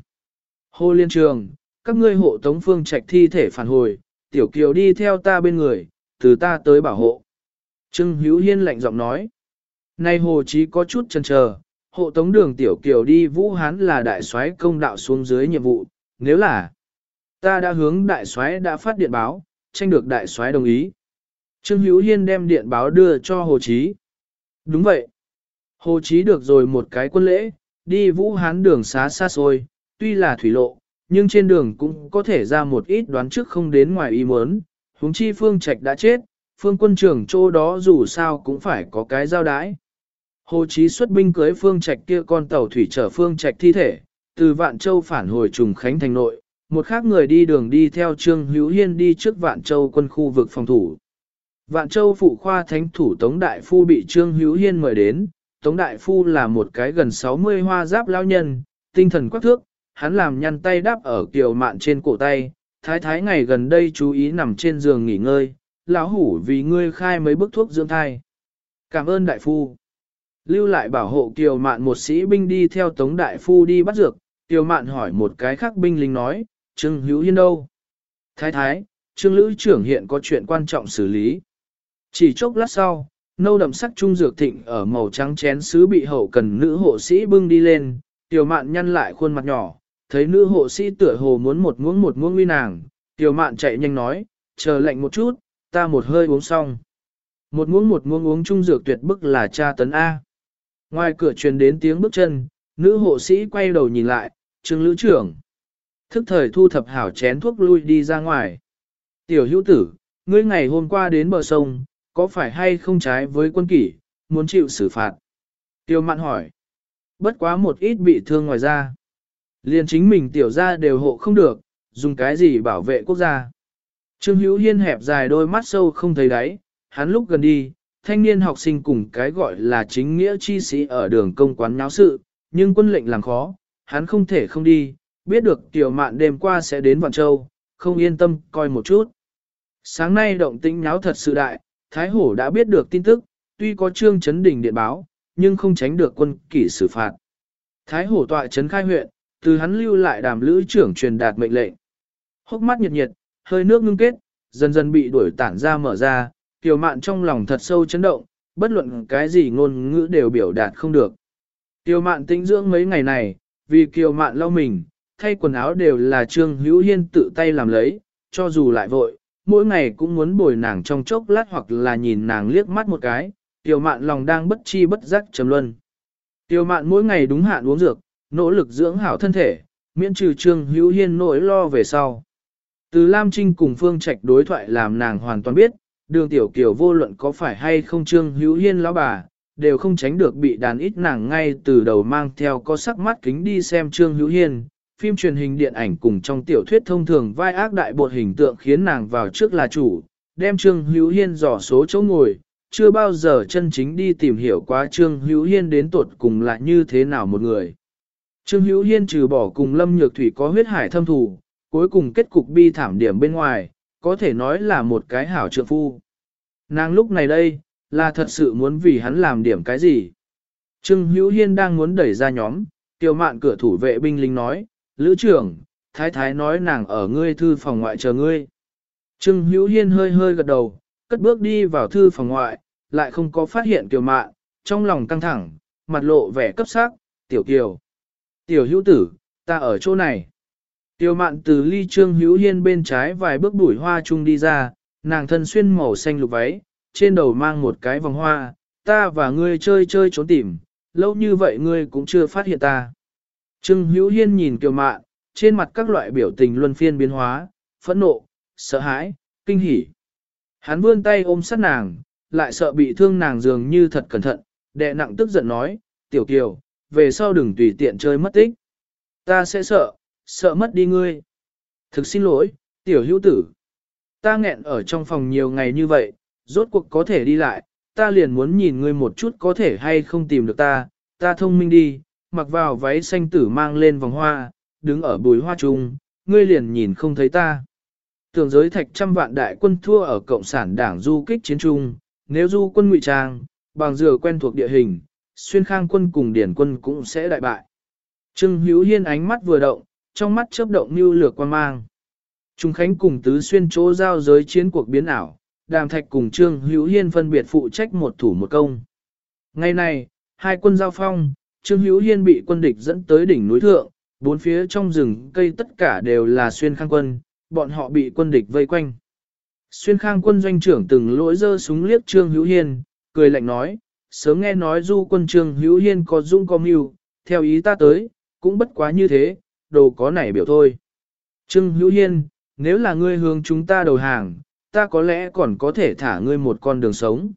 Hồ Liên Trường, các ngươi hộ tống phương trạch thi thể phản hồi, tiểu kiều đi theo ta bên người, từ ta tới bảo hộ. Trưng Hữu Hiên lạnh giọng nói. Nay Hồ Chí có chút chần chờ, hộ tống đường tiểu kiều đi Vũ Hán là đại soái công đạo xuống dưới nhiệm vụ, nếu là ta đã hướng đại soái đã phát điện báo, tranh được đại soái đồng ý. Trương Hữu Hiên đem điện báo đưa cho Hồ Chí. Đúng vậy. Hồ Chí được rồi một cái quân lễ, đi Vũ Hán đường xá xa xôi, tuy là thủy lộ, nhưng trên đường cũng có thể ra một ít đoán trước không đến ngoài ý muốn. Huống chi Phương Trạch đã chết, Phương quân trưởng chỗ đó dù sao cũng phải có cái giao đái. Hồ Chí xuất binh cưới Phương Trạch kia con tàu thủy chở Phương Trạch thi thể, từ Vạn Châu phản hồi trùng khánh thành nội, một khác người đi đường đi theo Trương Hữu Hiên đi trước Vạn Châu quân khu vực phòng thủ. Vạn Châu phụ khoa thánh thủ Tống Đại Phu bị Trương Hữu Hiên mời đến, Tống Đại Phu là một cái gần 60 hoa giáp lao nhân, tinh thần quắc thước, hắn làm nhăn tay đáp ở kiều mạn trên cổ tay, thái thái ngày gần đây chú ý nằm trên giường nghỉ ngơi, lão hủ vì ngươi khai mấy bức thuốc dưỡng thai. Cảm ơn Đại Phu. Lưu lại bảo hộ kiều mạn một sĩ binh đi theo Tống Đại Phu đi bắt dược, kiều mạn hỏi một cái khác binh lính nói, Trương Hữu Hiên đâu? Thái thái, Trương Lữ trưởng hiện có chuyện quan trọng xử lý. Chỉ chốc lát sau, nâu đậm sắc trung dược thịnh ở màu trắng chén sứ bị hậu cần nữ hộ sĩ bưng đi lên, tiểu mạn nhăn lại khuôn mặt nhỏ, thấy nữ hộ sĩ tựa hồ muốn một muỗng một muỗng uy nàng, tiểu mạn chạy nhanh nói, chờ lệnh một chút, ta một hơi uống xong. Một muỗng một muỗng uống trung dược tuyệt bức là cha tấn A. Ngoài cửa truyền đến tiếng bước chân, nữ hộ sĩ quay đầu nhìn lại, trương lữ trưởng. Thức thời thu thập hảo chén thuốc lui đi ra ngoài. Tiểu hữu tử, ngươi ngày hôm qua đến bờ sông, có phải hay không trái với quân kỷ, muốn chịu xử phạt? Tiêu mạn hỏi. Bất quá một ít bị thương ngoài ra. Liền chính mình tiểu ra đều hộ không được, dùng cái gì bảo vệ quốc gia. Trương Hữu Hiên hẹp dài đôi mắt sâu không thấy đáy, hắn lúc gần đi, thanh niên học sinh cùng cái gọi là chính nghĩa chi sĩ ở đường công quán nháo sự, nhưng quân lệnh làm khó, hắn không thể không đi, biết được tiểu mạn đêm qua sẽ đến Vạn Châu, không yên tâm coi một chút. Sáng nay động tĩnh nháo thật sự đại, Thái Hổ đã biết được tin tức, tuy có trương chấn đỉnh điện báo, nhưng không tránh được quân kỷ xử phạt. Thái Hổ tọa chấn khai huyện, từ hắn lưu lại đàm lữ trưởng truyền đạt mệnh lệnh. Hốc mắt nhiệt nhiệt, hơi nước ngưng kết, dần dần bị đuổi tản ra mở ra, kiều mạn trong lòng thật sâu chấn động, bất luận cái gì ngôn ngữ đều biểu đạt không được. Kiều mạn tĩnh dưỡng mấy ngày này, vì kiều mạn lau mình, thay quần áo đều là trương hữu hiên tự tay làm lấy, cho dù lại vội, mỗi ngày cũng muốn bồi nàng trong chốc lát hoặc là nhìn nàng liếc mắt một cái, tiểu mạn lòng đang bất chi bất giác trầm luân. Tiểu mạn mỗi ngày đúng hạn uống dược, nỗ lực dưỡng hảo thân thể, miễn trừ trương hữu hiên nỗi lo về sau. Từ Lam Trinh cùng Phương Trạch đối thoại làm nàng hoàn toàn biết, đường tiểu kiểu vô luận có phải hay không trương hữu hiên lão bà, đều không tránh được bị đàn ít nàng ngay từ đầu mang theo có sắc mắt kính đi xem Trương Hữu Hiên. Phim truyền hình điện ảnh cùng trong tiểu thuyết thông thường vai ác đại bột hình tượng khiến nàng vào trước là chủ, đem Trương Hữu Hiên dò số chỗ ngồi, chưa bao giờ chân chính đi tìm hiểu quá Trương Hữu Hiên đến tuột cùng là như thế nào một người. Trương Hữu Hiên trừ bỏ cùng Lâm Nhược Thủy có huyết hải thâm thù, cuối cùng kết cục bi thảm điểm bên ngoài, có thể nói là một cái hảo trượng phu. Nàng lúc này đây, là thật sự muốn vì hắn làm điểm cái gì. Trương Hữu Hiên đang muốn đẩy ra nhóm, tiêu mạn cửa thủ vệ binh lính nói, Lữ trưởng, thái thái nói nàng ở ngươi thư phòng ngoại chờ ngươi. Trương Hữu Hiên hơi hơi gật đầu, cất bước đi vào thư phòng ngoại, lại không có phát hiện kiều mạn, trong lòng căng thẳng, mặt lộ vẻ cấp sắc, tiểu kiều. Tiểu hữu tử, ta ở chỗ này. Tiểu mạn từ ly Trương Hữu Hiên bên trái vài bước đuổi hoa chung đi ra, nàng thân xuyên màu xanh lục váy, trên đầu mang một cái vòng hoa, ta và ngươi chơi chơi trốn tìm, lâu như vậy ngươi cũng chưa phát hiện ta. Trương Hữu Hiên nhìn Kiều Mạn, trên mặt các loại biểu tình luân phiên biến hóa, phẫn nộ, sợ hãi, kinh hỉ. Hắn vươn tay ôm sát nàng, lại sợ bị thương nàng dường như thật cẩn thận, đệ nặng tức giận nói, tiểu kiều, về sau đừng tùy tiện chơi mất tích. Ta sẽ sợ, sợ mất đi ngươi. Thực xin lỗi, tiểu hữu tử. Ta nghẹn ở trong phòng nhiều ngày như vậy, rốt cuộc có thể đi lại, ta liền muốn nhìn ngươi một chút có thể hay không tìm được ta, ta thông minh đi, mặc vào váy xanh tử mang lên vòng hoa, đứng ở bùi hoa trung, ngươi liền nhìn không thấy ta. Tưởng giới thạch trăm vạn đại quân thua ở Cộng sản đảng du kích chiến trung, nếu du quân ngụy trang, bằng dừa quen thuộc địa hình, xuyên khang quân cùng điển quân cũng sẽ đại bại. Trương Hữu Hiên ánh mắt vừa động, trong mắt chớp động như lược quan mang. Trung Khánh cùng tứ xuyên chỗ giao giới chiến cuộc biến ảo, Đàm Thạch cùng Trương Hữu Hiên phân biệt phụ trách một thủ một công. Ngày này, hai quân giao phong, Trương Hữu Hiên bị quân địch dẫn tới đỉnh núi thượng, bốn phía trong rừng cây tất cả đều là xuyên khang quân, bọn họ bị quân địch vây quanh. Xuyên khang quân doanh trưởng từng lỗi dơ súng liếc Trương Hữu Hiên, cười lạnh nói, sớm nghe nói du quân Trương Hữu Hiên có dung có mưu, theo ý ta tới, cũng bất quá như thế, đồ có nảy biểu thôi. Trương Hữu Hiên, nếu là ngươi hướng chúng ta đầu hàng, ta có lẽ còn có thể thả ngươi một con đường sống.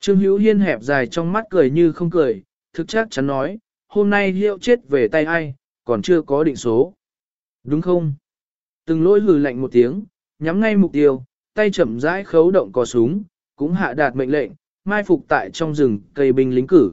Trương Hữu Hiên hẹp dài trong mắt cười như không cười, thực chắc chắn nói, hôm nay hiệu chết về tay ai, còn chưa có định số. Đúng không? Từng lỗi hừ lạnh một tiếng, nhắm ngay mục tiêu, tay chậm rãi khấu động cò súng, cũng hạ đạt mệnh lệnh, mai phục tại trong rừng cây binh lính cử.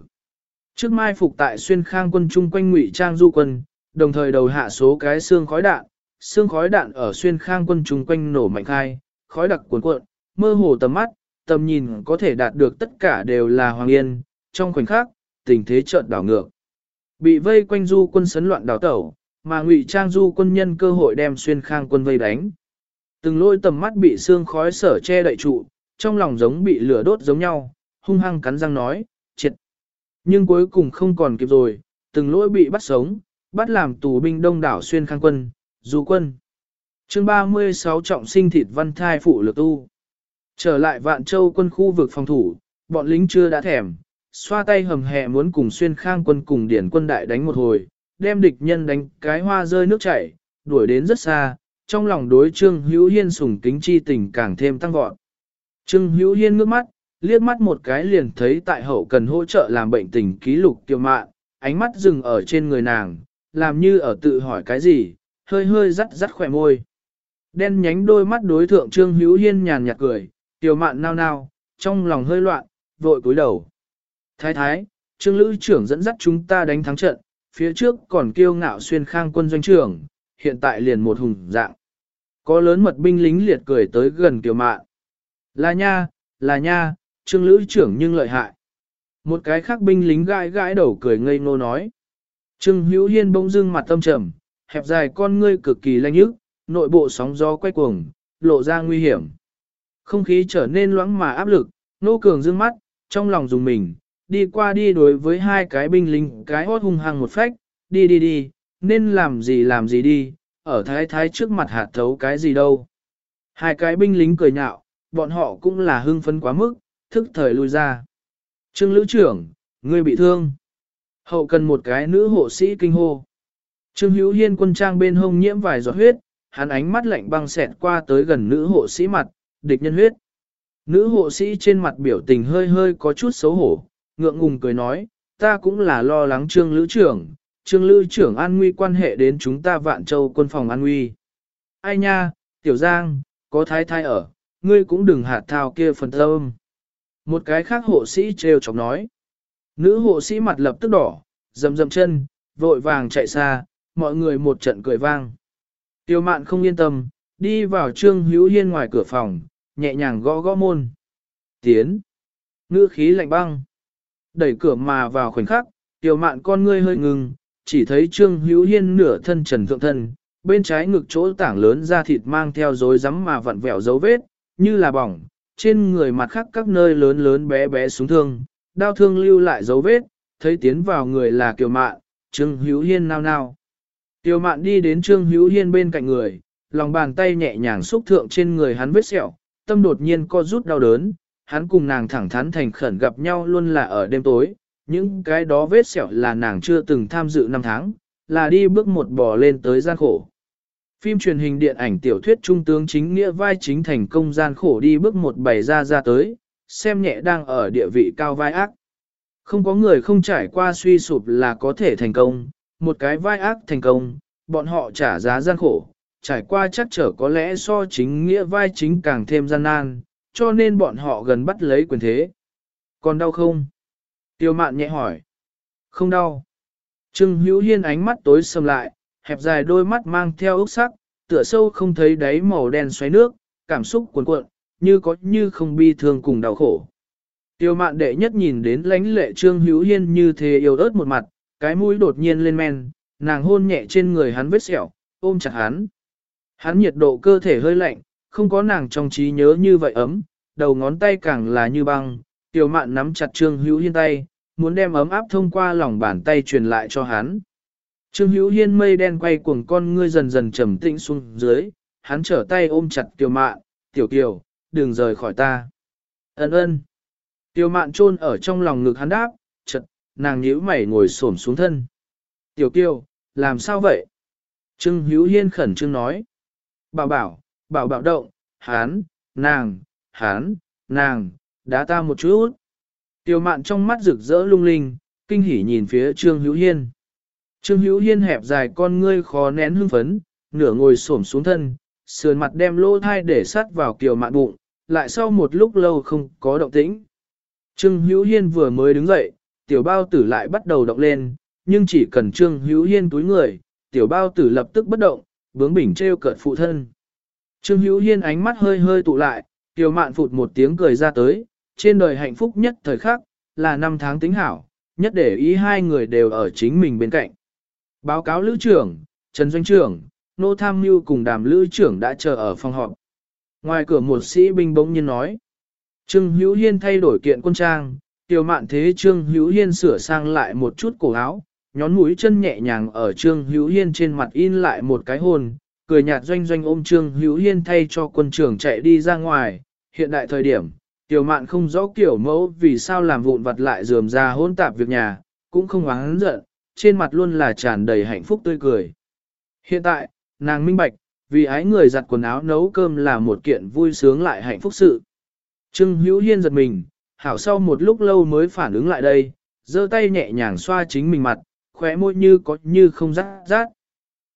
Trước mai phục tại xuyên khang quân chung quanh ngụy trang du quân, đồng thời đầu hạ số cái xương khói đạn, xương khói đạn ở xuyên khang quân chung quanh nổ mạnh khai, khói đặc cuồn cuộn, mơ hồ tầm mắt, tầm nhìn có thể đạt được tất cả đều là hoàng yên, trong khoảnh khắc, tình thế chợt đảo ngược. Bị vây quanh du quân sấn loạn đảo tẩu, mà ngụy trang du quân nhân cơ hội đem xuyên khang quân vây đánh. Từng lôi tầm mắt bị xương khói sở che đậy trụ, trong lòng giống bị lửa đốt giống nhau, hung hăng cắn răng nói, triệt. Nhưng cuối cùng không còn kịp rồi, từng lỗi bị bắt sống, bắt làm tù binh đông đảo xuyên khang quân, du quân. chương 36 trọng sinh thịt văn thai phụ lực tu. Trở lại vạn châu quân khu vực phòng thủ, bọn lính chưa đã thèm, xoa tay hầm hẹ muốn cùng xuyên khang quân cùng điển quân đại đánh một hồi, đem địch nhân đánh cái hoa rơi nước chảy, đuổi đến rất xa, trong lòng đối Trương Hữu Hiên sùng kính chi tình càng thêm tăng vọt. Trương Hữu Hiên ngước mắt, liếc mắt một cái liền thấy tại hậu cần hỗ trợ làm bệnh tình ký lục kiều mạn, ánh mắt dừng ở trên người nàng, làm như ở tự hỏi cái gì, hơi hơi rắt rắt khỏe môi. Đen nhánh đôi mắt đối thượng Trương Hữu Hiên nhàn nhạt cười, kiều mạn nao nao, trong lòng hơi loạn, vội cúi đầu. Thái thái, Trương Lữ trưởng dẫn dắt chúng ta đánh thắng trận, phía trước còn kiêu ngạo xuyên khang quân doanh trưởng, hiện tại liền một hùng dạng. Có lớn mật binh lính liệt cười tới gần kiều mạn. Là nha, là nha, trương lữ trưởng nhưng lợi hại. Một cái khác binh lính gãi gãi đầu cười ngây ngô nói. Trương hữu hiên bỗng dưng mặt tâm trầm, hẹp dài con ngươi cực kỳ lanh nhức, nội bộ sóng gió quay cuồng, lộ ra nguy hiểm. Không khí trở nên loãng mà áp lực, nô cường dương mắt, trong lòng dùng mình, đi qua đi đối với hai cái binh lính cái hót hung hăng một phách, đi đi đi, nên làm gì làm gì đi, ở thái thái trước mặt hạt thấu cái gì đâu. Hai cái binh lính cười nhạo, bọn họ cũng là hưng phấn quá mức, thức thời lui ra. Trương Lữ trưởng, ngươi bị thương. Hậu cần một cái nữ hộ sĩ kinh hô. Trương Hữu Hiên quân trang bên hông nhiễm vài giọt huyết, hắn ánh mắt lạnh băng xẹt qua tới gần nữ hộ sĩ mặt, địch nhân huyết. Nữ hộ sĩ trên mặt biểu tình hơi hơi có chút xấu hổ, ngượng ngùng cười nói, ta cũng là lo lắng trương lữ trưởng, trương lữ trưởng an nguy quan hệ đến chúng ta vạn châu quân phòng an nguy. Ai nha, tiểu giang, có thái thái ở, ngươi cũng đừng hạt thao kia phần tâm. Một cái khác hộ sĩ trêu chọc nói. Nữ hộ sĩ mặt lập tức đỏ, dầm dầm chân, vội vàng chạy xa, mọi người một trận cười vang. Tiêu mạn không yên tâm, đi vào trương hữu hiên ngoài cửa phòng, nhẹ nhàng gõ gõ môn. Tiến. Ngữ khí lạnh băng. Đẩy cửa mà vào khoảnh khắc, tiêu mạn con ngươi hơi ngừng, chỉ thấy trương hữu hiên nửa thân trần thượng thân, bên trái ngực chỗ tảng lớn da thịt mang theo dối rắm mà vặn vẹo dấu vết, như là bỏng, trên người mặt khác các nơi lớn lớn bé bé xuống thương, đau thương lưu lại dấu vết, thấy tiến vào người là kiều mạn, trương hữu hiên nao nao. Kiều mạn đi đến trương hữu hiên bên cạnh người, lòng bàn tay nhẹ nhàng xúc thượng trên người hắn vết sẹo, tâm đột nhiên co rút đau đớn, hắn cùng nàng thẳng thắn thành khẩn gặp nhau luôn là ở đêm tối, những cái đó vết sẹo là nàng chưa từng tham dự năm tháng, là đi bước một bò lên tới gian khổ. Phim truyền hình điện ảnh tiểu thuyết trung tướng chính nghĩa vai chính thành công gian khổ đi bước một bày ra ra tới, xem nhẹ đang ở địa vị cao vai ác. Không có người không trải qua suy sụp là có thể thành công, một cái vai ác thành công, bọn họ trả giá gian khổ, trải qua chắc trở có lẽ so chính nghĩa vai chính càng thêm gian nan, cho nên bọn họ gần bắt lấy quyền thế. Còn đau không? Tiêu mạn nhẹ hỏi. Không đau. Trương Hữu Hiên ánh mắt tối sầm lại, hẹp dài đôi mắt mang theo ốc sắc, tựa sâu không thấy đáy màu đen xoáy nước, cảm xúc cuồn cuộn, như có như không bi thương cùng đau khổ. Tiêu mạn đệ nhất nhìn đến lãnh lệ Trương Hữu Hiên như thế yêu ớt một mặt, cái mũi đột nhiên lên men, nàng hôn nhẹ trên người hắn vết sẹo, ôm chặt hắn. Hắn nhiệt độ cơ thể hơi lạnh, không có nàng trong trí nhớ như vậy ấm, đầu ngón tay càng là như băng, Tiêu mạn nắm chặt Trương Hữu Hiên tay, muốn đem ấm áp thông qua lòng bàn tay truyền lại cho hắn. Trương Hữu Hiên mây đen quay cuồng con ngươi dần dần trầm tĩnh xuống dưới, hắn trở tay ôm chặt Tiểu Mạn, "Tiểu Kiều, đừng rời khỏi ta." "Ân ân." Tiểu Mạn chôn ở trong lòng ngực hắn đáp, chợt nàng nhíu mày ngồi xổm xuống thân. "Tiểu Kiều, làm sao vậy?" Trương Hữu Hiên khẩn trương nói. "Bảo bảo, bảo bảo động, hắn, nàng, hắn, nàng, đá ta một chút." Tiểu Mạn trong mắt rực rỡ lung linh, kinh hỉ nhìn phía Trương Hữu Hiên. Trương Hữu Hiên hẹp dài con ngươi khó nén hưng phấn, nửa ngồi xổm xuống thân, sườn mặt đem lỗ thai để sát vào kiều mạn bụng, lại sau một lúc lâu không có động tĩnh. Trương Hữu Hiên vừa mới đứng dậy, tiểu bao tử lại bắt đầu động lên, nhưng chỉ cần Trương Hữu Hiên túi người, tiểu bao tử lập tức bất động, bướng bỉnh treo cợt phụ thân. Trương Hữu Hiên ánh mắt hơi hơi tụ lại, tiểu mạn phụt một tiếng cười ra tới, trên đời hạnh phúc nhất thời khắc, là năm tháng tính hảo, nhất để ý hai người đều ở chính mình bên cạnh. Báo cáo lữ trưởng, Trần Doanh trưởng, Nô Tham Mưu cùng đàm lữ trưởng đã chờ ở phòng họp. Ngoài cửa một sĩ binh bỗng nhiên nói. Trương Hữu Hiên thay đổi kiện quân trang, tiểu mạn thế Trương Hữu Hiên sửa sang lại một chút cổ áo, nhón mũi chân nhẹ nhàng ở Trương Hữu Hiên trên mặt in lại một cái hồn, cười nhạt doanh doanh ôm Trương Hữu Hiên thay cho quân trưởng chạy đi ra ngoài. Hiện đại thời điểm, tiểu mạn không rõ kiểu mẫu vì sao làm vụn vặt lại dườm ra hôn tạp việc nhà, cũng không oán giận, trên mặt luôn là tràn đầy hạnh phúc tươi cười. Hiện tại, nàng minh bạch, vì ái người giặt quần áo nấu cơm là một kiện vui sướng lại hạnh phúc sự. Trương Hữu Hiên giật mình, hảo sau một lúc lâu mới phản ứng lại đây, giơ tay nhẹ nhàng xoa chính mình mặt, khóe môi như có như không rát rát.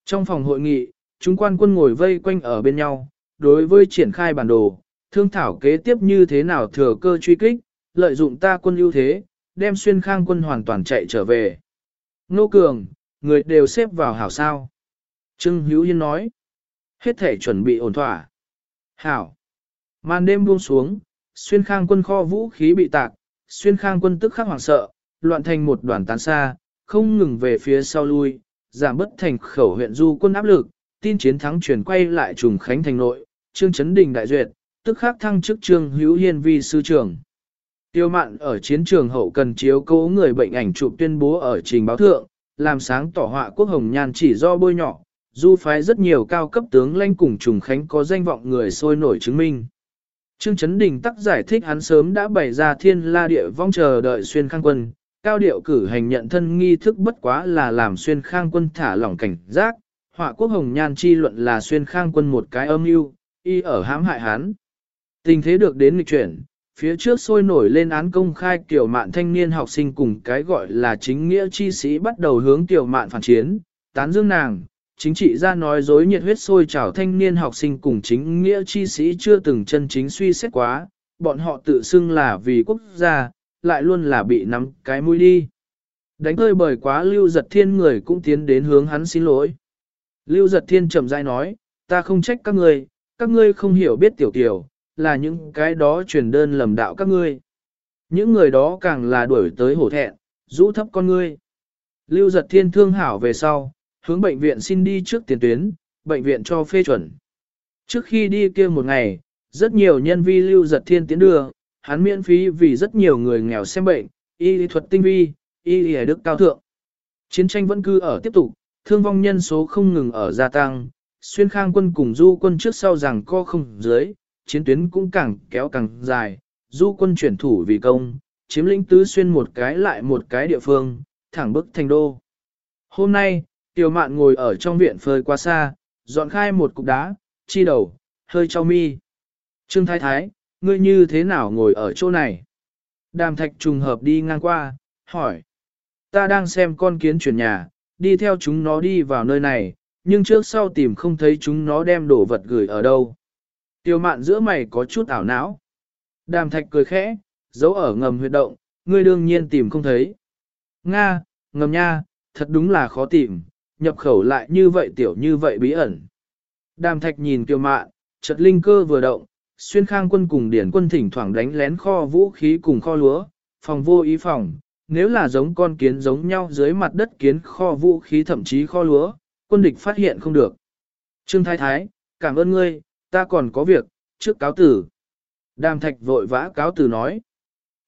Trong phòng hội nghị, chúng quan quân ngồi vây quanh ở bên nhau, đối với triển khai bản đồ, thương thảo kế tiếp như thế nào thừa cơ truy kích, lợi dụng ta quân ưu thế, đem xuyên khang quân hoàn toàn chạy trở về. Nô Cường, người đều xếp vào hảo sao. Trương Hữu Hiên nói. Hết thể chuẩn bị ổn thỏa. Hảo. Màn đêm buông xuống, xuyên khang quân kho vũ khí bị tạc, xuyên khang quân tức khắc hoảng sợ, loạn thành một đoàn tán xa, không ngừng về phía sau lui, giảm bất thành khẩu huyện du quân áp lực, tin chiến thắng chuyển quay lại trùng khánh thành nội, trương chấn đình đại duyệt, tức khắc thăng chức trương hữu hiên vi sư trưởng. Tiêu mạn ở chiến trường hậu cần chiếu cố người bệnh ảnh chụp tuyên bố ở trình báo thượng, làm sáng tỏ họa quốc hồng nhan chỉ do bôi nhỏ, du phái rất nhiều cao cấp tướng lãnh cùng trùng khánh có danh vọng người sôi nổi chứng minh. Trương Chấn Đình tắc giải thích hắn sớm đã bày ra thiên la địa vong chờ đợi xuyên khang quân, cao điệu cử hành nhận thân nghi thức bất quá là làm xuyên khang quân thả lỏng cảnh giác, họa quốc hồng nhan chi luận là xuyên khang quân một cái âm mưu y ở hãm hại hắn. Tình thế được đến lịch chuyển, Phía trước sôi nổi lên án công khai tiểu mạn thanh niên học sinh cùng cái gọi là chính nghĩa chi sĩ bắt đầu hướng tiểu mạn phản chiến, tán dương nàng, chính trị ra nói dối nhiệt huyết sôi trào thanh niên học sinh cùng chính nghĩa chi sĩ chưa từng chân chính suy xét quá, bọn họ tự xưng là vì quốc gia, lại luôn là bị nắm cái mũi đi. Đánh hơi bởi quá Lưu Giật Thiên người cũng tiến đến hướng hắn xin lỗi. Lưu Giật Thiên chậm rãi nói, ta không trách các ngươi, các ngươi không hiểu biết tiểu tiểu, là những cái đó truyền đơn lầm đạo các ngươi. Những người đó càng là đuổi tới hổ thẹn, rũ thấp con ngươi. Lưu Giật Thiên thương hảo về sau, hướng bệnh viện xin đi trước tiền tuyến, bệnh viện cho phê chuẩn. Trước khi đi kia một ngày, rất nhiều nhân vi Lưu Giật Thiên tiến đưa, hắn miễn phí vì rất nhiều người nghèo xem bệnh, y lý thuật tinh vi, y lý đức cao thượng. Chiến tranh vẫn cứ ở tiếp tục, thương vong nhân số không ngừng ở gia tăng, xuyên khang quân cùng du quân trước sau rằng co không dưới, chiến tuyến cũng càng kéo càng dài, du quân chuyển thủ vì công, chiếm lĩnh tứ xuyên một cái lại một cái địa phương, thẳng bức thành đô. Hôm nay, tiểu mạn ngồi ở trong viện phơi qua xa, dọn khai một cục đá, chi đầu, hơi cho mi. Trương Thái Thái, ngươi như thế nào ngồi ở chỗ này? Đàm thạch trùng hợp đi ngang qua, hỏi. Ta đang xem con kiến chuyển nhà, đi theo chúng nó đi vào nơi này, nhưng trước sau tìm không thấy chúng nó đem đồ vật gửi ở đâu. Tiêu mạn giữa mày có chút ảo não. Đàm thạch cười khẽ, giấu ở ngầm huyệt động, ngươi đương nhiên tìm không thấy. Nga, ngầm nha, thật đúng là khó tìm, nhập khẩu lại như vậy tiểu như vậy bí ẩn. Đàm thạch nhìn tiêu mạn, chợt linh cơ vừa động, xuyên khang quân cùng điển quân thỉnh thoảng đánh lén kho vũ khí cùng kho lúa, phòng vô ý phòng, nếu là giống con kiến giống nhau dưới mặt đất kiến kho vũ khí thậm chí kho lúa, quân địch phát hiện không được. Trương Thái Thái, cảm ơn ngươi, ta còn có việc, trước cáo tử. Đàm thạch vội vã cáo tử nói.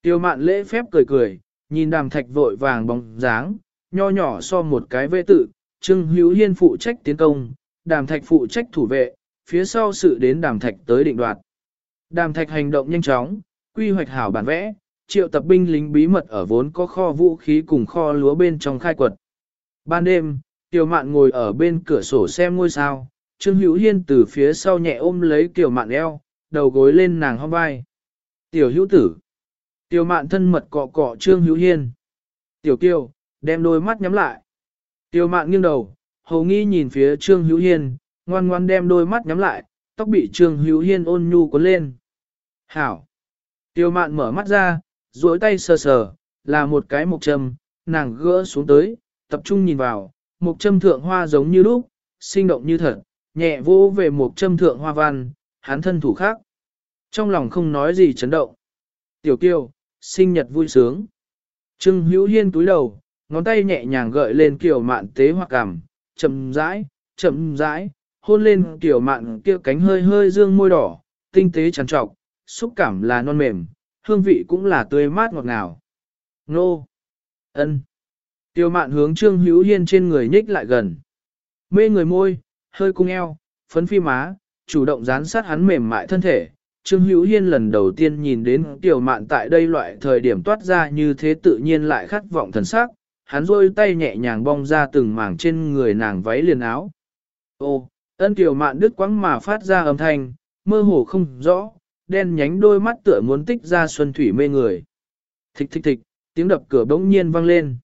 Tiêu mạn lễ phép cười cười, nhìn đàm thạch vội vàng bóng dáng, nho nhỏ so một cái vệ tự, Trương Hữu Hiên phụ trách tiến công, đàm thạch phụ trách thủ vệ, phía sau sự đến đàm thạch tới định đoạt. Đàm thạch hành động nhanh chóng, quy hoạch hảo bản vẽ, triệu tập binh lính bí mật ở vốn có kho vũ khí cùng kho lúa bên trong khai quật. Ban đêm, Tiêu Mạn ngồi ở bên cửa sổ xem ngôi sao, Trương Hữu Hiên từ phía sau nhẹ ôm lấy Tiểu Mạn eo, đầu gối lên nàng hông vai. Tiểu Hữu tử. Tiểu Mạn thân mật cọ cọ Trương Hữu Hiên. Tiểu Kiều, đem đôi mắt nhắm lại. Tiểu Mạn nghiêng đầu, hầu nghi nhìn phía Trương Hữu Hiên, ngoan ngoan đem đôi mắt nhắm lại, tóc bị Trương Hữu Hiên ôn nhu cuốn lên. Hảo. Tiểu Mạn mở mắt ra, duỗi tay sờ sờ, là một cái mộc châm, nàng gỡ xuống tới, tập trung nhìn vào, mộc châm thượng hoa giống như lúc, sinh động như thật, nhẹ vô về một châm thượng hoa văn, hắn thân thủ khác. Trong lòng không nói gì chấn động. Tiểu kiều, sinh nhật vui sướng. Trưng hữu hiên túi đầu, ngón tay nhẹ nhàng gợi lên kiểu mạn tế hoặc cảm, chậm rãi, chậm rãi, hôn lên kiểu mạn kia cánh hơi hơi dương môi đỏ, tinh tế trằn trọc, xúc cảm là non mềm, hương vị cũng là tươi mát ngọt ngào. Nô! ân. Tiêu mạn hướng Trương Hữu Hiên trên người nhích lại gần. Mê người môi, hơi cung eo, phấn phi má, chủ động dán sát hắn mềm mại thân thể. Trương Hữu Hiên lần đầu tiên nhìn đến tiểu mạn tại đây loại thời điểm toát ra như thế tự nhiên lại khát vọng thần sắc, hắn rôi tay nhẹ nhàng bong ra từng mảng trên người nàng váy liền áo. Ô, ân tiểu mạn đứt quãng mà phát ra âm thanh, mơ hồ không rõ, đen nhánh đôi mắt tựa muốn tích ra xuân thủy mê người. Thịch thịch thịch, tiếng đập cửa bỗng nhiên vang lên.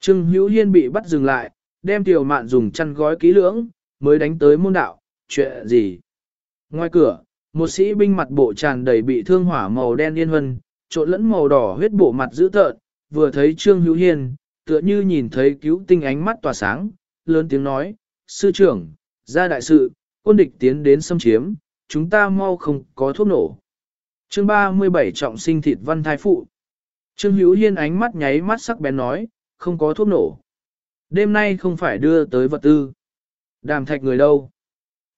Trương Hữu Hiên bị bắt dừng lại, đem tiểu mạn dùng chăn gói kỹ lưỡng, mới đánh tới môn đạo, chuyện gì? Ngoài cửa, một sĩ binh mặt bộ tràn đầy bị thương hỏa màu đen yên hân, trộn lẫn màu đỏ huyết bộ mặt dữ tợn, vừa thấy Trương Hữu Hiên, tựa như nhìn thấy cứu tinh ánh mắt tỏa sáng, lớn tiếng nói, sư trưởng, ra đại sự, quân địch tiến đến xâm chiếm, chúng ta mau không có thuốc nổ. Chương 37 trọng sinh thịt văn thái phụ. Trương Hữu Hiên ánh mắt nháy mắt sắc bén nói, không có thuốc nổ. Đêm nay không phải đưa tới vật tư. Đàm thạch người đâu?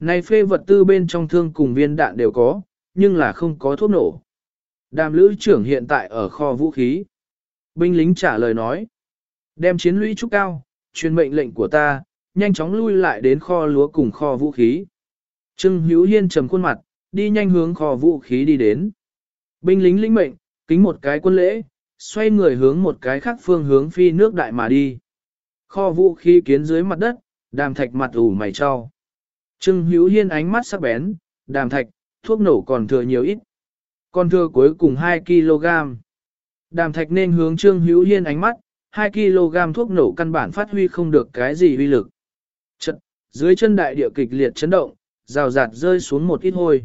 Này phê vật tư bên trong thương cùng viên đạn đều có, nhưng là không có thuốc nổ. Đàm lữ trưởng hiện tại ở kho vũ khí. Binh lính trả lời nói. Đem chiến lũy trúc cao, truyền mệnh lệnh của ta, nhanh chóng lui lại đến kho lúa cùng kho vũ khí. Trương Hữu Hiên trầm khuôn mặt, đi nhanh hướng kho vũ khí đi đến. Binh lính lĩnh mệnh, kính một cái quân lễ, xoay người hướng một cái khác phương hướng phi nước đại mà đi. Kho vũ khí kiến dưới mặt đất, đàm thạch mặt ủ mày cho. Trương Hữu Hiên ánh mắt sắc bén, đàm thạch, thuốc nổ còn thừa nhiều ít. còn thừa cuối cùng 2 kg. Đàm thạch nên hướng Trương Hữu Hiên ánh mắt, 2 kg thuốc nổ căn bản phát huy không được cái gì uy lực. Chật, dưới chân đại địa kịch liệt chấn động, rào rạt rơi xuống một ít hôi.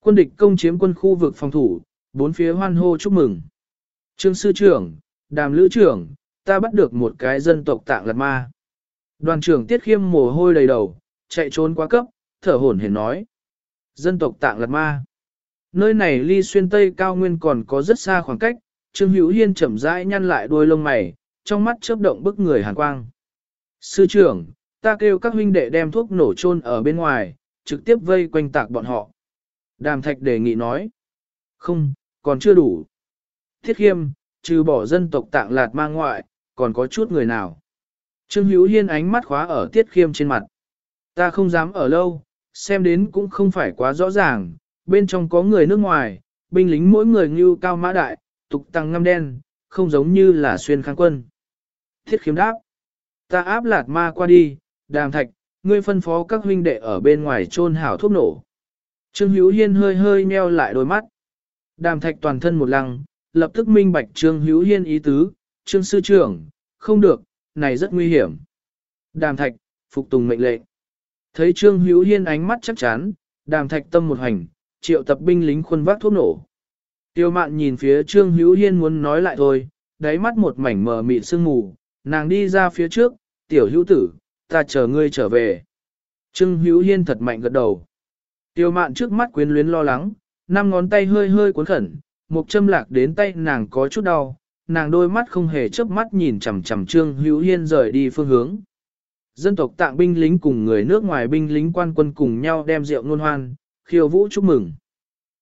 Quân địch công chiếm quân khu vực phòng thủ, bốn phía hoan hô chúc mừng. Trương sư trưởng, đàm lữ trưởng, ta bắt được một cái dân tộc tạng lạt ma. Đoàn trưởng tiết khiêm mồ hôi đầy đầu, chạy trốn quá cấp, thở hổn hển nói. Dân tộc tạng lạt ma. Nơi này ly xuyên tây cao nguyên còn có rất xa khoảng cách, Trương Hữu Hiên chậm rãi nhăn lại đuôi lông mày, trong mắt chớp động bức người hàn quang. Sư trưởng, ta kêu các huynh đệ đem thuốc nổ chôn ở bên ngoài, trực tiếp vây quanh tạc bọn họ. Đàm thạch đề nghị nói. Không, còn chưa đủ. Thiết khiêm, trừ bỏ dân tộc tạng lạt ma ngoại, còn có chút người nào. Trương Hữu Hiên ánh mắt khóa ở tiết khiêm trên mặt. Ta không dám ở lâu, xem đến cũng không phải quá rõ ràng, bên trong có người nước ngoài, binh lính mỗi người như cao mã đại, tục tăng ngăm đen, không giống như là xuyên kháng quân. Thiết khiêm đáp. Ta áp lạt ma qua đi, đàm thạch, ngươi phân phó các huynh đệ ở bên ngoài trôn hảo thuốc nổ. Trương Hữu Hiên hơi hơi meo lại đôi mắt. Đàm thạch toàn thân một lăng, lập tức minh bạch Trương Hữu Hiên ý tứ, Trương Sư trưởng, không được, này rất nguy hiểm. Đàm thạch, phục tùng mệnh lệnh. Thấy Trương Hữu Hiên ánh mắt chắc chắn, đàm thạch tâm một hành, triệu tập binh lính khuân vác thuốc nổ. Tiêu mạn nhìn phía Trương Hữu Hiên muốn nói lại thôi, đáy mắt một mảnh mờ mịt sương mù, nàng đi ra phía trước, tiểu hữu tử, ta chờ ngươi trở về. Trương Hữu Hiên thật mạnh gật đầu. Tiêu mạn trước mắt quyến luyến lo lắng, năm ngón tay hơi hơi cuốn khẩn, một châm lạc đến tay nàng có chút đau, nàng đôi mắt không hề chớp mắt nhìn chằm chằm Trương Hữu Hiên rời đi phương hướng. Dân tộc tạng binh lính cùng người nước ngoài binh lính quan quân cùng nhau đem rượu nôn hoan, khiêu vũ chúc mừng.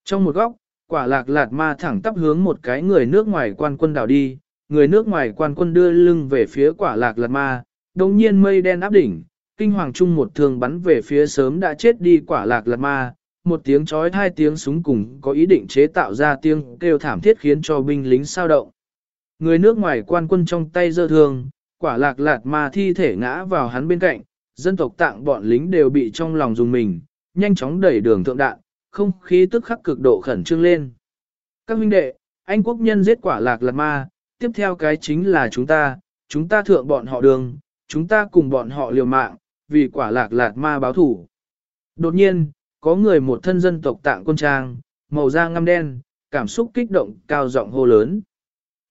Trong một góc, quả lạc lạt ma thẳng tắp hướng một cái người nước ngoài quan quân đảo đi, người nước ngoài quan quân đưa lưng về phía quả lạc lạt ma, đồng nhiên mây đen áp đỉnh, kinh hoàng chung một thường bắn về phía sớm đã chết đi quả lạc lạt ma, một tiếng chói hai tiếng súng cùng có ý định chế tạo ra tiếng kêu thảm thiết khiến cho binh lính sao động. Người nước ngoài quan quân trong tay dơ thương, quả lạc lạt ma thi thể ngã vào hắn bên cạnh, dân tộc tạng bọn lính đều bị trong lòng dùng mình, nhanh chóng đẩy đường thượng đạn, không khí tức khắc cực độ khẩn trương lên. Các huynh đệ, anh quốc nhân giết quả lạc lạt ma, tiếp theo cái chính là chúng ta, chúng ta thượng bọn họ đường, chúng ta cùng bọn họ liều mạng, vì quả lạc lạt ma báo thủ. Đột nhiên, có người một thân dân tộc tạng quân trang, màu da ngăm đen, cảm xúc kích động cao giọng hô lớn.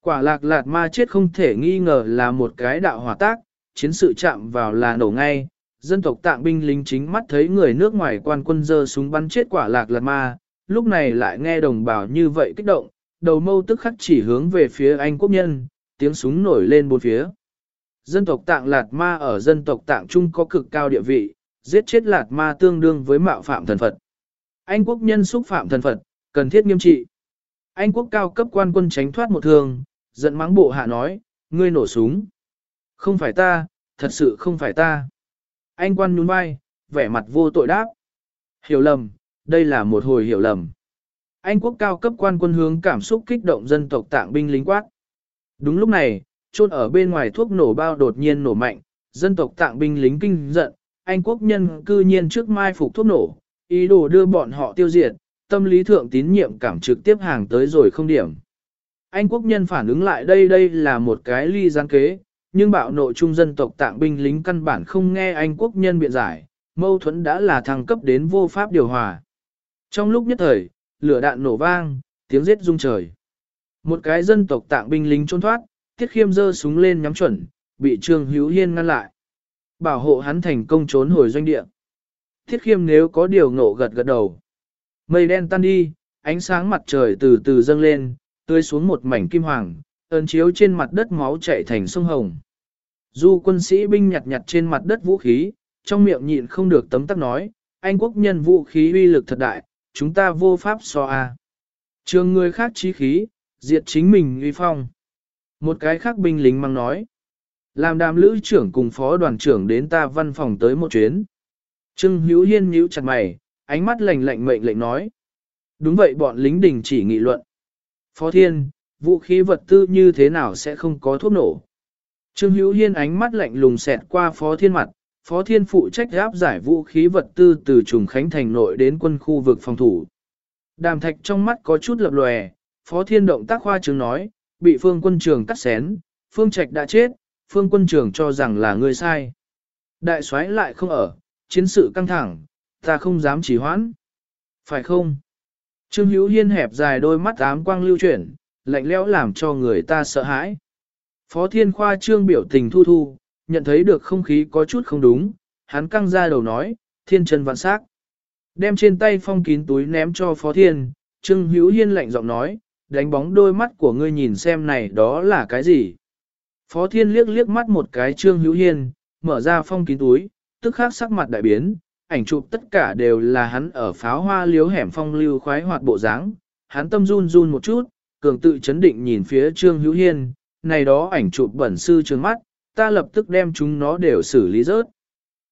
Quả lạc lạt ma chết không thể nghi ngờ là một cái đạo hỏa tác, chiến sự chạm vào là nổ ngay, dân tộc tạng binh lính chính mắt thấy người nước ngoài quan quân dơ súng bắn chết quả lạc lạt ma, lúc này lại nghe đồng bào như vậy kích động, đầu mâu tức khắc chỉ hướng về phía Anh quốc nhân, tiếng súng nổi lên bốn phía. Dân tộc tạng lạt ma ở dân tộc tạng trung có cực cao địa vị, giết chết lạt ma tương đương với mạo phạm thần Phật. Anh quốc nhân xúc phạm thần Phật, cần thiết nghiêm trị. Anh quốc cao cấp quan quân tránh thoát một thường giận mắng bộ hạ nói, ngươi nổ súng. Không phải ta, thật sự không phải ta. Anh quan nhún vai, vẻ mặt vô tội đáp. Hiểu lầm, đây là một hồi hiểu lầm. Anh quốc cao cấp quan quân hướng cảm xúc kích động dân tộc tạng binh lính quát. Đúng lúc này, chôn ở bên ngoài thuốc nổ bao đột nhiên nổ mạnh, dân tộc tạng binh lính kinh giận, anh quốc nhân cư nhiên trước mai phục thuốc nổ, ý đồ đưa bọn họ tiêu diệt, tâm lý thượng tín nhiệm cảm trực tiếp hàng tới rồi không điểm. Anh quốc nhân phản ứng lại đây đây là một cái ly gián kế, nhưng bạo nộ trung dân tộc tạng binh lính căn bản không nghe Anh quốc nhân biện giải, mâu thuẫn đã là thăng cấp đến vô pháp điều hòa. Trong lúc nhất thời, lửa đạn nổ vang, tiếng giết rung trời. Một cái dân tộc tạng binh lính trốn thoát, Tiết Khiêm giơ súng lên nhắm chuẩn, bị Trương Hữu Hiên ngăn lại. Bảo hộ hắn thành công trốn hồi doanh địa. Tiết Khiêm nếu có điều ngộ gật gật đầu. Mây đen tan đi, ánh sáng mặt trời từ từ dâng lên, tươi xuống một mảnh kim hoàng, ơn chiếu trên mặt đất máu chảy thành sông hồng. Du quân sĩ binh nhặt nhặt trên mặt đất vũ khí, trong miệng nhịn không được tấm tắc nói, anh quốc nhân vũ khí uy lực thật đại, chúng ta vô pháp so a. Trường người khác trí khí, diệt chính mình uy phong. Một cái khác binh lính mang nói. Làm đàm lữ trưởng cùng phó đoàn trưởng đến ta văn phòng tới một chuyến. Trương Hữu Hiên nhíu chặt mày, ánh mắt lạnh lạnh mệnh lệnh nói. Đúng vậy bọn lính đình chỉ nghị luận. Phó Thiên, vũ khí vật tư như thế nào sẽ không có thuốc nổ? Trương Hữu Hiên ánh mắt lạnh lùng xẹt qua Phó Thiên mặt, Phó Thiên phụ trách áp giải vũ khí vật tư từ trùng khánh thành nội đến quân khu vực phòng thủ. Đàm thạch trong mắt có chút lập lòe, phó thiên động tác khoa trường nói, bị phương quân trường cắt xén, phương trạch đã chết, phương quân trường cho rằng là người sai. Đại soái lại không ở, chiến sự căng thẳng, ta không dám chỉ hoãn. Phải không? Trương Hữu Hiên hẹp dài đôi mắt ám quang lưu chuyển, lạnh lẽo làm cho người ta sợ hãi. Phó Thiên Khoa trương biểu tình thu thu, nhận thấy được không khí có chút không đúng, hắn căng ra đầu nói, thiên chân vạn sắc. Đem trên tay phong kín túi ném cho Phó Thiên, Trương Hữu Hiên lạnh giọng nói, đánh bóng đôi mắt của ngươi nhìn xem này đó là cái gì. Phó Thiên liếc liếc mắt một cái Trương Hữu Hiên, mở ra phong kín túi, tức khắc sắc mặt đại biến, ảnh chụp tất cả đều là hắn ở pháo hoa liếu hẻm phong lưu khoái hoạt bộ dáng. Hắn tâm run run một chút, cường tự chấn định nhìn phía Trương Hữu Hiên, này đó ảnh chụp bẩn sư trường mắt, ta lập tức đem chúng nó đều xử lý rớt.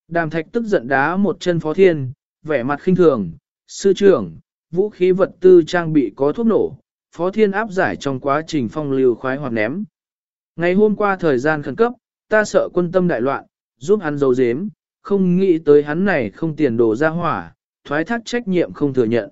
Đàm thạch tức giận đá một chân phó thiên, vẻ mặt khinh thường, sư trưởng, vũ khí vật tư trang bị có thuốc nổ, phó thiên áp giải trong quá trình phong lưu khoái hoạt ném. Ngày hôm qua thời gian khẩn cấp, ta sợ quân tâm đại loạn, giúp hắn dấu dếm, không nghĩ tới hắn này không tiền đồ ra hỏa, thoái thác trách nhiệm không thừa nhận.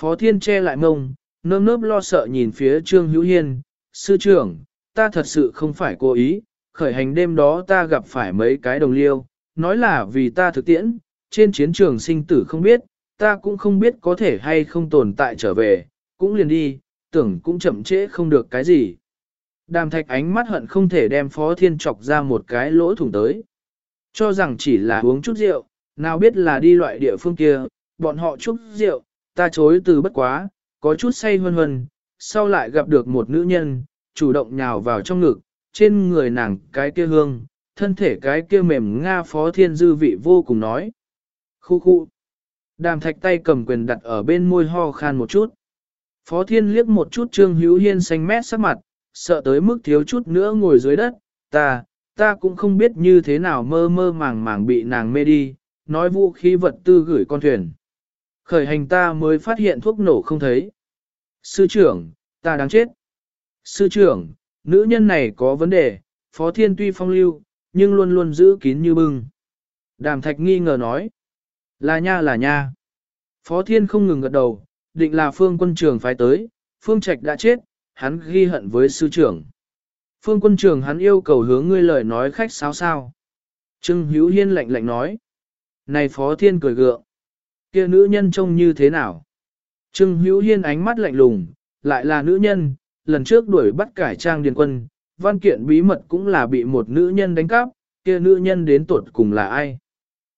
Phó thiên che lại mông, nơm nớp lo sợ nhìn phía Trương Hữu Hiên, sư trưởng, ta thật sự không phải cố ý, khởi hành đêm đó ta gặp phải mấy cái đồng liêu, nói là vì ta thực tiễn, trên chiến trường sinh tử không biết, ta cũng không biết có thể hay không tồn tại trở về, cũng liền đi, tưởng cũng chậm trễ không được cái gì. Đàm thạch ánh mắt hận không thể đem phó thiên chọc ra một cái lỗ thủng tới. Cho rằng chỉ là uống chút rượu, nào biết là đi loại địa phương kia, bọn họ chút rượu, ta chối từ bất quá, có chút say hơn hơn, sau lại gặp được một nữ nhân, chủ động nhào vào trong ngực, trên người nàng cái kia hương, thân thể cái kia mềm Nga phó thiên dư vị vô cùng nói. Khu khu. Đàm thạch tay cầm quyền đặt ở bên môi ho khan một chút. Phó thiên liếc một chút trương hữu hiên xanh mét sắc mặt, sợ tới mức thiếu chút nữa ngồi dưới đất, ta, ta cũng không biết như thế nào mơ mơ màng màng bị nàng mê đi, nói vũ khí vật tư gửi con thuyền. Khởi hành ta mới phát hiện thuốc nổ không thấy. Sư trưởng, ta đáng chết. Sư trưởng, nữ nhân này có vấn đề, phó thiên tuy phong lưu, nhưng luôn luôn giữ kín như bưng. Đàm thạch nghi ngờ nói. Là nha là nha. Phó thiên không ngừng gật đầu, định là phương quân trường phải tới, phương trạch đã chết, hắn ghi hận với sư trưởng. Phương quân trường hắn yêu cầu hướng ngươi lời nói khách sao sao. Trưng Hữu Hiên lạnh lạnh nói. Này Phó Thiên cười gượng. kia nữ nhân trông như thế nào? Trưng Hữu Hiên ánh mắt lạnh lùng, lại là nữ nhân, lần trước đuổi bắt cải trang điền quân, văn kiện bí mật cũng là bị một nữ nhân đánh cắp, kia nữ nhân đến tuột cùng là ai?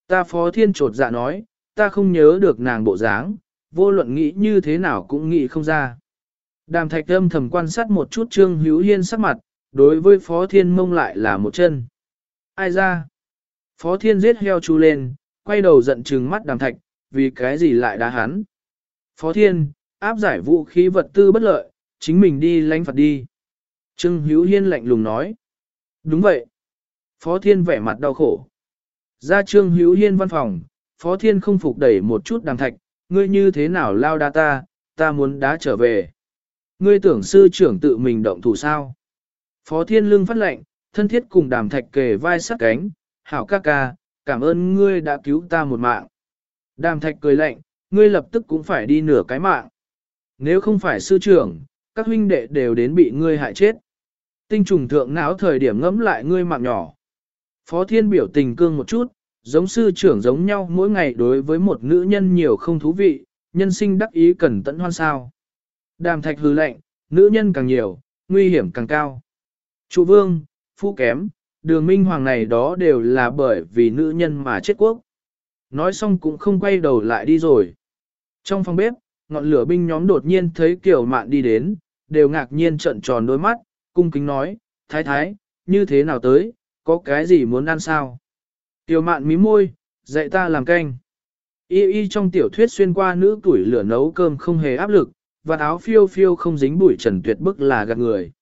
Ta Phó Thiên trột dạ nói, ta không nhớ được nàng bộ dáng, vô luận nghĩ như thế nào cũng nghĩ không ra. Đàm thạch âm thầm quan sát một chút Trương Hữu Hiên sắc mặt, đối với Phó Thiên mông lại là một chân. Ai ra? Phó Thiên giết heo chu lên, quay đầu giận trừng mắt đàm thạch, vì cái gì lại đá hắn? Phó Thiên, áp giải vũ khí vật tư bất lợi, chính mình đi lánh phạt đi. Trương Hữu Hiên lạnh lùng nói. Đúng vậy. Phó Thiên vẻ mặt đau khổ. Ra Trương Hữu Hiên văn phòng, Phó Thiên không phục đẩy một chút đàm thạch, ngươi như thế nào lao đa ta, ta muốn đá trở về. Ngươi tưởng sư trưởng tự mình động thủ sao? Phó Thiên Lương phát lệnh, thân thiết cùng đàm thạch kề vai sát cánh, hảo ca ca, cảm ơn ngươi đã cứu ta một mạng. Đàm thạch cười lạnh, ngươi lập tức cũng phải đi nửa cái mạng. Nếu không phải sư trưởng, các huynh đệ đều đến bị ngươi hại chết. Tinh trùng thượng não thời điểm ngẫm lại ngươi mạng nhỏ. Phó Thiên biểu tình cương một chút, giống sư trưởng giống nhau mỗi ngày đối với một nữ nhân nhiều không thú vị, nhân sinh đắc ý cần tận hoan sao. Đàm thạch hư lạnh, nữ nhân càng nhiều, nguy hiểm càng cao. Chủ vương, phu kém, đường minh hoàng này đó đều là bởi vì nữ nhân mà chết quốc. Nói xong cũng không quay đầu lại đi rồi. Trong phòng bếp, ngọn lửa binh nhóm đột nhiên thấy kiểu mạn đi đến, đều ngạc nhiên trợn tròn đôi mắt, cung kính nói, thái thái, như thế nào tới, có cái gì muốn ăn sao? Kiều mạn mí môi, dạy ta làm canh. Y y trong tiểu thuyết xuyên qua nữ tuổi lửa nấu cơm không hề áp lực, và áo phiêu phiêu không dính bụi trần tuyệt bức là gạt người.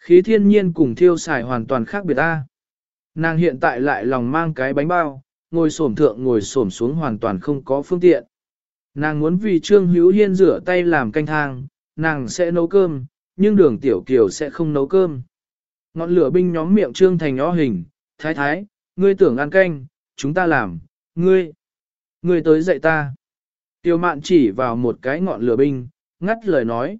Khí thiên nhiên cùng thiêu xài hoàn toàn khác biệt ta. Nàng hiện tại lại lòng mang cái bánh bao, ngồi xổm thượng ngồi xổm xuống hoàn toàn không có phương tiện. Nàng muốn vì Trương Hữu Hiên rửa tay làm canh thang, nàng sẽ nấu cơm, nhưng đường tiểu kiều sẽ không nấu cơm. Ngọn lửa binh nhóm miệng Trương thành nhỏ hình, thái thái, ngươi tưởng ăn canh, chúng ta làm, ngươi, ngươi tới dạy ta. Tiêu mạn chỉ vào một cái ngọn lửa binh, ngắt lời nói.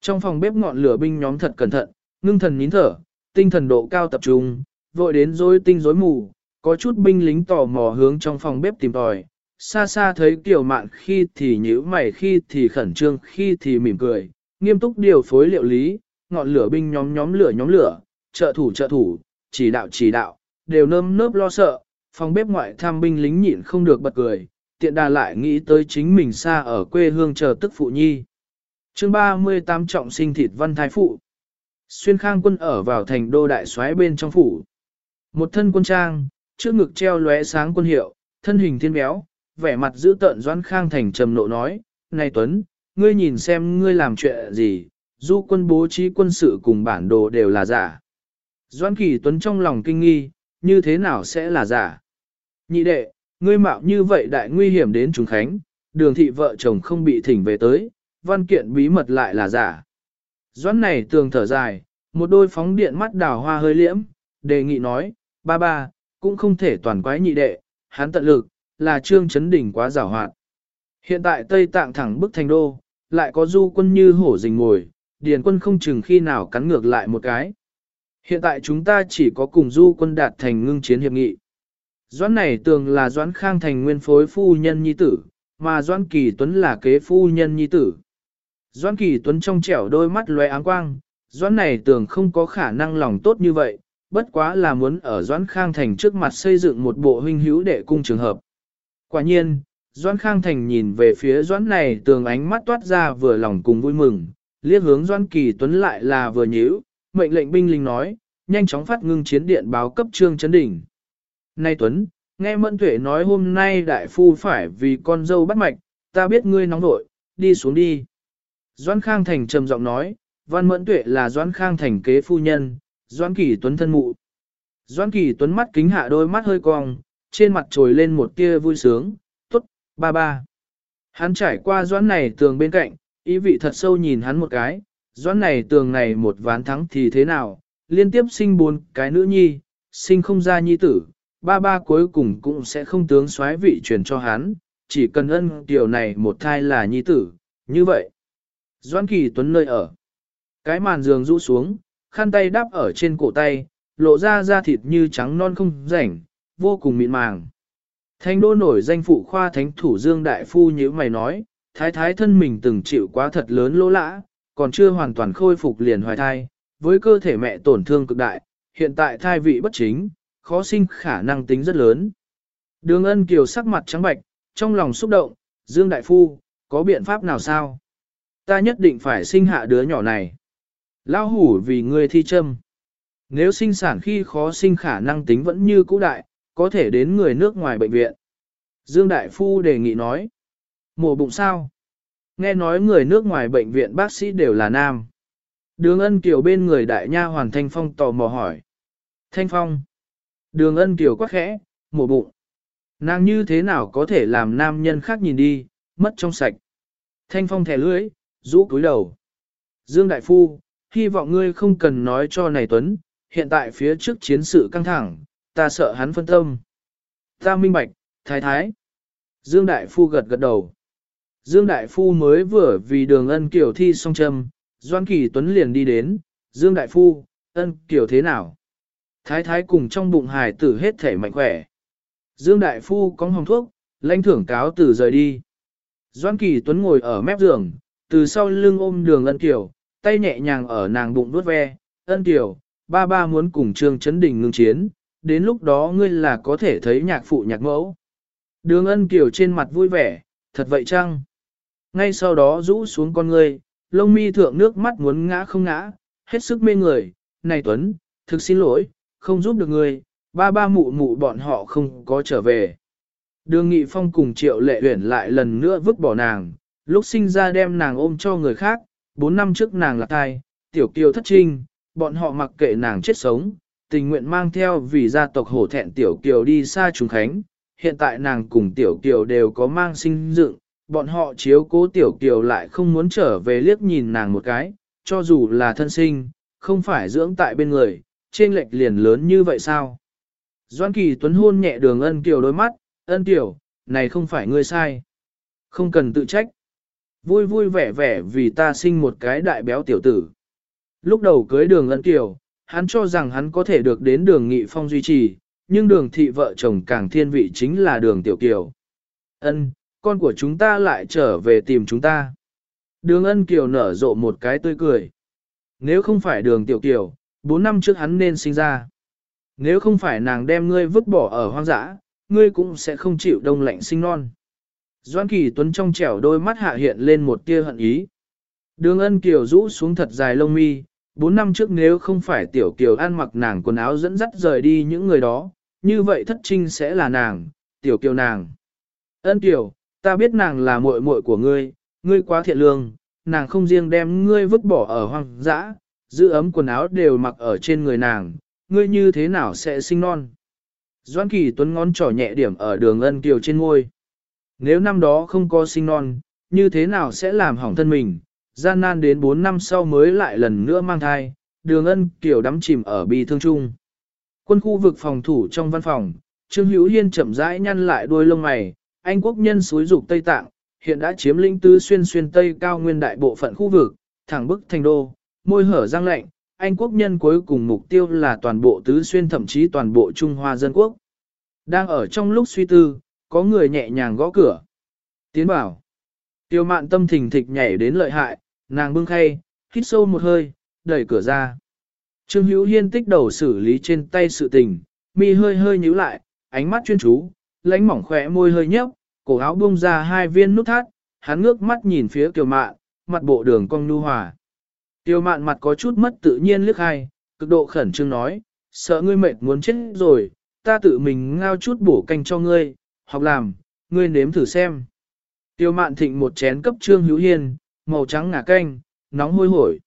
Trong phòng bếp ngọn lửa binh nhóm thật cẩn thận, ngưng thần nín thở, tinh thần độ cao tập trung, vội đến rối tinh rối mù, có chút binh lính tò mò hướng trong phòng bếp tìm tòi. Xa xa thấy Kiều Mạn khi thì nhíu mày khi thì khẩn trương khi thì mỉm cười, nghiêm túc điều phối liệu lý, ngọn lửa binh nhóm nhóm lửa nhóm lửa, trợ thủ trợ thủ, chỉ đạo chỉ đạo, đều nơm nớp lo sợ, phòng bếp ngoại tham binh lính nhịn không được bật cười, tiện đà lại nghĩ tới chính mình xa ở quê hương chờ tức phụ nhi. chương 38 trọng sinh thịt văn thái phụ. Xuyên khang quân ở vào thành đô đại soái bên trong phủ. Một thân quân trang, trước ngực treo lóe sáng quân hiệu, thân hình thiên béo, vẻ mặt giữ tợn doãn khang thành trầm nộ nói, Này Tuấn, ngươi nhìn xem ngươi làm chuyện gì, du quân bố trí quân sự cùng bản đồ đều là giả. Doãn kỳ Tuấn trong lòng kinh nghi, như thế nào sẽ là giả? Nhị đệ, ngươi mạo như vậy đại nguy hiểm đến chúng khánh, đường thị vợ chồng không bị thỉnh về tới, văn kiện bí mật lại là giả. Doãn này tường thở dài, một đôi phóng điện mắt đào hoa hơi liễm, đề nghị nói, ba ba, cũng không thể toàn quái nhị đệ, hắn tận lực, là trương chấn đỉnh quá giảo hoạt. Hiện tại Tây Tạng thẳng bức thành đô, lại có du quân như hổ rình ngồi, điền quân không chừng khi nào cắn ngược lại một cái. Hiện tại chúng ta chỉ có cùng du quân đạt thành ngưng chiến hiệp nghị. Doãn này tường là Doãn Khang thành nguyên phối phu nhân nhi tử, mà Doãn Kỳ Tuấn là kế phu nhân nhi tử. Doãn Kỳ Tuấn trong trẻo đôi mắt lóe áng quang, Doãn này tường không có khả năng lòng tốt như vậy, bất quá là muốn ở Doãn Khang thành trước mặt xây dựng một bộ huynh hữu đệ cung trường hợp. Quả nhiên, Doãn Khang thành nhìn về phía Doãn này tường ánh mắt toát ra vừa lòng cùng vui mừng, liếc hướng Doãn Kỳ Tuấn lại là vừa nhíu, mệnh lệnh binh lính nói, nhanh chóng phát ngưng chiến điện báo cấp trương chấn đỉnh. Nay Tuấn, nghe Mẫn Tuệ nói hôm nay đại phu phải vì con dâu bắt mạch, ta biết ngươi nóng nội, đi xuống đi. Doãn Khang Thành trầm giọng nói, Văn Mẫn Tuệ là Doãn Khang Thành kế phu nhân, Doãn Kỳ Tuấn thân mụ. Doãn Kỳ Tuấn mắt kính hạ đôi mắt hơi cong, trên mặt trồi lên một tia vui sướng, tốt, ba ba. Hắn trải qua doãn này tường bên cạnh, ý vị thật sâu nhìn hắn một cái, doãn này tường này một ván thắng thì thế nào, liên tiếp sinh bốn cái nữ nhi, sinh không ra nhi tử, ba ba cuối cùng cũng sẽ không tướng soái vị truyền cho hắn, chỉ cần ân điều này một thai là nhi tử, như vậy. Doãn Kỳ Tuấn nơi ở. Cái màn giường rũ xuống, khăn tay đắp ở trên cổ tay, lộ ra da thịt như trắng non không rảnh, vô cùng mịn màng. Thanh đô nổi danh phụ khoa thánh thủ Dương Đại Phu như mày nói, thái thái thân mình từng chịu quá thật lớn lỗ lã, còn chưa hoàn toàn khôi phục liền hoài thai, với cơ thể mẹ tổn thương cực đại, hiện tại thai vị bất chính, khó sinh khả năng tính rất lớn. Đường ân kiều sắc mặt trắng bạch, trong lòng xúc động, Dương Đại Phu, có biện pháp nào sao? Ta nhất định phải sinh hạ đứa nhỏ này. Lao hủ vì ngươi thi châm. Nếu sinh sản khi khó sinh khả năng tính vẫn như cũ đại, có thể đến người nước ngoài bệnh viện. Dương Đại Phu đề nghị nói. Mổ bụng sao? Nghe nói người nước ngoài bệnh viện bác sĩ đều là nam. Đường ân kiều bên người đại nha hoàn Thanh Phong tò mò hỏi. Thanh Phong. Đường ân kiều quá khẽ, mổ bụng. Nàng như thế nào có thể làm nam nhân khác nhìn đi, mất trong sạch. Thanh Phong thẻ lưỡi, rũ cúi đầu. Dương Đại Phu, hy vọng ngươi không cần nói cho này Tuấn, hiện tại phía trước chiến sự căng thẳng, ta sợ hắn phân tâm. Ta minh bạch, thái thái. Dương Đại Phu gật gật đầu. Dương Đại Phu mới vừa vì đường ân kiểu thi song châm, Doan Kỳ Tuấn liền đi đến, Dương Đại Phu, ân kiểu thế nào? Thái thái cùng trong bụng hài tử hết thể mạnh khỏe. Dương Đại Phu có hồng thuốc, lãnh thưởng cáo tử rời đi. Doan Kỳ Tuấn ngồi ở mép giường, từ sau lưng ôm đường ân tiểu, tay nhẹ nhàng ở nàng bụng vuốt ve, ân tiểu, ba ba muốn cùng Trương Chấn Đình ngưng chiến, đến lúc đó ngươi là có thể thấy nhạc phụ nhạc mẫu. Đường ân kiểu trên mặt vui vẻ, thật vậy chăng? Ngay sau đó rũ xuống con ngươi, lông mi thượng nước mắt muốn ngã không ngã, hết sức mê người, này Tuấn, thực xin lỗi, không giúp được ngươi, ba ba mụ mụ bọn họ không có trở về. Đường Nghị Phong cùng Triệu Lệ Uyển lại lần nữa vứt bỏ nàng, lúc sinh ra đem nàng ôm cho người khác, bốn năm trước nàng là thai, tiểu kiều thất trinh, bọn họ mặc kệ nàng chết sống, tình nguyện mang theo vì gia tộc hổ thẹn tiểu kiều đi xa trùng khánh, hiện tại nàng cùng tiểu kiều đều có mang sinh dựng, bọn họ chiếu cố tiểu kiều lại không muốn trở về liếc nhìn nàng một cái, cho dù là thân sinh, không phải dưỡng tại bên người, trên lệch liền lớn như vậy sao? Doan Kỳ Tuấn hôn nhẹ đường ân kiều đôi mắt, ân kiều, này không phải ngươi sai. Không cần tự trách. Vui vui vẻ vẻ vì ta sinh một cái đại béo tiểu tử. Lúc đầu cưới đường ân kiều, hắn cho rằng hắn có thể được đến đường nghị phong duy trì, nhưng đường thị vợ chồng càng thiên vị chính là đường tiểu kiều. Ân, con của chúng ta lại trở về tìm chúng ta. Đường ân kiều nở rộ một cái tươi cười. Nếu không phải đường tiểu kiều, bốn năm trước hắn nên sinh ra. Nếu không phải nàng đem ngươi vứt bỏ ở hoang dã, ngươi cũng sẽ không chịu đông lạnh sinh non. Doan Kỳ Tuấn trong trẻo đôi mắt hạ hiện lên một tia hận ý. Đường ân kiều rũ xuống thật dài lông mi, bốn năm trước nếu không phải tiểu kiều ăn mặc nàng quần áo dẫn dắt rời đi những người đó, như vậy thất trinh sẽ là nàng, tiểu kiều nàng. Ân kiều, ta biết nàng là muội muội của ngươi, ngươi quá thiện lương, nàng không riêng đem ngươi vứt bỏ ở hoang dã, giữ ấm quần áo đều mặc ở trên người nàng, ngươi như thế nào sẽ sinh non. Doan Kỳ Tuấn ngón trỏ nhẹ điểm ở đường ân kiều trên ngôi. Nếu năm đó không có sinh non, như thế nào sẽ làm hỏng thân mình, gian nan đến 4 năm sau mới lại lần nữa mang thai, đường ân kiểu đắm chìm ở bi thương chung. Quân khu vực phòng thủ trong văn phòng, Trương Hữu Hiên chậm rãi nhăn lại đuôi lông mày, Anh quốc nhân suối dục Tây Tạng, hiện đã chiếm lĩnh tứ xuyên xuyên Tây cao nguyên đại bộ phận khu vực, thẳng bức thành đô, môi hở răng lạnh, Anh quốc nhân cuối cùng mục tiêu là toàn bộ tứ xuyên thậm chí toàn bộ Trung Hoa dân quốc. Đang ở trong lúc suy tư, có người nhẹ nhàng gõ cửa. Tiến bảo. Tiêu mạn tâm thình thịch nhảy đến lợi hại, nàng bưng khay, hít sâu một hơi, đẩy cửa ra. Trương Hữu Hiên tích đầu xử lý trên tay sự tình, mi hơi hơi nhíu lại, ánh mắt chuyên chú, lánh mỏng khỏe môi hơi nhấp, cổ áo bung ra hai viên nút thắt, hắn ngước mắt nhìn phía Kiều Mạn, mặt bộ đường cong nhu hòa. Kiều Mạn mặt có chút mất tự nhiên liếc hai, cực độ khẩn trương nói, sợ ngươi mệt muốn chết rồi, ta tự mình ngao chút bổ canh cho ngươi, học làm, ngươi nếm thử xem. Tiêu mạn thịnh một chén cấp Trương Hữu Hiên, màu trắng ngả canh, nóng hôi hổi.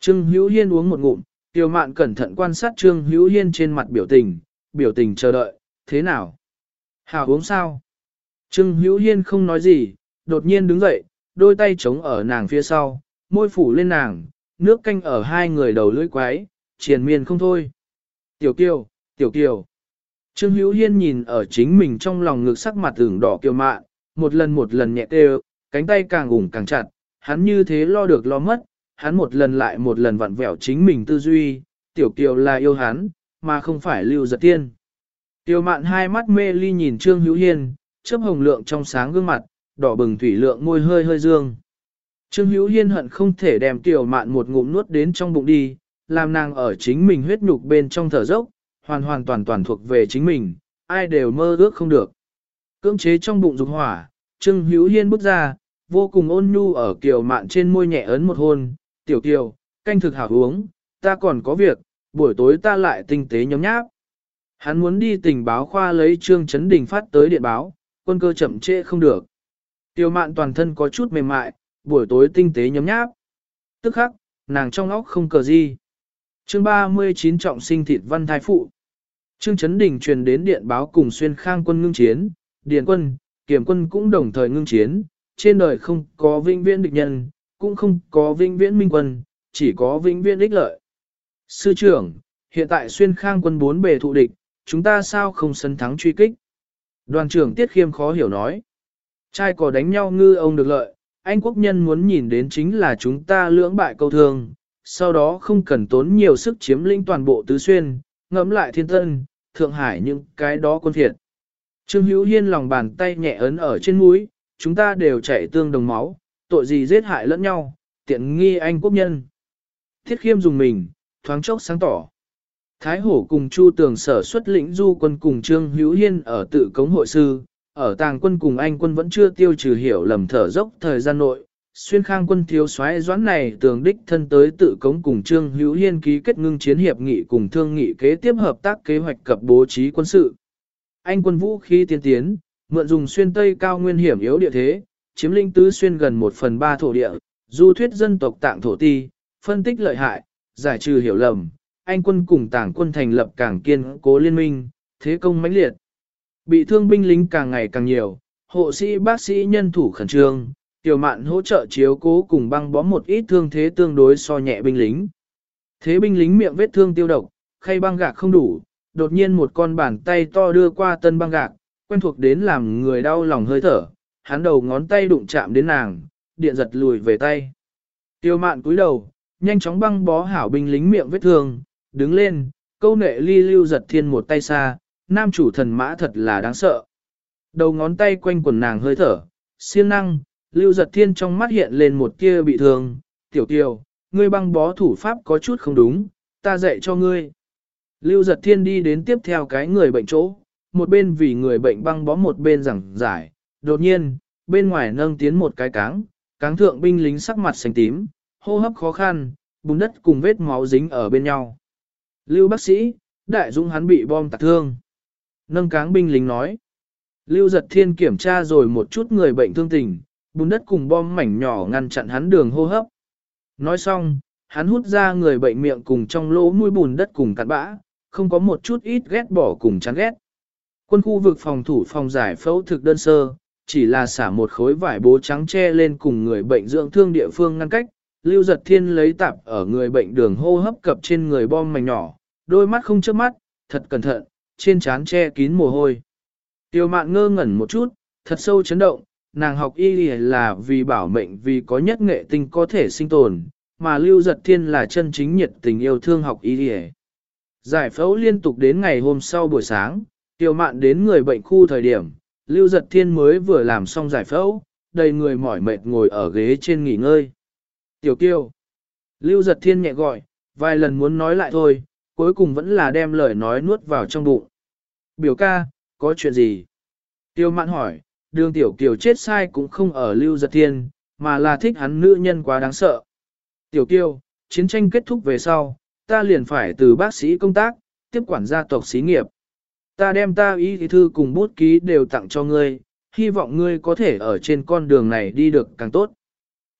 Trương Hữu Hiên uống một ngụm, tiêu mạn cẩn thận quan sát Trương Hữu Hiên trên mặt biểu tình, biểu tình chờ đợi, thế nào? Hảo uống sao? Trương Hữu Hiên không nói gì, đột nhiên đứng dậy, đôi tay chống ở nàng phía sau, môi phủ lên nàng, nước canh ở hai người đầu lưỡi quái, triền miên không thôi. Tiểu Kiều, Tiểu Kiều. Trương Hữu Hiên nhìn ở chính mình trong lòng ngực sắc mặt ửng đỏ kiều mạn, một lần một lần nhẹ tê cánh tay càng ủng càng chặt, hắn như thế lo được lo mất, hắn một lần lại một lần vặn vẹo chính mình tư duy, tiểu kiều là yêu hắn, mà không phải lưu giật tiên. Tiểu mạn hai mắt mê ly nhìn Trương Hữu Hiên, chớp hồng lượng trong sáng gương mặt, đỏ bừng thủy lượng môi hơi hơi dương. Trương Hữu Hiên hận không thể đem tiểu mạn một ngụm nuốt đến trong bụng đi, làm nàng ở chính mình huyết nhục bên trong thở dốc, hoàn hoàn toàn toàn thuộc về chính mình, ai đều mơ ước không được. Cưỡng chế trong bụng dục hỏa, Trương Hữu Hiên bước ra, vô cùng ôn nhu ở kiều mạn trên môi nhẹ ấn một hôn, tiểu kiều, canh thực hảo uống, ta còn có việc, buổi tối ta lại tinh tế nhóm nháp. Hắn muốn đi tình báo khoa lấy Trương Chấn Đình phát tới điện báo, quân cơ chậm trễ không được. Tiểu mạn toàn thân có chút mềm mại, buổi tối tinh tế nhóm nháp. Tức khắc, nàng trong óc không cờ gì. Chương 39 trọng sinh thịt văn Thái phụ. Trương Chấn Đình truyền đến điện báo cùng xuyên khang quân ngưng chiến, điền quân, kiểm quân cũng đồng thời ngưng chiến, trên đời không có vinh viễn địch nhân, cũng không có vinh viễn minh quân, chỉ có vinh viễn ích lợi. Sư trưởng, hiện tại xuyên khang quân bốn bề thụ địch, chúng ta sao không sân thắng truy kích? Đoàn trưởng Tiết Khiêm khó hiểu nói. Trai cỏ đánh nhau ngư ông được lợi, anh quốc nhân muốn nhìn đến chính là chúng ta lưỡng bại câu thương, sau đó không cần tốn nhiều sức chiếm lĩnh toàn bộ tứ xuyên, ngẫm lại thiên tân, Thượng Hải những cái đó quân thiệt. Trương Hữu Hiên lòng bàn tay nhẹ ấn ở trên mũi, chúng ta đều chảy tương đồng máu, tội gì giết hại lẫn nhau, tiện nghi anh quốc nhân. Thiết khiêm dùng mình, thoáng chốc sáng tỏ. Thái Hổ cùng Chu Tường sở xuất lĩnh du quân cùng Trương Hữu Hiên ở tự cống hội sư, ở tàng quân cùng anh quân vẫn chưa tiêu trừ hiểu lầm thở dốc thời gian nội, xuyên khang quân thiếu soái doãn này tường đích thân tới tự cống cùng Trương Hữu Hiên ký kết ngưng chiến hiệp nghị cùng thương nghị kế tiếp hợp tác kế hoạch cập bố trí quân sự. Anh quân vũ khí tiên tiến, mượn dùng xuyên tây cao nguyên hiểm yếu địa thế, chiếm linh tứ xuyên gần một phần ba thổ địa, du thuyết dân tộc tạng thổ ti, phân tích lợi hại, giải trừ hiểu lầm, anh quân cùng tảng quân thành lập càng kiên cố liên minh, thế công mãnh liệt. Bị thương binh lính càng ngày càng nhiều, hộ sĩ bác sĩ nhân thủ khẩn trương, Tiểu mạn hỗ trợ chiếu cố cùng băng bó một ít thương thế tương đối so nhẹ binh lính. Thế binh lính miệng vết thương tiêu độc, khay băng gạc không đủ, đột nhiên một con bàn tay to đưa qua tân băng gạc, quen thuộc đến làm người đau lòng hơi thở, hắn đầu ngón tay đụng chạm đến nàng, điện giật lùi về tay. Tiêu mạn cúi đầu, nhanh chóng băng bó hảo binh lính miệng vết thương, đứng lên, câu nệ ly lưu giật thiên một tay xa, nam chủ thần mã thật là đáng sợ. Đầu ngón tay quanh quần nàng hơi thở, siêng năng, lưu giật thiên trong mắt hiện lên một tia bị thương, tiểu Tiểu, ngươi băng bó thủ pháp có chút không đúng, ta dạy cho ngươi. Lưu giật thiên đi đến tiếp theo cái người bệnh chỗ, một bên vì người bệnh băng bó một bên giảng giải, đột nhiên, bên ngoài nâng tiến một cái cáng, cáng thượng binh lính sắc mặt xanh tím, hô hấp khó khăn, bùn đất cùng vết máu dính ở bên nhau. Lưu bác sĩ, đại dũng hắn bị bom tạc thương. Nâng cáng binh lính nói. Lưu giật thiên kiểm tra rồi một chút người bệnh thương tình, bùn đất cùng bom mảnh nhỏ ngăn chặn hắn đường hô hấp. Nói xong, hắn hút ra người bệnh miệng cùng trong lỗ mũi bùn đất cùng cặn bã, không có một chút ít ghét bỏ cùng chán ghét. Quân khu vực phòng thủ phòng giải phẫu thực đơn sơ, chỉ là xả một khối vải bố trắng che lên cùng người bệnh dưỡng thương địa phương ngăn cách. Lưu giật thiên lấy tạp ở người bệnh đường hô hấp cập trên người bom mảnh nhỏ, đôi mắt không chớp mắt, thật cẩn thận, trên trán che kín mồ hôi. Tiêu mạn ngơ ngẩn một chút, thật sâu chấn động, nàng học y là vì bảo mệnh vì có nhất nghệ tinh có thể sinh tồn, mà lưu giật thiên là chân chính nhiệt tình yêu thương học y Giải phẫu liên tục đến ngày hôm sau buổi sáng, tiêu mạn đến người bệnh khu thời điểm, lưu giật thiên mới vừa làm xong giải phẫu, đầy người mỏi mệt ngồi ở ghế trên nghỉ ngơi. Tiểu kiêu, lưu giật thiên nhẹ gọi, vài lần muốn nói lại thôi, cuối cùng vẫn là đem lời nói nuốt vào trong bụng. Biểu ca, có chuyện gì? Tiêu mạn hỏi, đường tiểu kiều chết sai cũng không ở lưu giật thiên, mà là thích hắn nữ nhân quá đáng sợ. Tiểu kiều, chiến tranh kết thúc về sau, ta liền phải từ bác sĩ công tác, tiếp quản gia tộc xí nghiệp. Ta đem ta ý thư cùng bút ký đều tặng cho ngươi, hy vọng ngươi có thể ở trên con đường này đi được càng tốt.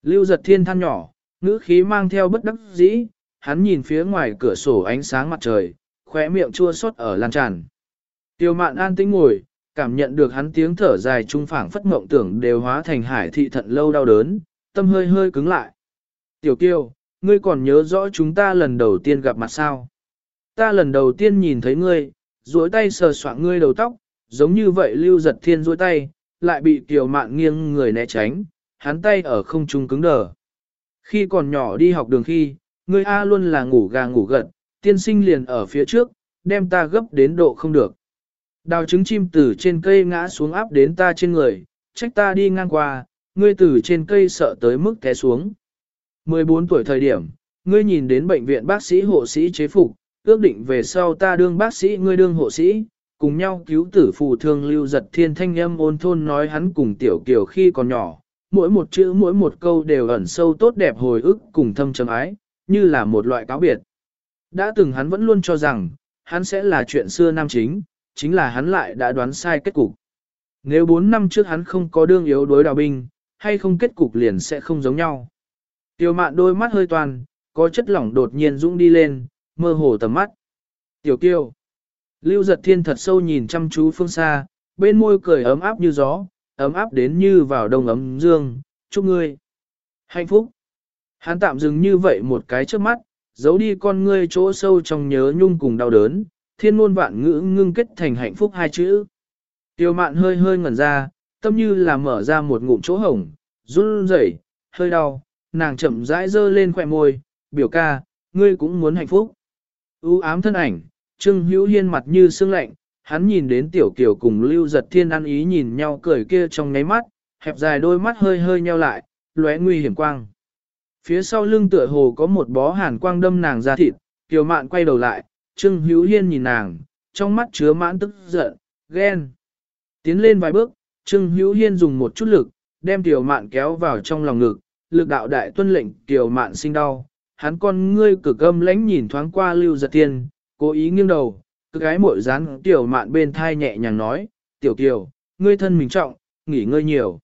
Lưu giật thiên than nhỏ, ngữ khí mang theo bất đắc dĩ, hắn nhìn phía ngoài cửa sổ ánh sáng mặt trời, khóe miệng chua xót ở lan tràn. Tiêu mạn an tĩnh ngồi, cảm nhận được hắn tiếng thở dài trung phảng phất mộng tưởng đều hóa thành hải thị thận lâu đau đớn, tâm hơi hơi cứng lại. Tiểu kiêu, ngươi còn nhớ rõ chúng ta lần đầu tiên gặp mặt sao? Ta lần đầu tiên nhìn thấy ngươi, duỗi tay sờ soạng ngươi đầu tóc, giống như vậy lưu giật thiên duỗi tay, lại bị tiểu mạn nghiêng người né tránh, hắn tay ở không trung cứng đờ. Khi còn nhỏ đi học đường khi, ngươi A luôn là ngủ gà ngủ gật, tiên sinh liền ở phía trước, đem ta gấp đến độ không được. Đào trứng chim từ trên cây ngã xuống áp đến ta trên người, trách ta đi ngang qua, ngươi từ trên cây sợ tới mức té xuống. 14 tuổi thời điểm, ngươi nhìn đến bệnh viện bác sĩ hộ sĩ chế phục, ước định về sau ta đương bác sĩ ngươi đương hộ sĩ, cùng nhau cứu tử phù thương lưu giật thiên thanh âm ôn thôn nói hắn cùng tiểu kiều khi còn nhỏ, mỗi một chữ mỗi một câu đều ẩn sâu tốt đẹp hồi ức cùng thâm trầm ái, như là một loại cáo biệt. Đã từng hắn vẫn luôn cho rằng, hắn sẽ là chuyện xưa nam chính, chính là hắn lại đã đoán sai kết cục. Nếu 4 năm trước hắn không có đương yếu đối đào binh, hay không kết cục liền sẽ không giống nhau. tiểu mạn đôi mắt hơi toàn, có chất lỏng đột nhiên dũng đi lên, mơ hồ tầm mắt. Tiểu kiêu. Lưu giật thiên thật sâu nhìn chăm chú phương xa, bên môi cười ấm áp như gió, ấm áp đến như vào đông ấm dương, chúc ngươi. Hạnh phúc. Hắn tạm dừng như vậy một cái trước mắt, giấu đi con ngươi chỗ sâu trong nhớ nhung cùng đau đớn, thiên ngôn vạn ngữ ngưng kết thành hạnh phúc hai chữ. Tiêu mạn hơi hơi ngẩn ra, tâm như là mở ra một ngụm chỗ hổng, run rẩy, hơi đau, nàng chậm rãi dơ lên khỏe môi, biểu ca, ngươi cũng muốn hạnh phúc. U ám thân ảnh, Trương Hữu Hiên mặt như sương lạnh, hắn nhìn đến tiểu kiều cùng Lưu Giật Thiên ăn ý nhìn nhau cười kia trong ngáy mắt, hẹp dài đôi mắt hơi hơi nheo lại, lóe nguy hiểm quang. Phía sau lưng tựa hồ có một bó hàn quang đâm nàng ra thịt, Kiều Mạn quay đầu lại, Trương Hữu Hiên nhìn nàng, trong mắt chứa mãn tức giận, ghen. Tiến lên vài bước, Trương Hữu Hiên dùng một chút lực, đem Tiểu Mạn kéo vào trong lòng ngực, lực đạo đại tuân lệnh Tiểu Mạn sinh đau. Hắn con ngươi cực âm lánh nhìn thoáng qua Lưu Giật Tiên, cố ý nghiêng đầu, cứ gái mội dán Tiểu Mạn bên thai nhẹ nhàng nói, Tiểu Kiều, ngươi thân mình trọng, nghỉ ngơi nhiều.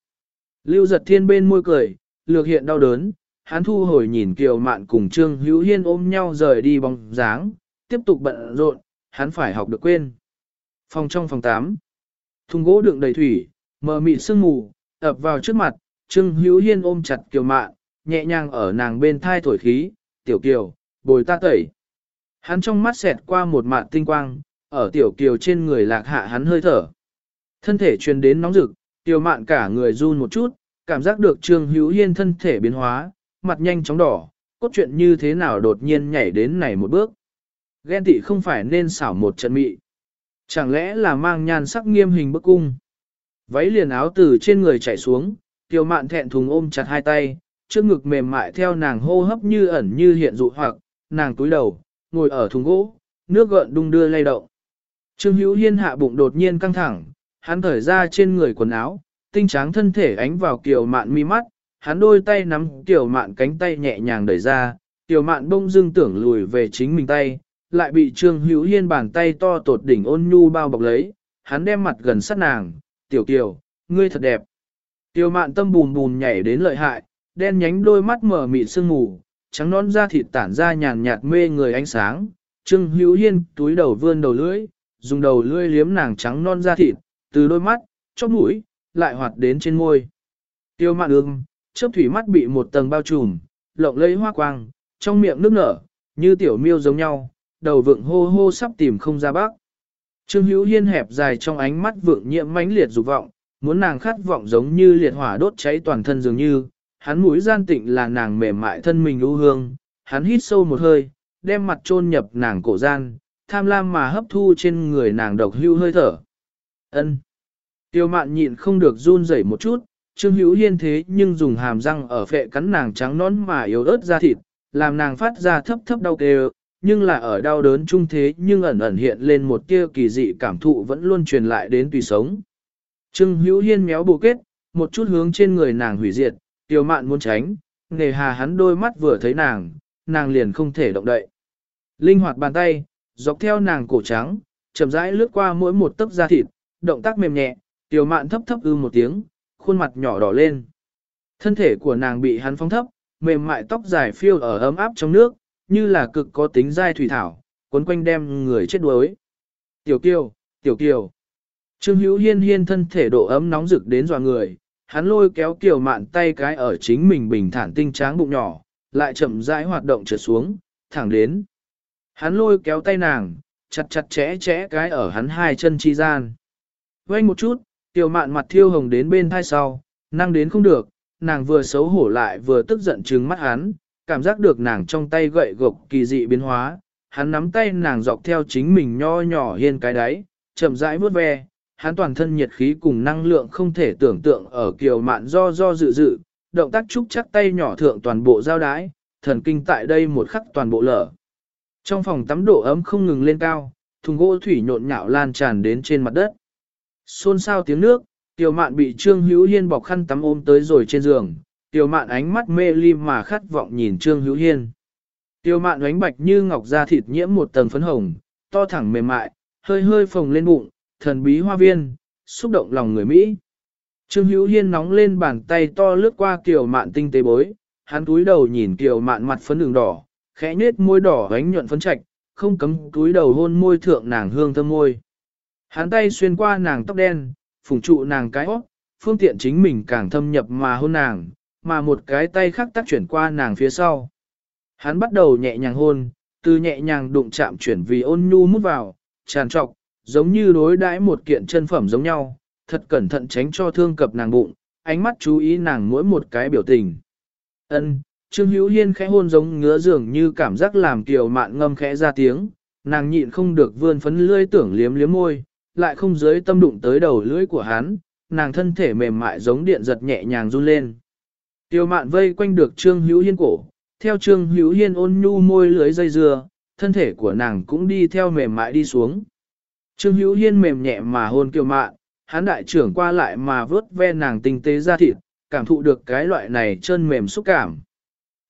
Lưu Giật Thiên bên môi cười, lược hiện đau đớn, hắn thu hồi nhìn Kiều Mạn cùng Trương Hữu Hiên ôm nhau rời đi bóng dáng, tiếp tục bận rộn, hắn phải học được quên. Phòng trong phòng 8, thùng gỗ đựng đầy thủy, mờ mịt sương mù, ập vào trước mặt, Trương Hữu Hiên ôm chặt Kiều Mạn, nhẹ nhàng ở nàng bên thai thổi khí, "Tiểu Kiều, bồi ta tẩy." Hắn trong mắt xẹt qua một mạn tinh quang, ở Tiểu Kiều trên người lạc hạ hắn hơi thở. Thân thể truyền đến nóng rực, Kiều mạn cả người run một chút, cảm giác được Trương Hữu Hiên thân thể biến hóa, mặt nhanh chóng đỏ, cốt truyện như thế nào đột nhiên nhảy đến này một bước. Ghen tị không phải nên xảo một trận mị. Chẳng lẽ là mang nhan sắc nghiêm hình bức cung. Váy liền áo từ trên người chạy xuống, Tiêu mạn thẹn thùng ôm chặt hai tay, trước ngực mềm mại theo nàng hô hấp như ẩn như hiện dụ hoặc, nàng túi đầu, ngồi ở thùng gỗ, nước gợn đung đưa lay động. Trương Hữu Hiên hạ bụng đột nhiên căng thẳng, hắn thở ra trên người quần áo, tinh tráng thân thể ánh vào kiều mạn mi mắt, hắn đôi tay nắm kiều mạn cánh tay nhẹ nhàng đẩy ra, kiều mạn bông dưng tưởng lùi về chính mình tay, lại bị Trương Hữu Hiên bàn tay to tột đỉnh ôn nhu bao bọc lấy, hắn đem mặt gần sát nàng, tiểu kiều, ngươi thật đẹp. Tiêu mạn tâm bùn bùn nhảy đến lợi hại, đen nhánh đôi mắt mở mịt sương mù, trắng non da thịt tản ra nhàn nhạt mê người ánh sáng. Trương Hữu Hiên túi đầu vươn đầu lưỡi, dùng đầu lưỡi liếm nàng trắng non da thịt, từ đôi mắt, chóp mũi, lại hoạt đến trên môi. Tiêu mạn ương, chớp thủy mắt bị một tầng bao trùm, lộng lẫy hoa quang, trong miệng nước nở, như tiểu miêu giống nhau, đầu vượng hô hô sắp tìm không ra bác. Trương Hữu Hiên hẹp dài trong ánh mắt vượng nhiễm mãnh liệt dục vọng, muốn nàng khát vọng giống như liệt hỏa đốt cháy toàn thân dường như, hắn mũi gian tịnh là nàng mềm mại thân mình ưu hương, hắn hít sâu một hơi, đem mặt chôn nhập nàng cổ gian, tham lam mà hấp thu trên người nàng độc hưu hơi thở. Ân. Tiêu mạn nhịn không được run rẩy một chút, Trương Hữu Hiên thế nhưng dùng hàm răng ở phệ cắn nàng trắng nón mà yếu ớt ra thịt, làm nàng phát ra thấp thấp đau kêu, nhưng là ở đau đớn chung thế nhưng ẩn ẩn hiện lên một tia kỳ dị cảm thụ vẫn luôn truyền lại đến tùy sống. Trương Hữu Hiên méo bù kết, một chút hướng trên người nàng hủy diệt, tiểu mạn muốn tránh, nề hà hắn đôi mắt vừa thấy nàng, nàng liền không thể động đậy. Linh hoạt bàn tay, dọc theo nàng cổ trắng, chậm rãi lướt qua mỗi một tấc da thịt, động tác mềm nhẹ, tiểu mạn thấp thấp ư một tiếng, khuôn mặt nhỏ đỏ lên. Thân thể của nàng bị hắn phóng thấp, mềm mại tóc dài phiêu ở ấm áp trong nước, như là cực có tính dai thủy thảo, cuốn quanh đem người chết đuối. Tiểu kiều, tiểu kiều. Trương Hữu Hiên hiên thân thể độ ấm nóng rực đến dọa người, hắn lôi kéo kiều mạn tay cái ở chính mình bình thản tinh tráng bụng nhỏ, lại chậm rãi hoạt động trượt xuống, thẳng đến. Hắn lôi kéo tay nàng, chặt chặt chẽ chẽ cái ở hắn hai chân chi gian. Quay một chút, kiều mạn mặt thiêu hồng đến bên thai sau, năng đến không được, nàng vừa xấu hổ lại vừa tức giận trừng mắt hắn, cảm giác được nàng trong tay gậy gộc kỳ dị biến hóa, hắn nắm tay nàng dọc theo chính mình nho nhỏ hiên cái đáy, chậm rãi vuốt ve, hắn toàn thân nhiệt khí cùng năng lượng không thể tưởng tượng ở kiều mạn do do dự dự, động tác trúc chắc tay nhỏ thượng toàn bộ giao đái, thần kinh tại đây một khắc toàn bộ lở. Trong phòng tắm độ ấm không ngừng lên cao, thùng gỗ thủy nhộn nhạo lan tràn đến trên mặt đất. Xôn xao tiếng nước, Tiểu Mạn bị Trương Hữu Hiên bọc khăn tắm ôm tới rồi trên giường, Tiểu Mạn ánh mắt mê ly mà khát vọng nhìn Trương Hữu Hiên. Tiểu Mạn ánh bạch như ngọc da thịt nhiễm một tầng phấn hồng, to thẳng mềm mại, hơi hơi phồng lên bụng, thần bí hoa viên, xúc động lòng người Mỹ. Trương Hữu Hiên nóng lên bàn tay to lướt qua Tiểu Mạn tinh tế bối, hắn túi đầu nhìn Tiểu Mạn mặt phấn đường đỏ, khẽ nết môi đỏ ánh nhuận phấn trạch, không cấm túi đầu hôn môi thượng nàng hương thơm môi. Hắn tay xuyên qua nàng tóc đen, phủng trụ nàng cái óc, phương tiện chính mình càng thâm nhập mà hôn nàng, mà một cái tay khác tác chuyển qua nàng phía sau. Hắn bắt đầu nhẹ nhàng hôn, từ nhẹ nhàng đụng chạm chuyển vì ôn nhu mút vào, tràn trọc, giống như đối đãi một kiện chân phẩm giống nhau, thật cẩn thận tránh cho thương cập nàng bụng, ánh mắt chú ý nàng mỗi một cái biểu tình. Ân, Trương Hữu Hiên khẽ hôn giống ngứa dường như cảm giác làm kiều mạn ngâm khẽ ra tiếng, nàng nhịn không được vươn phấn lươi tưởng liếm liếm môi, lại không dưới tâm đụng tới đầu lưỡi của hắn, nàng thân thể mềm mại giống điện giật nhẹ nhàng run lên. Tiêu mạn vây quanh được Trương Hữu Hiên cổ, theo Trương Hữu Hiên ôn nhu môi lưới dây dưa, thân thể của nàng cũng đi theo mềm mại đi xuống. Trương Hữu Hiên mềm nhẹ mà hôn kiều mạn, hắn đại trưởng qua lại mà vớt ve nàng tinh tế ra thịt, cảm thụ được cái loại này chân mềm xúc cảm.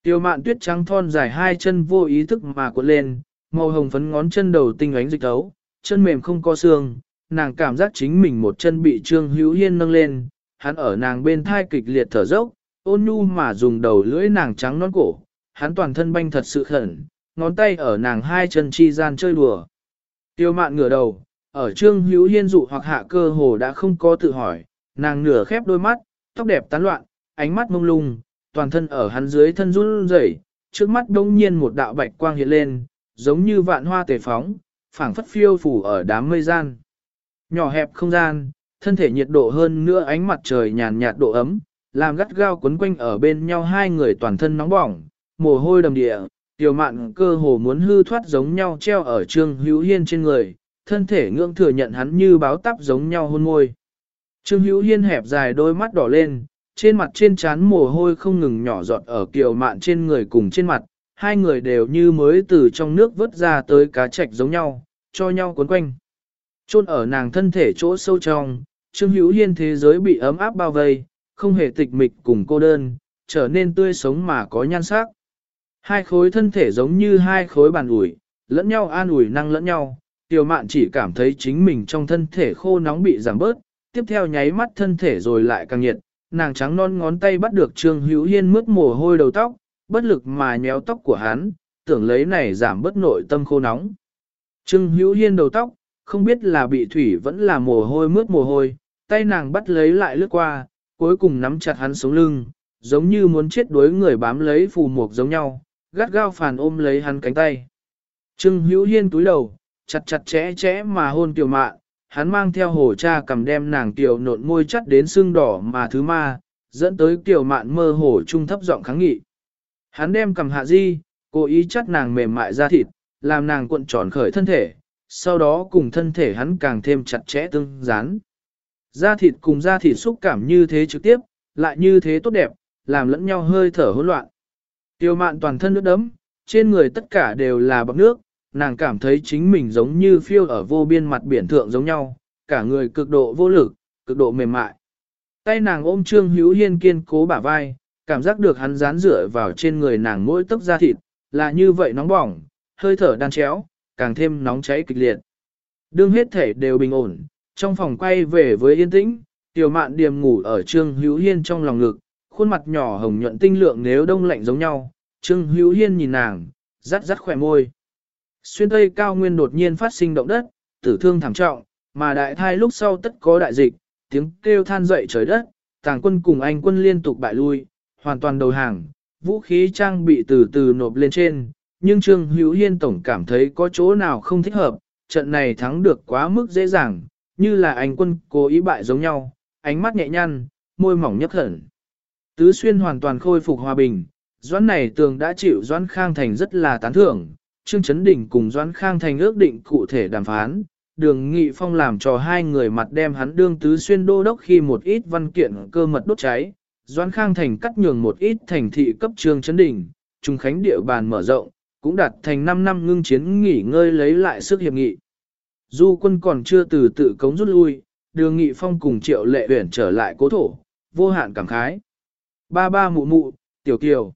Tiêu mạn tuyết trắng thon dài hai chân vô ý thức mà cuộn lên, màu hồng phấn ngón chân đầu tinh ánh dịch thấu, chân mềm không có xương, nàng cảm giác chính mình một chân bị Trương Hữu Hiên nâng lên, hắn ở nàng bên thai kịch liệt thở dốc, ôn nhu mà dùng đầu lưỡi nàng trắng non cổ, hắn toàn thân banh thật sự khẩn, ngón tay ở nàng hai chân chi gian chơi đùa. Tiêu mạn ngửa đầu, ở Trương Hữu Hiên dụ hoặc hạ cơ hồ đã không có tự hỏi, nàng nửa khép đôi mắt, tóc đẹp tán loạn, ánh mắt mông lung, toàn thân ở hắn dưới thân run rẩy, trước mắt đông nhiên một đạo bạch quang hiện lên, giống như vạn hoa tề phóng, phảng phất phiêu phủ ở đám mây gian. Nhỏ hẹp không gian, thân thể nhiệt độ hơn nữa ánh mặt trời nhàn nhạt độ ấm, làm gắt gao quấn quanh ở bên nhau hai người toàn thân nóng bỏng, mồ hôi đầm địa, tiểu mạn cơ hồ muốn hư thoát giống nhau treo ở Trương Hữu Hiên trên người, thân thể ngưỡng thừa nhận hắn như báo tắp giống nhau hôn môi. Trương Hữu Hiên hẹp dài đôi mắt đỏ lên, trên mặt trên trán mồ hôi không ngừng nhỏ giọt ở kiều mạn trên người cùng trên mặt, hai người đều như mới từ trong nước vớt ra tới cá trạch giống nhau, cho nhau cuốn quanh. Chôn ở nàng thân thể chỗ sâu trong, Trương Hữu Hiên thế giới bị ấm áp bao vây, không hề tịch mịch cùng cô đơn, trở nên tươi sống mà có nhan sắc. Hai khối thân thể giống như hai khối bàn ủi, lẫn nhau an ủi năng lẫn nhau, Tiểu mạn chỉ cảm thấy chính mình trong thân thể khô nóng bị giảm bớt, tiếp theo nháy mắt thân thể rồi lại càng nhiệt, nàng trắng non ngón tay bắt được Trương Hữu Hiên mướt mồ hôi đầu tóc, bất lực mà nhéo tóc của hắn, tưởng lấy này giảm bớt nội tâm khô nóng. Trương Hữu Hiên đầu tóc, không biết là bị thủy vẫn là mồ hôi mướt mồ hôi, tay nàng bắt lấy lại lướt qua, cuối cùng nắm chặt hắn sống lưng, giống như muốn chết đuối người bám lấy phù mục giống nhau, gắt gao phản ôm lấy hắn cánh tay. Trương Hữu Hiên túi đầu, chặt chặt chẽ chẽ mà hôn tiểu mạn, hắn mang theo hồ cha cầm đem nàng tiểu nộn môi chắt đến xương đỏ mà thứ ma, dẫn tới tiểu mạn mơ hồ trung thấp giọng kháng nghị. Hắn đem cầm hạ di, cố ý chắt nàng mềm mại ra thịt, làm nàng cuộn tròn khởi thân thể, sau đó cùng thân thể hắn càng thêm chặt chẽ tương dán. Da thịt cùng da thịt xúc cảm như thế trực tiếp, lại như thế tốt đẹp, làm lẫn nhau hơi thở hỗn loạn. Tiêu mạn toàn thân nước đấm, trên người tất cả đều là bọc nước, nàng cảm thấy chính mình giống như phiêu ở vô biên mặt biển thượng giống nhau, cả người cực độ vô lực, cực độ mềm mại. Tay nàng ôm Trương Hữu Hiên kiên cố bả vai, cảm giác được hắn dán rửa vào trên người nàng mỗi tấc da thịt, là như vậy nóng bỏng, hơi thở đan chéo, càng thêm nóng cháy kịch liệt. Đương hết thể đều bình ổn, trong phòng quay về với yên tĩnh, tiểu mạn điềm ngủ ở Trương Hữu Hiên trong lòng ngực, khuôn mặt nhỏ hồng nhuận tinh lượng nếu đông lạnh giống nhau, Trương Hữu Hiên nhìn nàng, rắt rắt khỏe môi. Xuyên Tây cao nguyên đột nhiên phát sinh động đất, tử thương thảm trọng, mà đại thai lúc sau tất có đại dịch, tiếng kêu than dậy trời đất, tàng quân cùng anh quân liên tục bại lui, hoàn toàn đầu hàng, vũ khí trang bị từ từ nộp lên trên, nhưng Trương Hữu Hiên tổng cảm thấy có chỗ nào không thích hợp, trận này thắng được quá mức dễ dàng, như là anh quân cố ý bại giống nhau, ánh mắt nhẹ nhăn, môi mỏng nhấp hẳn. Tứ xuyên hoàn toàn khôi phục hòa bình, doãn này tường đã chịu doãn khang thành rất là tán thưởng, Trương Chấn đỉnh cùng Doãn Khang Thành ước định cụ thể đàm phán, đường nghị phong làm cho hai người mặt đem hắn đương tứ xuyên đô đốc khi một ít văn kiện cơ mật đốt cháy, Doãn Khang Thành cắt nhường một ít thành thị cấp Trương Chấn đỉnh, Trung Khánh địa bàn mở rộng, cũng đạt thành 5 năm ngưng chiến nghỉ ngơi lấy lại sức hiệp nghị. Du quân còn chưa từ tự cống rút lui, đường nghị phong cùng triệu lệ huyển trở lại cố thổ, vô hạn cảm khái. Ba ba mụ mụ, tiểu kiều.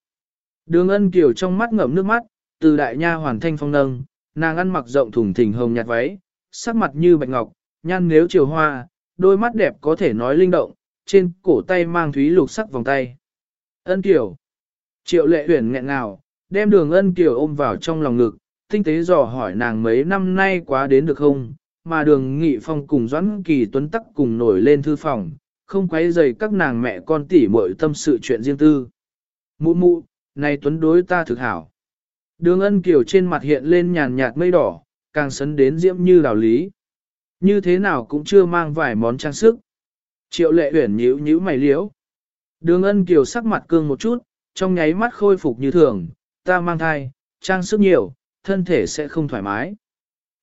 Đường ân kiều trong mắt ngậm nước mắt, từ đại nha hoàn thanh phong nâng, nàng ăn mặc rộng thùng thình hồng nhạt váy, sắc mặt như bạch ngọc, nhan nếu chiều hoa, đôi mắt đẹp có thể nói linh động, trên cổ tay mang thúy lục sắc vòng tay. Ân Kiều. Triệu lệ huyển nghẹn ngào, đem đường ân Kiều ôm vào trong lòng ngực, tinh tế dò hỏi nàng mấy năm nay quá đến được không, mà đường nghị phong cùng doãn kỳ tuấn tắc cùng nổi lên thư phòng, không quấy rầy các nàng mẹ con tỉ muội tâm sự chuyện riêng tư. Mụ mụ, này tuấn đối ta thực hảo. Đường ân kiều trên mặt hiện lên nhàn nhạt mây đỏ, càng sấn đến diễm như đào lý. Như thế nào cũng chưa mang vài món trang sức. Triệu lệ huyển nhíu nhíu mày liễu. Đường ân kiều sắc mặt cương một chút, trong nháy mắt khôi phục như thường, ta mang thai, trang sức nhiều, thân thể sẽ không thoải mái.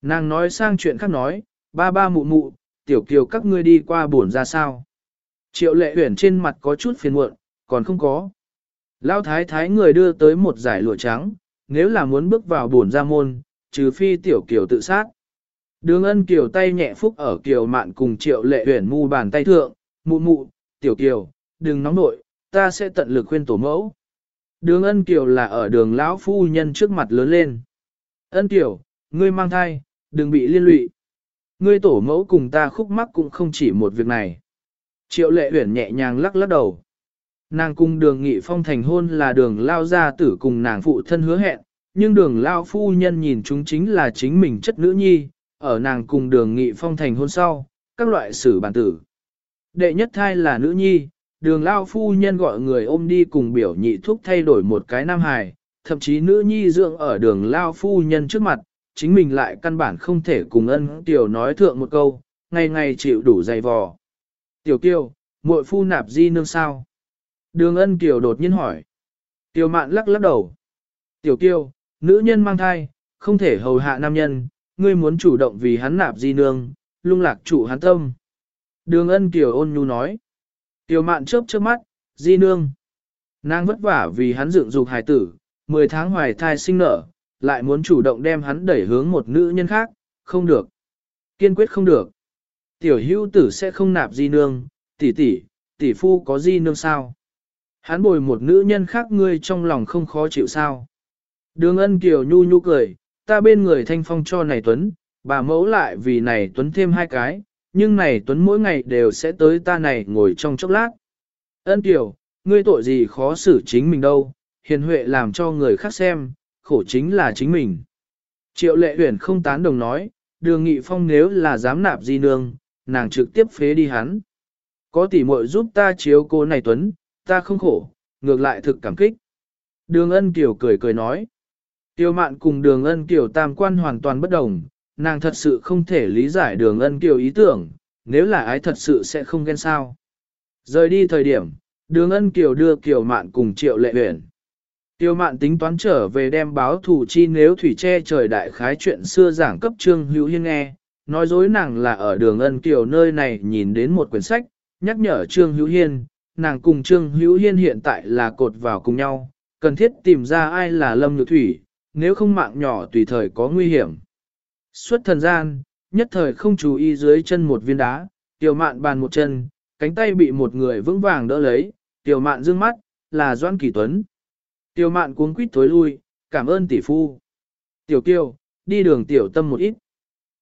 Nàng nói sang chuyện khác nói, ba ba mụ mụ, tiểu kiều các ngươi đi qua buồn ra sao. Triệu lệ huyển trên mặt có chút phiền muộn, còn không có. Lão thái thái người đưa tới một giải lụa trắng, nếu là muốn bước vào buồn ra môn, trừ phi tiểu kiều tự sát. Đường ân kiều tay nhẹ phúc ở kiều mạn cùng triệu lệ huyển mu bàn tay thượng, mụ mụ, tiểu kiều, đừng nóng nội, ta sẽ tận lực khuyên tổ mẫu. Đường ân kiều là ở đường lão phu nhân trước mặt lớn lên. Ân tiểu, ngươi mang thai, đừng bị liên lụy. Ngươi tổ mẫu cùng ta khúc mắc cũng không chỉ một việc này. Triệu lệ huyển nhẹ nhàng lắc lắc đầu. Nàng cùng đường nghị phong thành hôn là đường lao gia tử cùng nàng phụ thân hứa hẹn, nhưng đường lao phu nhân nhìn chúng chính là chính mình chất nữ nhi, ở nàng cùng đường nghị phong thành hôn sau, các loại xử bản tử. Đệ nhất thai là nữ nhi, đường lao phu nhân gọi người ôm đi cùng biểu nhị thuốc thay đổi một cái nam hài, thậm chí nữ nhi dưỡng ở đường lao phu nhân trước mặt, chính mình lại căn bản không thể cùng ân tiểu nói thượng một câu, ngày ngày chịu đủ dày vò. Tiểu kiều, muội phu nạp di nương sao? Đường ân kiều đột nhiên hỏi. Tiểu mạn lắc lắc đầu. Tiểu kiều, nữ nhân mang thai, không thể hầu hạ nam nhân, ngươi muốn chủ động vì hắn nạp di nương, lung lạc chủ hắn tâm. Đường ân kiều ôn nhu nói. Tiểu mạn chớp chớp mắt, di nương. Nàng vất vả vì hắn dựng dục hài tử, 10 tháng hoài thai sinh nở, lại muốn chủ động đem hắn đẩy hướng một nữ nhân khác, không được. Kiên quyết không được. Tiểu hữu tử sẽ không nạp di nương, tỷ tỷ, tỷ phu có di nương sao? Hắn bồi một nữ nhân khác ngươi trong lòng không khó chịu sao? Đường ân kiều nhu nhu cười, ta bên người thanh phong cho này Tuấn, bà mẫu lại vì này Tuấn thêm hai cái, nhưng này Tuấn mỗi ngày đều sẽ tới ta này ngồi trong chốc lát. Ân kiều, ngươi tội gì khó xử chính mình đâu, hiền huệ làm cho người khác xem, khổ chính là chính mình. Triệu lệ huyền không tán đồng nói, đường nghị phong nếu là dám nạp di nương, nàng trực tiếp phế đi hắn. Có tỷ muội giúp ta chiếu cô này Tuấn, ta không khổ, ngược lại thực cảm kích. Đường ân kiều cười cười nói. Tiêu mạn cùng đường ân kiều tam quan hoàn toàn bất đồng, nàng thật sự không thể lý giải đường ân kiều ý tưởng, nếu là ái thật sự sẽ không ghen sao. Rời đi thời điểm, đường ân kiều đưa kiều mạn cùng triệu lệ huyền. Tiêu mạn tính toán trở về đem báo thủ chi nếu thủy che trời đại khái chuyện xưa giảng cấp trương hữu hiên nghe, nói dối nàng là ở đường ân kiều nơi này nhìn đến một quyển sách, nhắc nhở trương hữu hiên, nàng cùng trương hữu hiên hiện tại là cột vào cùng nhau, cần thiết tìm ra ai là lâm nhược thủy, nếu không mạng nhỏ tùy thời có nguy hiểm. Suốt thần gian, nhất thời không chú ý dưới chân một viên đá, tiểu mạn bàn một chân, cánh tay bị một người vững vàng đỡ lấy, tiểu mạn dương mắt, là Doan Kỳ Tuấn. Tiểu mạn cuống quýt thối lui, cảm ơn tỷ phu. Tiểu kiều, đi đường tiểu tâm một ít.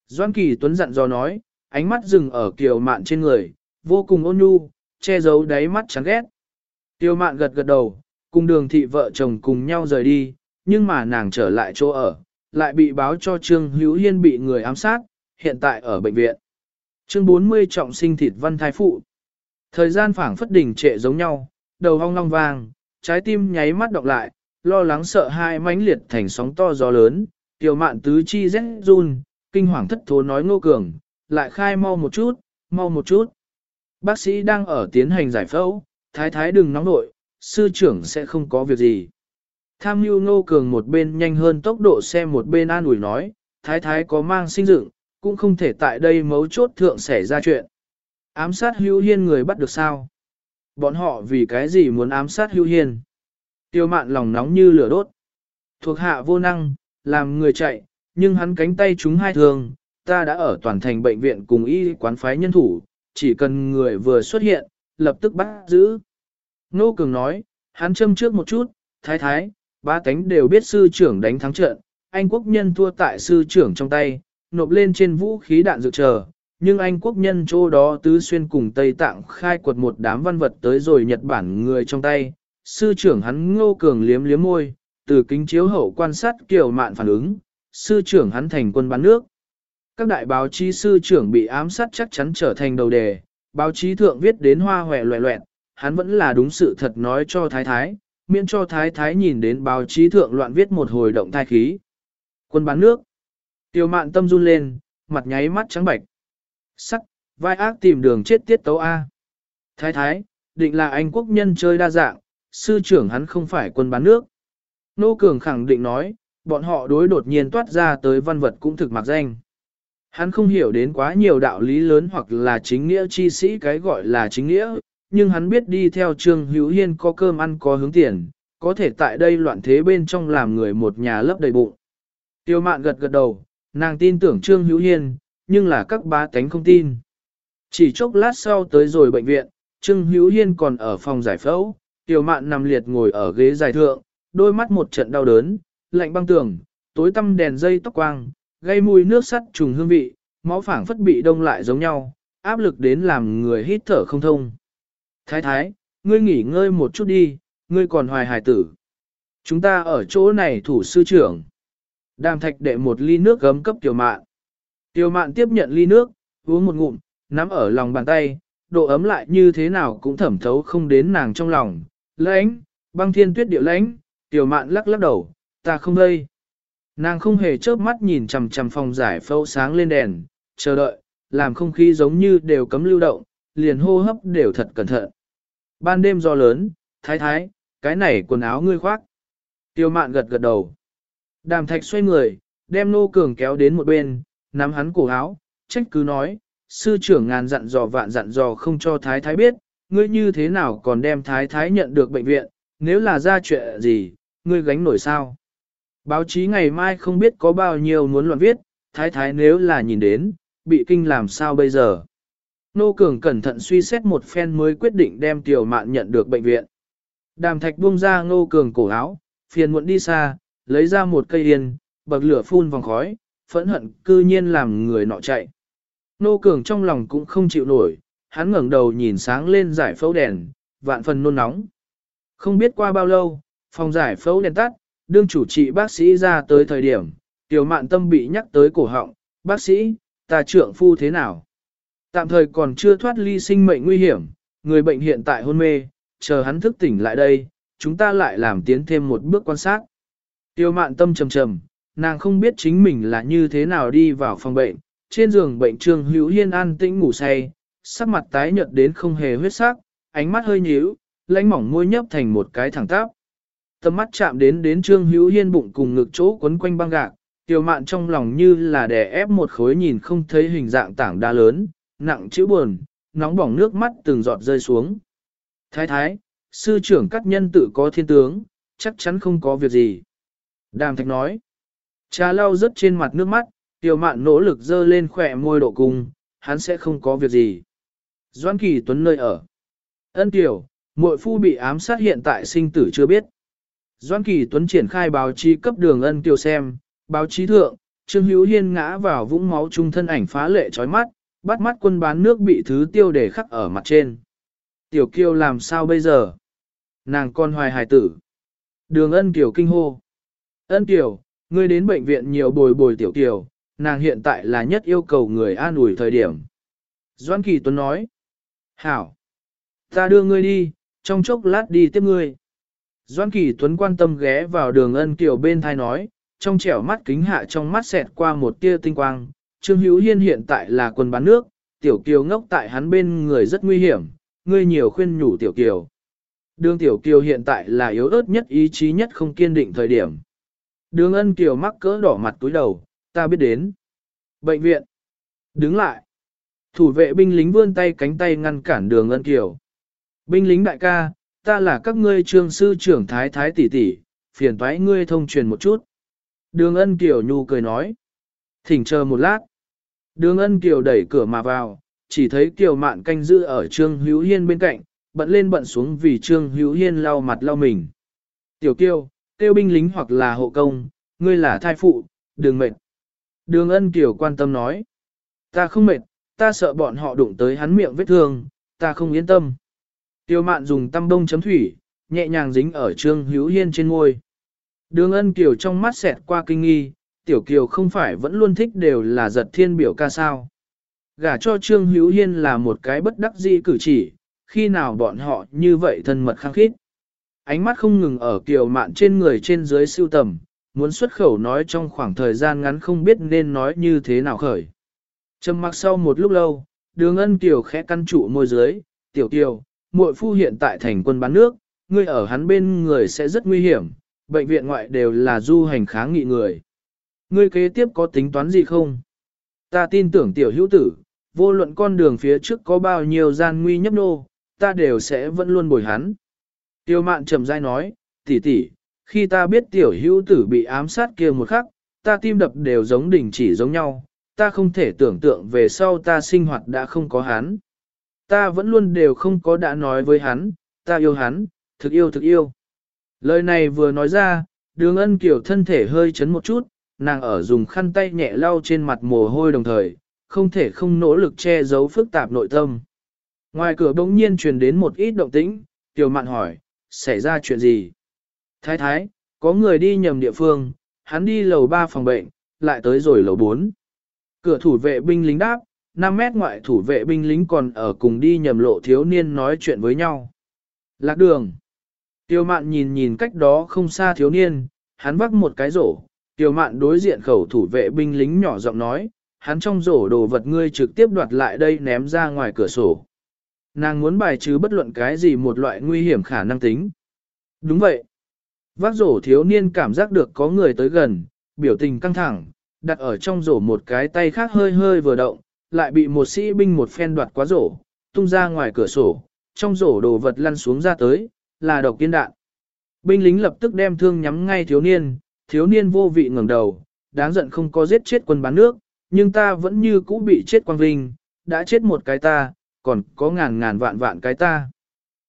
Doan Kỳ Tuấn dặn dò nói, ánh mắt dừng ở kiều mạn trên người, vô cùng ôn nhu, che giấu đáy mắt chán ghét. Tiêu mạn gật gật đầu, cùng đường thị vợ chồng cùng nhau rời đi, nhưng mà nàng trở lại chỗ ở, lại bị báo cho Trương Hữu Hiên bị người ám sát, hiện tại ở bệnh viện. Chương 40 trọng sinh thịt văn Thái phụ. Thời gian phảng phất đỉnh trệ giống nhau, đầu hong long vàng trái tim nháy mắt đọc lại, lo lắng sợ hai mãnh liệt thành sóng to gió lớn, tiểu mạn tứ chi rét run, kinh hoàng thất thố nói ngô cường, lại khai mau một chút, mau một chút. Bác sĩ đang ở tiến hành giải phẫu, thái thái đừng nóng nội, sư trưởng sẽ không có việc gì. Tham mưu ngô cường một bên nhanh hơn tốc độ xe một bên an ủi nói, thái thái có mang sinh dựng, cũng không thể tại đây mấu chốt thượng xảy ra chuyện. Ám sát hưu hiên người bắt được sao? Bọn họ vì cái gì muốn ám sát hưu hiên? Tiêu mạn lòng nóng như lửa đốt. Thuộc hạ vô năng, làm người chạy, nhưng hắn cánh tay chúng hai thường, ta đã ở toàn thành bệnh viện cùng y quán phái nhân thủ, chỉ cần người vừa xuất hiện, lập tức bắt giữ. Nô Cường nói, hắn châm trước một chút, thái thái, ba cánh đều biết sư trưởng đánh thắng trận, Anh quốc nhân thua tại sư trưởng trong tay, nộp lên trên vũ khí đạn dự chờ, nhưng Anh quốc nhân chỗ đó tứ xuyên cùng Tây Tạng khai quật một đám văn vật tới rồi Nhật Bản người trong tay, sư trưởng hắn ngô cường liếm liếm môi, từ kính chiếu hậu quan sát kiểu mạn phản ứng, sư trưởng hắn thành quân bán nước. Các đại báo chí sư trưởng bị ám sát chắc chắn trở thành đầu đề, báo chí thượng viết đến hoa hòe loẹ loẹn, hắn vẫn là đúng sự thật nói cho thái thái, miễn cho thái thái nhìn đến báo chí thượng loạn viết một hồi động thai khí. Quân bán nước. Tiêu mạn tâm run lên, mặt nháy mắt trắng bạch. Sắc, vai ác tìm đường chết tiết tấu A. Thái thái, định là anh quốc nhân chơi đa dạng, sư trưởng hắn không phải quân bán nước. Nô Cường khẳng định nói, bọn họ đối đột nhiên toát ra tới văn vật cũng thực mặc danh. Hắn không hiểu đến quá nhiều đạo lý lớn hoặc là chính nghĩa chi sĩ cái gọi là chính nghĩa, nhưng hắn biết đi theo Trương Hữu Hiên có cơm ăn có hướng tiền, có thể tại đây loạn thế bên trong làm người một nhà lấp đầy bụng. Tiêu mạn gật gật đầu, nàng tin tưởng Trương Hữu Hiên, nhưng là các bá tánh không tin. Chỉ chốc lát sau tới rồi bệnh viện, Trương Hữu Hiên còn ở phòng giải phẫu, tiểu mạn nằm liệt ngồi ở ghế dài thượng, đôi mắt một trận đau đớn, lạnh băng tường, tối tăm đèn dây tóc quang, gây mùi nước sắt trùng hương vị, máu phảng phất bị đông lại giống nhau, áp lực đến làm người hít thở không thông. Thái thái, ngươi nghỉ ngơi một chút đi, ngươi còn hoài hài tử. Chúng ta ở chỗ này thủ sư trưởng. Đàm thạch đệ một ly nước gấm cấp tiểu mạn. Tiêu mạn tiếp nhận ly nước, uống một ngụm, nắm ở lòng bàn tay, độ ấm lại như thế nào cũng thẩm thấu không đến nàng trong lòng. Lãnh, băng thiên tuyết điệu lãnh, tiểu mạn lắc lắc đầu, ta không đây. Nàng không hề chớp mắt nhìn chằm chằm phòng giải phẫu sáng lên đèn, chờ đợi, làm không khí giống như đều cấm lưu động, liền hô hấp đều thật cẩn thận. Ban đêm do lớn, thái thái, cái này quần áo ngươi khoác. Tiêu mạn gật gật đầu. Đàm thạch xoay người, đem nô cường kéo đến một bên, nắm hắn cổ áo, trách cứ nói, sư trưởng ngàn dặn dò vạn dặn dò không cho thái thái biết, ngươi như thế nào còn đem thái thái nhận được bệnh viện, nếu là ra chuyện gì, ngươi gánh nổi sao. Báo chí ngày mai không biết có bao nhiêu muốn luận viết, thái thái nếu là nhìn đến, bị kinh làm sao bây giờ. Nô Cường cẩn thận suy xét một phen mới quyết định đem tiểu mạn nhận được bệnh viện. Đàm thạch buông ra Nô Cường cổ áo, phiền muộn đi xa, lấy ra một cây yên, bậc lửa phun vòng khói, phẫn hận cư nhiên làm người nọ chạy. Nô Cường trong lòng cũng không chịu nổi, hắn ngẩng đầu nhìn sáng lên giải phẫu đèn, vạn phần nôn nóng. Không biết qua bao lâu, phòng giải phẫu đèn tắt, đương chủ trị bác sĩ ra tới thời điểm, tiểu mạn tâm bị nhắc tới cổ họng, bác sĩ, ta trượng phu thế nào? Tạm thời còn chưa thoát ly sinh mệnh nguy hiểm, người bệnh hiện tại hôn mê, chờ hắn thức tỉnh lại đây, chúng ta lại làm tiến thêm một bước quan sát. Tiêu mạn tâm trầm trầm, nàng không biết chính mình là như thế nào đi vào phòng bệnh, trên giường bệnh trương hữu hiên an tĩnh ngủ say, sắc mặt tái nhợt đến không hề huyết sắc, ánh mắt hơi nhíu, lãnh mỏng môi nhấp thành một cái thẳng tắp. Tầm mắt chạm đến đến trương hữu hiên bụng cùng ngực chỗ quấn quanh băng gạc, tiểu mạn trong lòng như là đè ép một khối nhìn không thấy hình dạng tảng đa lớn, nặng chữ buồn, nóng bỏng nước mắt từng giọt rơi xuống. Thái thái, sư trưởng các nhân tự có thiên tướng, chắc chắn không có việc gì. Đàm thạch nói, Cha lau rớt trên mặt nước mắt, tiểu mạn nỗ lực dơ lên khỏe môi độ cung, hắn sẽ không có việc gì. Doan Kỳ Tuấn nơi ở. Ân tiểu, muội phu bị ám sát hiện tại sinh tử chưa biết. Doan Kỳ Tuấn triển khai báo chí cấp đường ân tiểu xem, báo chí thượng, Trương Hữu Hiên ngã vào vũng máu trung thân ảnh phá lệ chói mắt, bắt mắt quân bán nước bị thứ tiêu để khắc ở mặt trên. Tiểu kiêu làm sao bây giờ? Nàng con hoài hài tử. Đường ân tiểu kinh hô. Ân tiểu, ngươi đến bệnh viện nhiều bồi bồi tiểu kiều, nàng hiện tại là nhất yêu cầu người an ủi thời điểm. Doan Kỳ Tuấn nói. Hảo. Ta đưa ngươi đi, trong chốc lát đi tiếp ngươi. Doan Kỳ Tuấn quan tâm ghé vào đường ân kiều bên thai nói, trong trẻo mắt kính hạ trong mắt xẹt qua một tia tinh quang, Trương Hữu Hiên hiện tại là quân bán nước, Tiểu Kiều ngốc tại hắn bên người rất nguy hiểm, ngươi nhiều khuyên nhủ Tiểu Kiều. Đường Tiểu Kiều hiện tại là yếu ớt nhất ý chí nhất không kiên định thời điểm. Đường ân Kiều mắc cỡ đỏ mặt túi đầu, ta biết đến. Bệnh viện. Đứng lại. Thủ vệ binh lính vươn tay cánh tay ngăn cản đường ân Kiều. Binh lính đại ca, ta là các ngươi trương sư trưởng thái thái tỷ tỷ, phiền toái ngươi thông truyền một chút. Đường ân Kiều nhu cười nói. Thỉnh chờ một lát. Đường ân Kiều đẩy cửa mà vào, chỉ thấy Kiều mạn canh giữ ở Trương Hữu Hiên bên cạnh, bận lên bận xuống vì Trương Hữu Hiên lau mặt lau mình. Tiểu Kiều, tiêu binh lính hoặc là hộ công, ngươi là thai phụ, đừng mệt. Đường ân Kiều quan tâm nói. Ta không mệt, ta sợ bọn họ đụng tới hắn miệng vết thương, ta không yên tâm. Tiêu mạn dùng tăm đông chấm thủy, nhẹ nhàng dính ở Trương Hữu Hiên trên ngôi. Đường ân Kiều trong mắt xẹt qua kinh nghi, tiểu kiều không phải vẫn luôn thích đều là giật thiên biểu ca sao. Gả cho Trương Hữu Hiên là một cái bất đắc dĩ cử chỉ, khi nào bọn họ như vậy thân mật khăng khít. Ánh mắt không ngừng ở kiều mạn trên người trên dưới siêu tầm, muốn xuất khẩu nói trong khoảng thời gian ngắn không biết nên nói như thế nào khởi. Trầm mặc sau một lúc lâu, đường ân kiều khẽ căn trụ môi dưới, tiểu kiều, muội phu hiện tại thành quân bán nước, ngươi ở hắn bên người sẽ rất nguy hiểm, bệnh viện ngoại đều là du hành kháng nghị người. Ngươi kế tiếp có tính toán gì không? Ta tin tưởng tiểu hữu tử, vô luận con đường phía trước có bao nhiêu gian nguy nhấp nô, ta đều sẽ vẫn luôn bồi hắn. Tiêu mạn trầm dai nói, tỷ tỷ, khi ta biết tiểu hữu tử bị ám sát kia một khắc, ta tim đập đều giống đỉnh chỉ giống nhau, ta không thể tưởng tượng về sau ta sinh hoạt đã không có hắn. Ta vẫn luôn đều không có đã nói với hắn, ta yêu hắn, thực yêu thực yêu. Lời này vừa nói ra, đường ân kiểu thân thể hơi chấn một chút, nàng ở dùng khăn tay nhẹ lau trên mặt mồ hôi đồng thời, không thể không nỗ lực che giấu phức tạp nội tâm. Ngoài cửa bỗng nhiên truyền đến một ít động tĩnh, tiểu mạn hỏi, xảy ra chuyện gì? Thái thái, có người đi nhầm địa phương, hắn đi lầu 3 phòng bệnh, lại tới rồi lầu 4. Cửa thủ vệ binh lính đáp, 5 mét ngoại thủ vệ binh lính còn ở cùng đi nhầm lộ thiếu niên nói chuyện với nhau. Lạc đường. Tiêu mạn nhìn nhìn cách đó không xa thiếu niên, hắn vác một cái rổ, Tiêu mạn đối diện khẩu thủ vệ binh lính nhỏ giọng nói, hắn trong rổ đồ vật ngươi trực tiếp đoạt lại đây ném ra ngoài cửa sổ. Nàng muốn bài trừ bất luận cái gì một loại nguy hiểm khả năng tính. Đúng vậy. Vác rổ thiếu niên cảm giác được có người tới gần, biểu tình căng thẳng, đặt ở trong rổ một cái tay khác hơi hơi vừa động, lại bị một sĩ binh một phen đoạt quá rổ, tung ra ngoài cửa sổ, trong rổ đồ vật lăn xuống ra tới, là độc kiên đạn. Binh lính lập tức đem thương nhắm ngay thiếu niên, thiếu niên vô vị ngẩng đầu, đáng giận không có giết chết quân bán nước, nhưng ta vẫn như cũ bị chết quang vinh, đã chết một cái ta, còn có ngàn ngàn vạn vạn cái ta.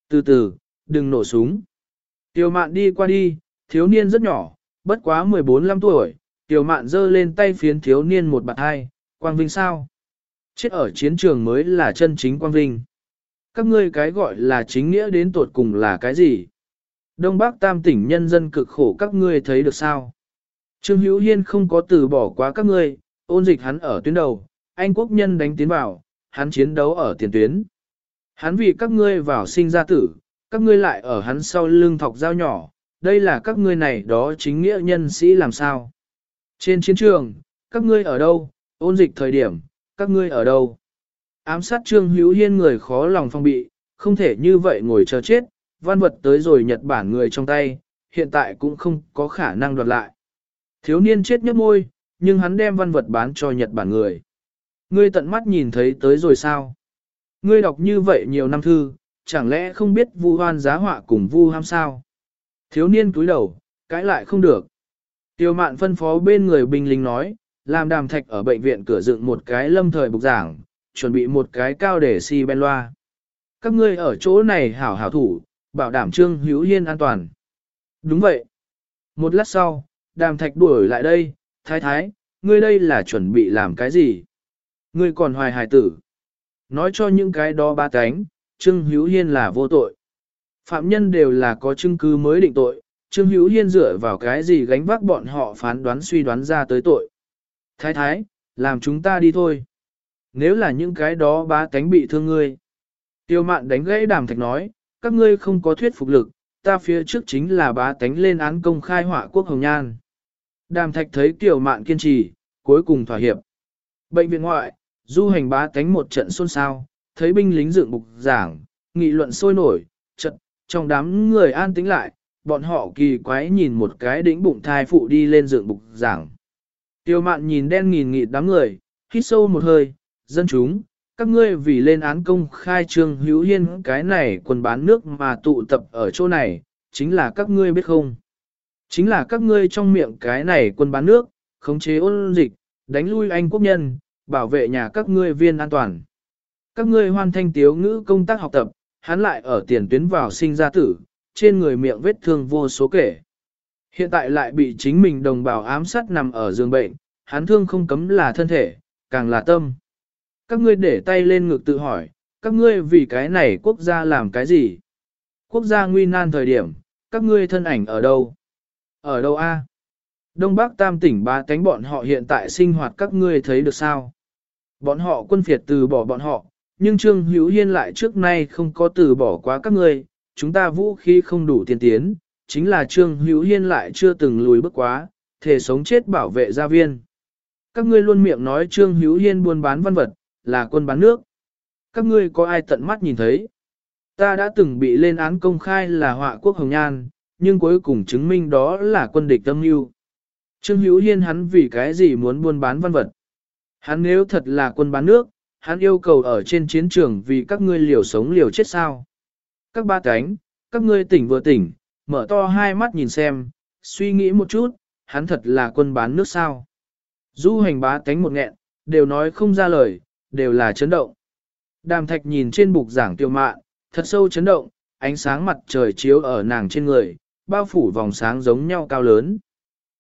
Từ từ, đừng nổ súng. tiểu mạn đi qua đi, thiếu niên rất nhỏ, bất quá 14-15 tuổi, tiểu mạn giơ lên tay phiến thiếu niên một bạt hai, quang vinh sao? Chết ở chiến trường mới là chân chính quang vinh. Các ngươi cái gọi là chính nghĩa đến tột cùng là cái gì? Đông Bắc Tam tỉnh nhân dân cực khổ các ngươi thấy được sao? Trương Hữu Hiên không có từ bỏ quá các ngươi, ôn dịch hắn ở tuyến đầu, Anh quốc nhân đánh tiến vào, hắn chiến đấu ở tiền tuyến. Hắn vì các ngươi vào sinh ra tử, các ngươi lại ở hắn sau lưng thọc dao nhỏ, đây là các ngươi này đó chính nghĩa nhân sĩ làm sao. Trên chiến trường, các ngươi ở đâu, ôn dịch thời điểm, các ngươi ở đâu. Ám sát Trương Hữu Hiên người khó lòng phong bị, không thể như vậy ngồi chờ chết, văn vật tới rồi Nhật Bản người trong tay, hiện tại cũng không có khả năng đoạt lại. Thiếu niên chết nhấp môi, nhưng hắn đem văn vật bán cho Nhật Bản người. Ngươi tận mắt nhìn thấy tới rồi sao? Ngươi đọc như vậy nhiều năm thư, chẳng lẽ không biết vu hoan giá họa cùng vu ham sao? Thiếu niên cúi đầu, cãi lại không được. Tiêu mạn phân phó bên người binh lính nói, làm đàm thạch ở bệnh viện cửa dựng một cái lâm thời bục giảng, chuẩn bị một cái cao để si ben loa. Các ngươi ở chỗ này hảo hảo thủ, bảo đảm trương hữu hiên an toàn. Đúng vậy. Một lát sau, đàm thạch đuổi lại đây, thái thái, ngươi đây là chuẩn bị làm cái gì? Ngươi còn hoài hài tử. Nói cho những cái đó ba cánh, Trương Hữu Hiên là vô tội. Phạm nhân đều là có chứng cứ mới định tội, Trương Hữu Hiên dựa vào cái gì gánh vác bọn họ phán đoán suy đoán ra tới tội. Thái thái, làm chúng ta đi thôi. Nếu là những cái đó ba cánh bị thương ngươi. Tiêu mạn đánh gãy đàm thạch nói, các ngươi không có thuyết phục lực, ta phía trước chính là bá tánh lên án công khai họa quốc hồng nhan. Đàm thạch thấy tiểu mạn kiên trì, cuối cùng thỏa hiệp. Bệnh viện ngoại, du hành bá tánh một trận xôn xao, thấy binh lính dựng bục giảng, nghị luận sôi nổi, trận, trong đám người an tĩnh lại, bọn họ kỳ quái nhìn một cái đỉnh bụng thai phụ đi lên dựng bục giảng. Tiêu mạn nhìn đen nghìn nghị đám người, hít sâu một hơi, dân chúng, các ngươi vì lên án công khai trương hữu hiên cái này quần bán nước mà tụ tập ở chỗ này, chính là các ngươi biết không? Chính là các ngươi trong miệng cái này quân bán nước, khống chế ôn dịch, đánh lui anh quốc nhân, bảo vệ nhà các ngươi viên an toàn. Các ngươi hoàn thành tiếu ngữ công tác học tập, hắn lại ở tiền tuyến vào sinh ra tử, trên người miệng vết thương vô số kể. Hiện tại lại bị chính mình đồng bào ám sát nằm ở giường bệnh, hắn thương không cấm là thân thể, càng là tâm. Các ngươi để tay lên ngực tự hỏi, các ngươi vì cái này quốc gia làm cái gì? Quốc gia nguy nan thời điểm, các ngươi thân ảnh ở đâu? Ở đâu a? Đông Bắc Tam tỉnh ba cánh bọn họ hiện tại sinh hoạt các ngươi thấy được sao? Bọn họ quân phiệt từ bỏ bọn họ, nhưng Trương Hữu Hiên lại trước nay không có từ bỏ quá các ngươi, chúng ta vũ khí không đủ tiên tiến, chính là Trương Hữu Hiên lại chưa từng lùi bước quá, thể sống chết bảo vệ gia viên. Các ngươi luôn miệng nói Trương Hữu Hiên buôn bán văn vật, là quân bán nước. Các ngươi có ai tận mắt nhìn thấy? Ta đã từng bị lên án công khai là họa quốc hồng nhan, nhưng cuối cùng chứng minh đó là quân địch tâm mưu. Trương Hữu Hiên hắn vì cái gì muốn buôn bán văn vật? Hắn nếu thật là quân bán nước, hắn yêu cầu ở trên chiến trường vì các ngươi liều sống liều chết sao? Các ba cánh, các ngươi tỉnh vừa tỉnh, mở to hai mắt nhìn xem, suy nghĩ một chút, hắn thật là quân bán nước sao? Du hành bá cánh một nghẹn, đều nói không ra lời, đều là chấn động. Đàm thạch nhìn trên bục giảng tiêu mạn, thật sâu chấn động, ánh sáng mặt trời chiếu ở nàng trên người, bao phủ vòng sáng giống nhau cao lớn.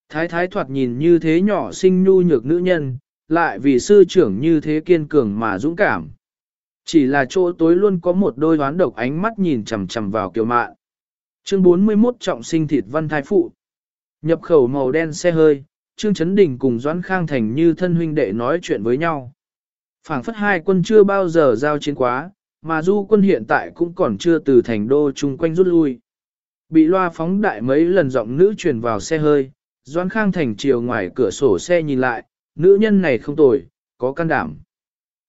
Thái thái thoạt nhìn như thế nhỏ xinh nhu nhược nữ nhân, lại vì sư trưởng như thế kiên cường mà dũng cảm. Chỉ là chỗ tối luôn có một đôi đoán độc ánh mắt nhìn chằm chằm vào kiều mạn. Chương 41 trọng sinh thịt văn thái phụ. Nhập khẩu màu đen xe hơi, Trương Chấn Đình cùng Doãn Khang Thành như thân huynh đệ nói chuyện với nhau. phảng phất hai quân chưa bao giờ giao chiến quá, mà du quân hiện tại cũng còn chưa từ thành đô chung quanh rút lui. Bị loa phóng đại mấy lần giọng nữ truyền vào xe hơi, doãn Khang Thành chiều ngoài cửa sổ xe nhìn lại, nữ nhân này không tồi, có can đảm.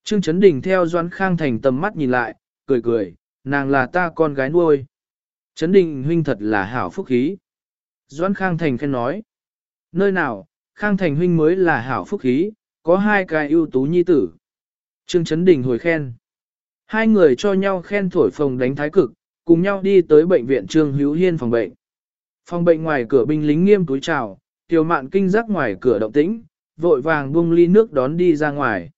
Trương Chấn Đình theo Doan Khang Thành tầm mắt nhìn lại, cười cười, nàng là ta con gái nuôi. Trấn Đình huynh thật là hảo phúc khí. Doãn Khang Thành khen nói. Nơi nào, Khang Thành huynh mới là hảo phúc khí, có hai cái ưu tú nhi tử. Trương Trấn Đình hồi khen. Hai người cho nhau khen thổi phồng đánh thái cực, cùng nhau đi tới bệnh viện Trương Hữu Hiên phòng bệnh. Phòng bệnh ngoài cửa binh lính nghiêm túi chào, tiểu mạn kinh giác ngoài cửa động tĩnh, vội vàng buông ly nước đón đi ra ngoài.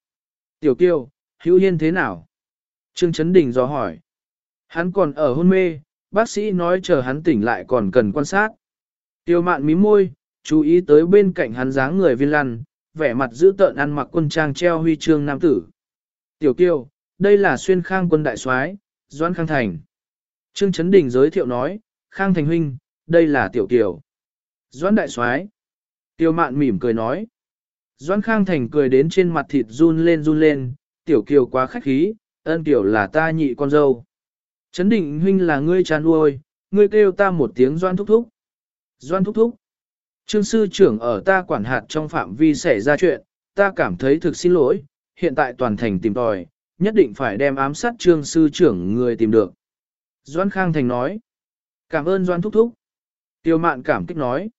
Tiểu kiều Hữu Hiên thế nào? Trương Trấn Đình dò hỏi. Hắn còn ở hôn mê, bác sĩ nói chờ hắn tỉnh lại còn cần quan sát. Tiêu mạn mí môi, chú ý tới bên cạnh hắn dáng người viên lăn, vẻ mặt giữ tợn ăn mặc quân trang treo huy chương nam tử. Tiểu kiều đây là xuyên khang quân đại soái doãn Khang Thành. Trương Trấn Đình giới thiệu nói, Khang Thành huynh, đây là tiểu kiều. doãn đại soái Tiêu mạn mỉm cười nói. Doan Khang Thành cười đến trên mặt thịt run lên run lên, tiểu kiều quá khách khí, ân tiểu là ta nhị con dâu. Trấn định huynh là ngươi chán nuôi, ngươi kêu ta một tiếng doan thúc thúc. Doan thúc thúc. Trương sư trưởng ở ta quản hạt trong phạm vi xảy ra chuyện, ta cảm thấy thực xin lỗi, hiện tại toàn thành tìm tòi, nhất định phải đem ám sát trương sư trưởng người tìm được. Doan Khang Thành nói. Cảm ơn Doan thúc thúc. Tiêu mạn cảm kích nói.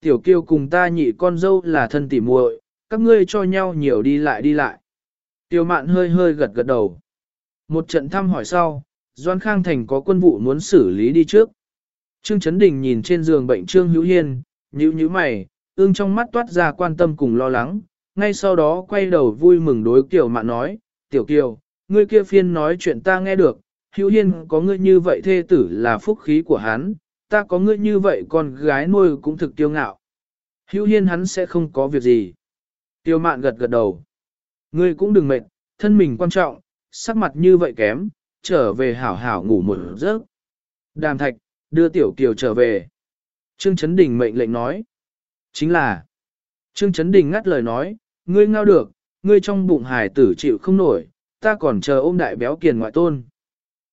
Tiểu kiêu cùng ta nhị con dâu là thân tỉ muội, các ngươi cho nhau nhiều đi lại đi lại. Tiêu mạn hơi hơi gật gật đầu. Một trận thăm hỏi sau, Doan Khang Thành có quân vụ muốn xử lý đi trước. Trương Trấn Đình nhìn trên giường bệnh Trương Hữu Hiên, nhíu nhíu mày, ương trong mắt toát ra quan tâm cùng lo lắng, ngay sau đó quay đầu vui mừng đối Kiều Mạn nói, Tiểu Kiều, ngươi kia phiên nói chuyện ta nghe được, Hữu Hiên có ngươi như vậy thê tử là phúc khí của hắn, ta có ngươi như vậy con gái nuôi cũng thực kiêu ngạo. Hữu Hiên hắn sẽ không có việc gì. Tiêu Mạn gật gật đầu. Ngươi cũng đừng mệt, thân mình quan trọng, sắc mặt như vậy kém, trở về hảo hảo ngủ một giấc. Đàm thạch, đưa tiểu kiều trở về. Trương Trấn Đình mệnh lệnh nói. Chính là. Trương Trấn Đình ngắt lời nói, ngươi ngao được, ngươi trong bụng hài tử chịu không nổi, ta còn chờ ôm đại béo kiền ngoại tôn.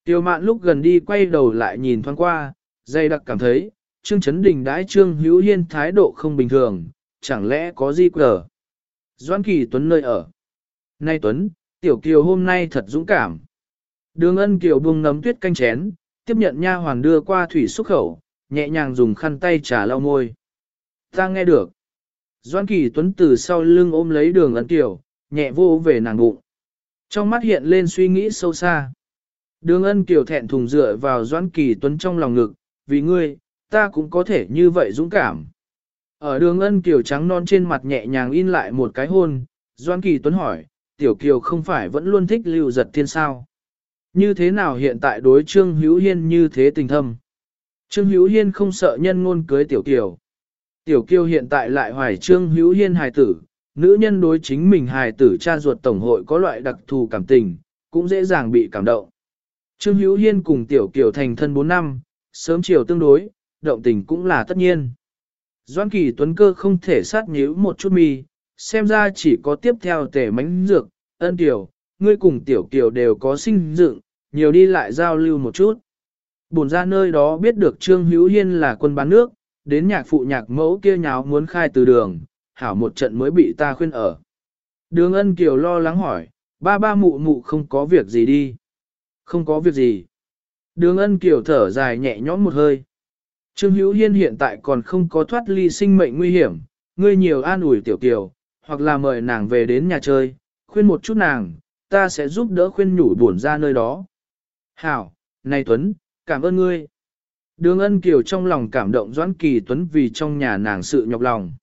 Tiêu mạn lúc gần đi quay đầu lại nhìn thoáng qua, dây đặc cảm thấy, Trương Trấn Đình đãi Trương Hữu Hiên thái độ không bình thường, chẳng lẽ có gì cờ? Doan Kỳ Tuấn nơi ở. Nay Tuấn, Tiểu Kiều hôm nay thật dũng cảm. Đường ân Kiều buông nấm tuyết canh chén, tiếp nhận nha hoàn đưa qua thủy xuất khẩu, nhẹ nhàng dùng khăn tay trà lau môi. Ta nghe được. Doan Kỳ Tuấn từ sau lưng ôm lấy đường ân Kiều, nhẹ vô về nàng bụng. Trong mắt hiện lên suy nghĩ sâu xa. Đường ân Kiều thẹn thùng dựa vào Doan Kỳ Tuấn trong lòng ngực, vì ngươi, ta cũng có thể như vậy dũng cảm. Ở đường ân Kiều trắng non trên mặt nhẹ nhàng in lại một cái hôn, Doan Kỳ Tuấn hỏi, Tiểu Kiều không phải vẫn luôn thích lưu giật thiên sao? Như thế nào hiện tại đối Trương Hữu Hiên như thế tình thâm? Trương Hữu Hiên không sợ nhân ngôn cưới Tiểu Kiều. Tiểu Kiều hiện tại lại hoài Trương Hữu Hiên hài tử, nữ nhân đối chính mình hài tử cha ruột tổng hội có loại đặc thù cảm tình, cũng dễ dàng bị cảm động. Trương Hữu Hiên cùng Tiểu Kiều thành thân 4 năm, sớm chiều tương đối, động tình cũng là tất nhiên. Doan Kỳ Tuấn Cơ không thể sát nhíu một chút mi, xem ra chỉ có tiếp theo tể mánh dược, ân tiểu, ngươi cùng tiểu kiều đều có sinh dựng, nhiều đi lại giao lưu một chút. Bồn ra nơi đó biết được Trương Hữu Hiên là quân bán nước, đến nhạc phụ nhạc mẫu kia nháo muốn khai từ đường, hảo một trận mới bị ta khuyên ở. Đường ân kiều lo lắng hỏi, ba ba mụ mụ không có việc gì đi. Không có việc gì. Đường ân kiều thở dài nhẹ nhõm một hơi. Trương Hữu Hiên hiện tại còn không có thoát ly sinh mệnh nguy hiểm, ngươi nhiều an ủi tiểu tiểu, hoặc là mời nàng về đến nhà chơi, khuyên một chút nàng, ta sẽ giúp đỡ khuyên nhủ buồn ra nơi đó. Hảo, này Tuấn, cảm ơn ngươi. Đường ân kiều trong lòng cảm động Doãn Kỳ Tuấn vì trong nhà nàng sự nhọc lòng.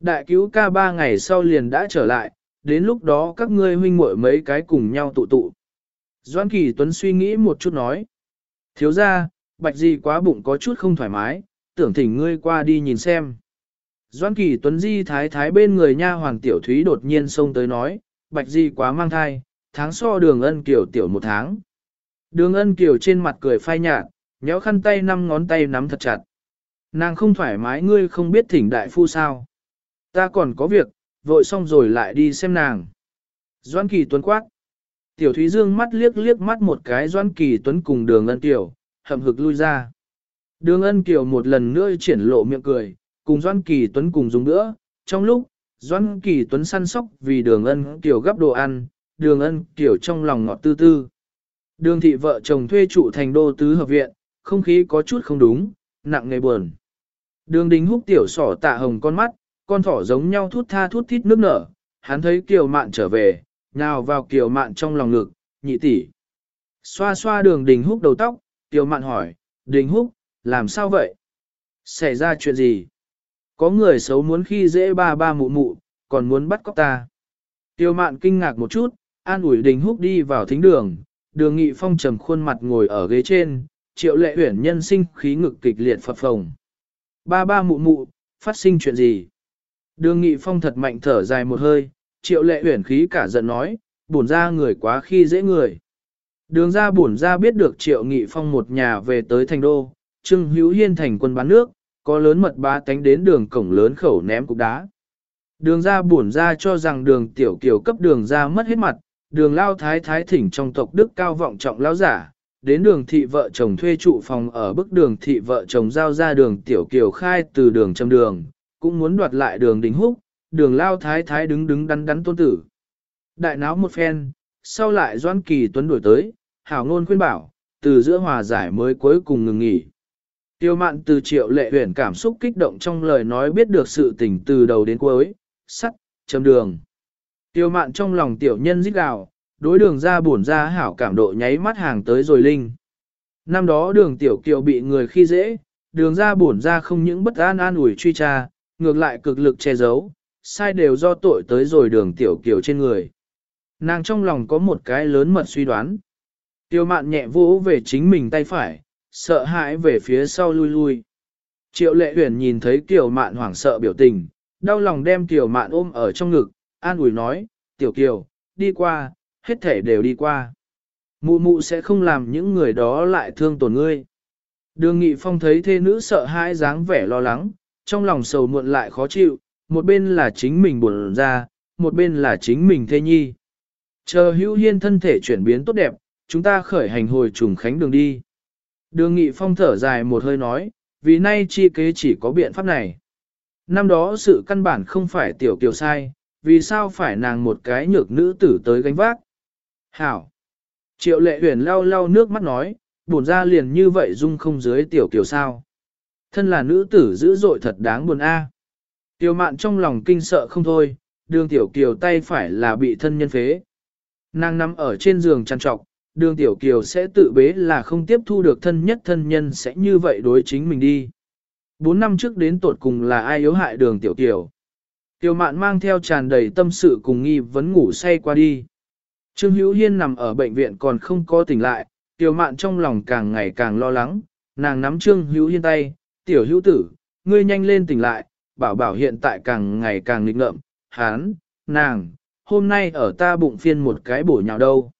Đại cứu ca ba ngày sau liền đã trở lại, đến lúc đó các ngươi huynh muội mấy cái cùng nhau tụ tụ. Doãn Kỳ Tuấn suy nghĩ một chút nói. Thiếu ra, bạch Di quá bụng có chút không thoải mái, tưởng thỉnh ngươi qua đi nhìn xem. Doãn Kỳ Tuấn Di thái thái bên người nha hoàng tiểu thúy đột nhiên xông tới nói, bạch di quá mang thai, tháng so đường ân kiều tiểu một tháng. Đường ân kiều trên mặt cười phai nhạt, nhéo khăn tay năm ngón tay nắm thật chặt. Nàng không thoải mái ngươi không biết thỉnh đại phu sao. Ta còn có việc, vội xong rồi lại đi xem nàng. Doãn Kỳ Tuấn quát. Tiểu Thúy Dương mắt liếc liếc mắt một cái Doãn Kỳ Tuấn cùng đường ân kiều, hậm hực lui ra. Đường ân kiều một lần nữa triển lộ miệng cười, cùng Doan Kỳ Tuấn cùng dùng nữa, trong lúc, Doan Kỳ Tuấn săn sóc vì đường ân Kiều gấp đồ ăn, đường ân Kiều trong lòng ngọt tư tư. Đường thị vợ chồng thuê trụ thành đô tứ hợp viện, không khí có chút không đúng, nặng nề buồn. Đường đình húc tiểu sỏ tạ hồng con mắt, con thỏ giống nhau thút tha thút thít nước nở, hắn thấy kiều mạn trở về, nhào vào kiều mạn trong lòng ngực, nhị tỷ. Xoa xoa đường đình húc đầu tóc, Tiêu mạn hỏi, đình húc, làm sao vậy? Xảy ra chuyện gì? Có người xấu muốn khi dễ ba ba mụ mụ, còn muốn bắt cóc ta. Tiêu mạn kinh ngạc một chút, an ủi đình húc đi vào thính đường, đường nghị phong trầm khuôn mặt ngồi ở ghế trên, triệu lệ huyển nhân sinh khí ngực kịch liệt phập phồng. Ba ba mụ mụ, phát sinh chuyện gì? Đường nghị phong thật mạnh thở dài một hơi, triệu lệ huyển khí cả giận nói, bổn ra người quá khi dễ người. Đường ra bổn ra biết được triệu nghị phong một nhà về tới thành đô, trưng hữu hiên thành quân bán nước, có lớn mật ba tánh đến đường cổng lớn khẩu ném cục đá. Đường ra bổn ra cho rằng đường tiểu kiều cấp đường ra mất hết mặt, đường lao thái thái thỉnh trong tộc đức cao vọng trọng lao giả, đến đường thị vợ chồng thuê trụ phòng ở bức đường thị vợ chồng giao ra đường tiểu kiều khai từ đường châm đường, cũng muốn đoạt lại đường đình húc, đường lao thái thái đứng đứng đắn đắn tôn tử. Đại náo một phen, sau lại doan kỳ tuấn đuổi tới, hảo ngôn khuyên bảo, từ giữa hòa giải mới cuối cùng ngừng nghỉ. Tiêu mạn từ triệu lệ huyền cảm xúc kích động trong lời nói biết được sự tình từ đầu đến cuối, sắt, chấm đường. Tiêu mạn trong lòng tiểu nhân rít gào, đối đường ra buồn ra hảo cảm độ nháy mắt hàng tới rồi linh. Năm đó đường tiểu kiều bị người khi dễ, đường ra buồn ra không những bất an an ủi truy tra, ngược lại cực lực che giấu, sai đều do tội tới rồi đường tiểu kiều trên người. Nàng trong lòng có một cái lớn mật suy đoán. Tiêu mạn nhẹ vỗ về chính mình tay phải, sợ hãi về phía sau lui lui. Triệu lệ huyền nhìn thấy Kiều Mạn hoảng sợ biểu tình, đau lòng đem Kiều Mạn ôm ở trong ngực, an ủi nói, Tiểu Kiều, đi qua, hết thể đều đi qua. Mụ mụ sẽ không làm những người đó lại thương tổn ngươi. Đường Nghị Phong thấy thê nữ sợ hãi dáng vẻ lo lắng, trong lòng sầu muộn lại khó chịu, một bên là chính mình buồn ra, một bên là chính mình thê nhi. Chờ hữu hiên thân thể chuyển biến tốt đẹp, chúng ta khởi hành hồi trùng khánh đường đi. Đường Nghị Phong thở dài một hơi nói, vì nay chi kế chỉ có biện pháp này. Năm đó sự căn bản không phải tiểu kiều sai, vì sao phải nàng một cái nhược nữ tử tới gánh vác. Hảo! Triệu lệ huyền lau lau nước mắt nói, buồn ra liền như vậy dung không dưới tiểu kiều sao. Thân là nữ tử dữ dội thật đáng buồn a. Tiểu mạn trong lòng kinh sợ không thôi, đường tiểu kiều tay phải là bị thân nhân phế. Nàng nằm ở trên giường chăn trọc, đường tiểu kiều sẽ tự bế là không tiếp thu được thân nhất thân nhân sẽ như vậy đối chính mình đi. Bốn năm trước đến tột cùng là ai yếu hại đường tiểu kiều. Tiểu mạn mang theo tràn đầy tâm sự cùng nghi vấn ngủ say qua đi. Trương Hữu Hiên nằm ở bệnh viện còn không có tỉnh lại, tiểu mạn trong lòng càng ngày càng lo lắng, nàng nắm Trương Hữu Hiên tay, tiểu hữu tử, ngươi nhanh lên tỉnh lại, bảo bảo hiện tại càng ngày càng nghịch ngợm, hán, nàng, hôm nay ở ta bụng phiên một cái bổ nhào đâu.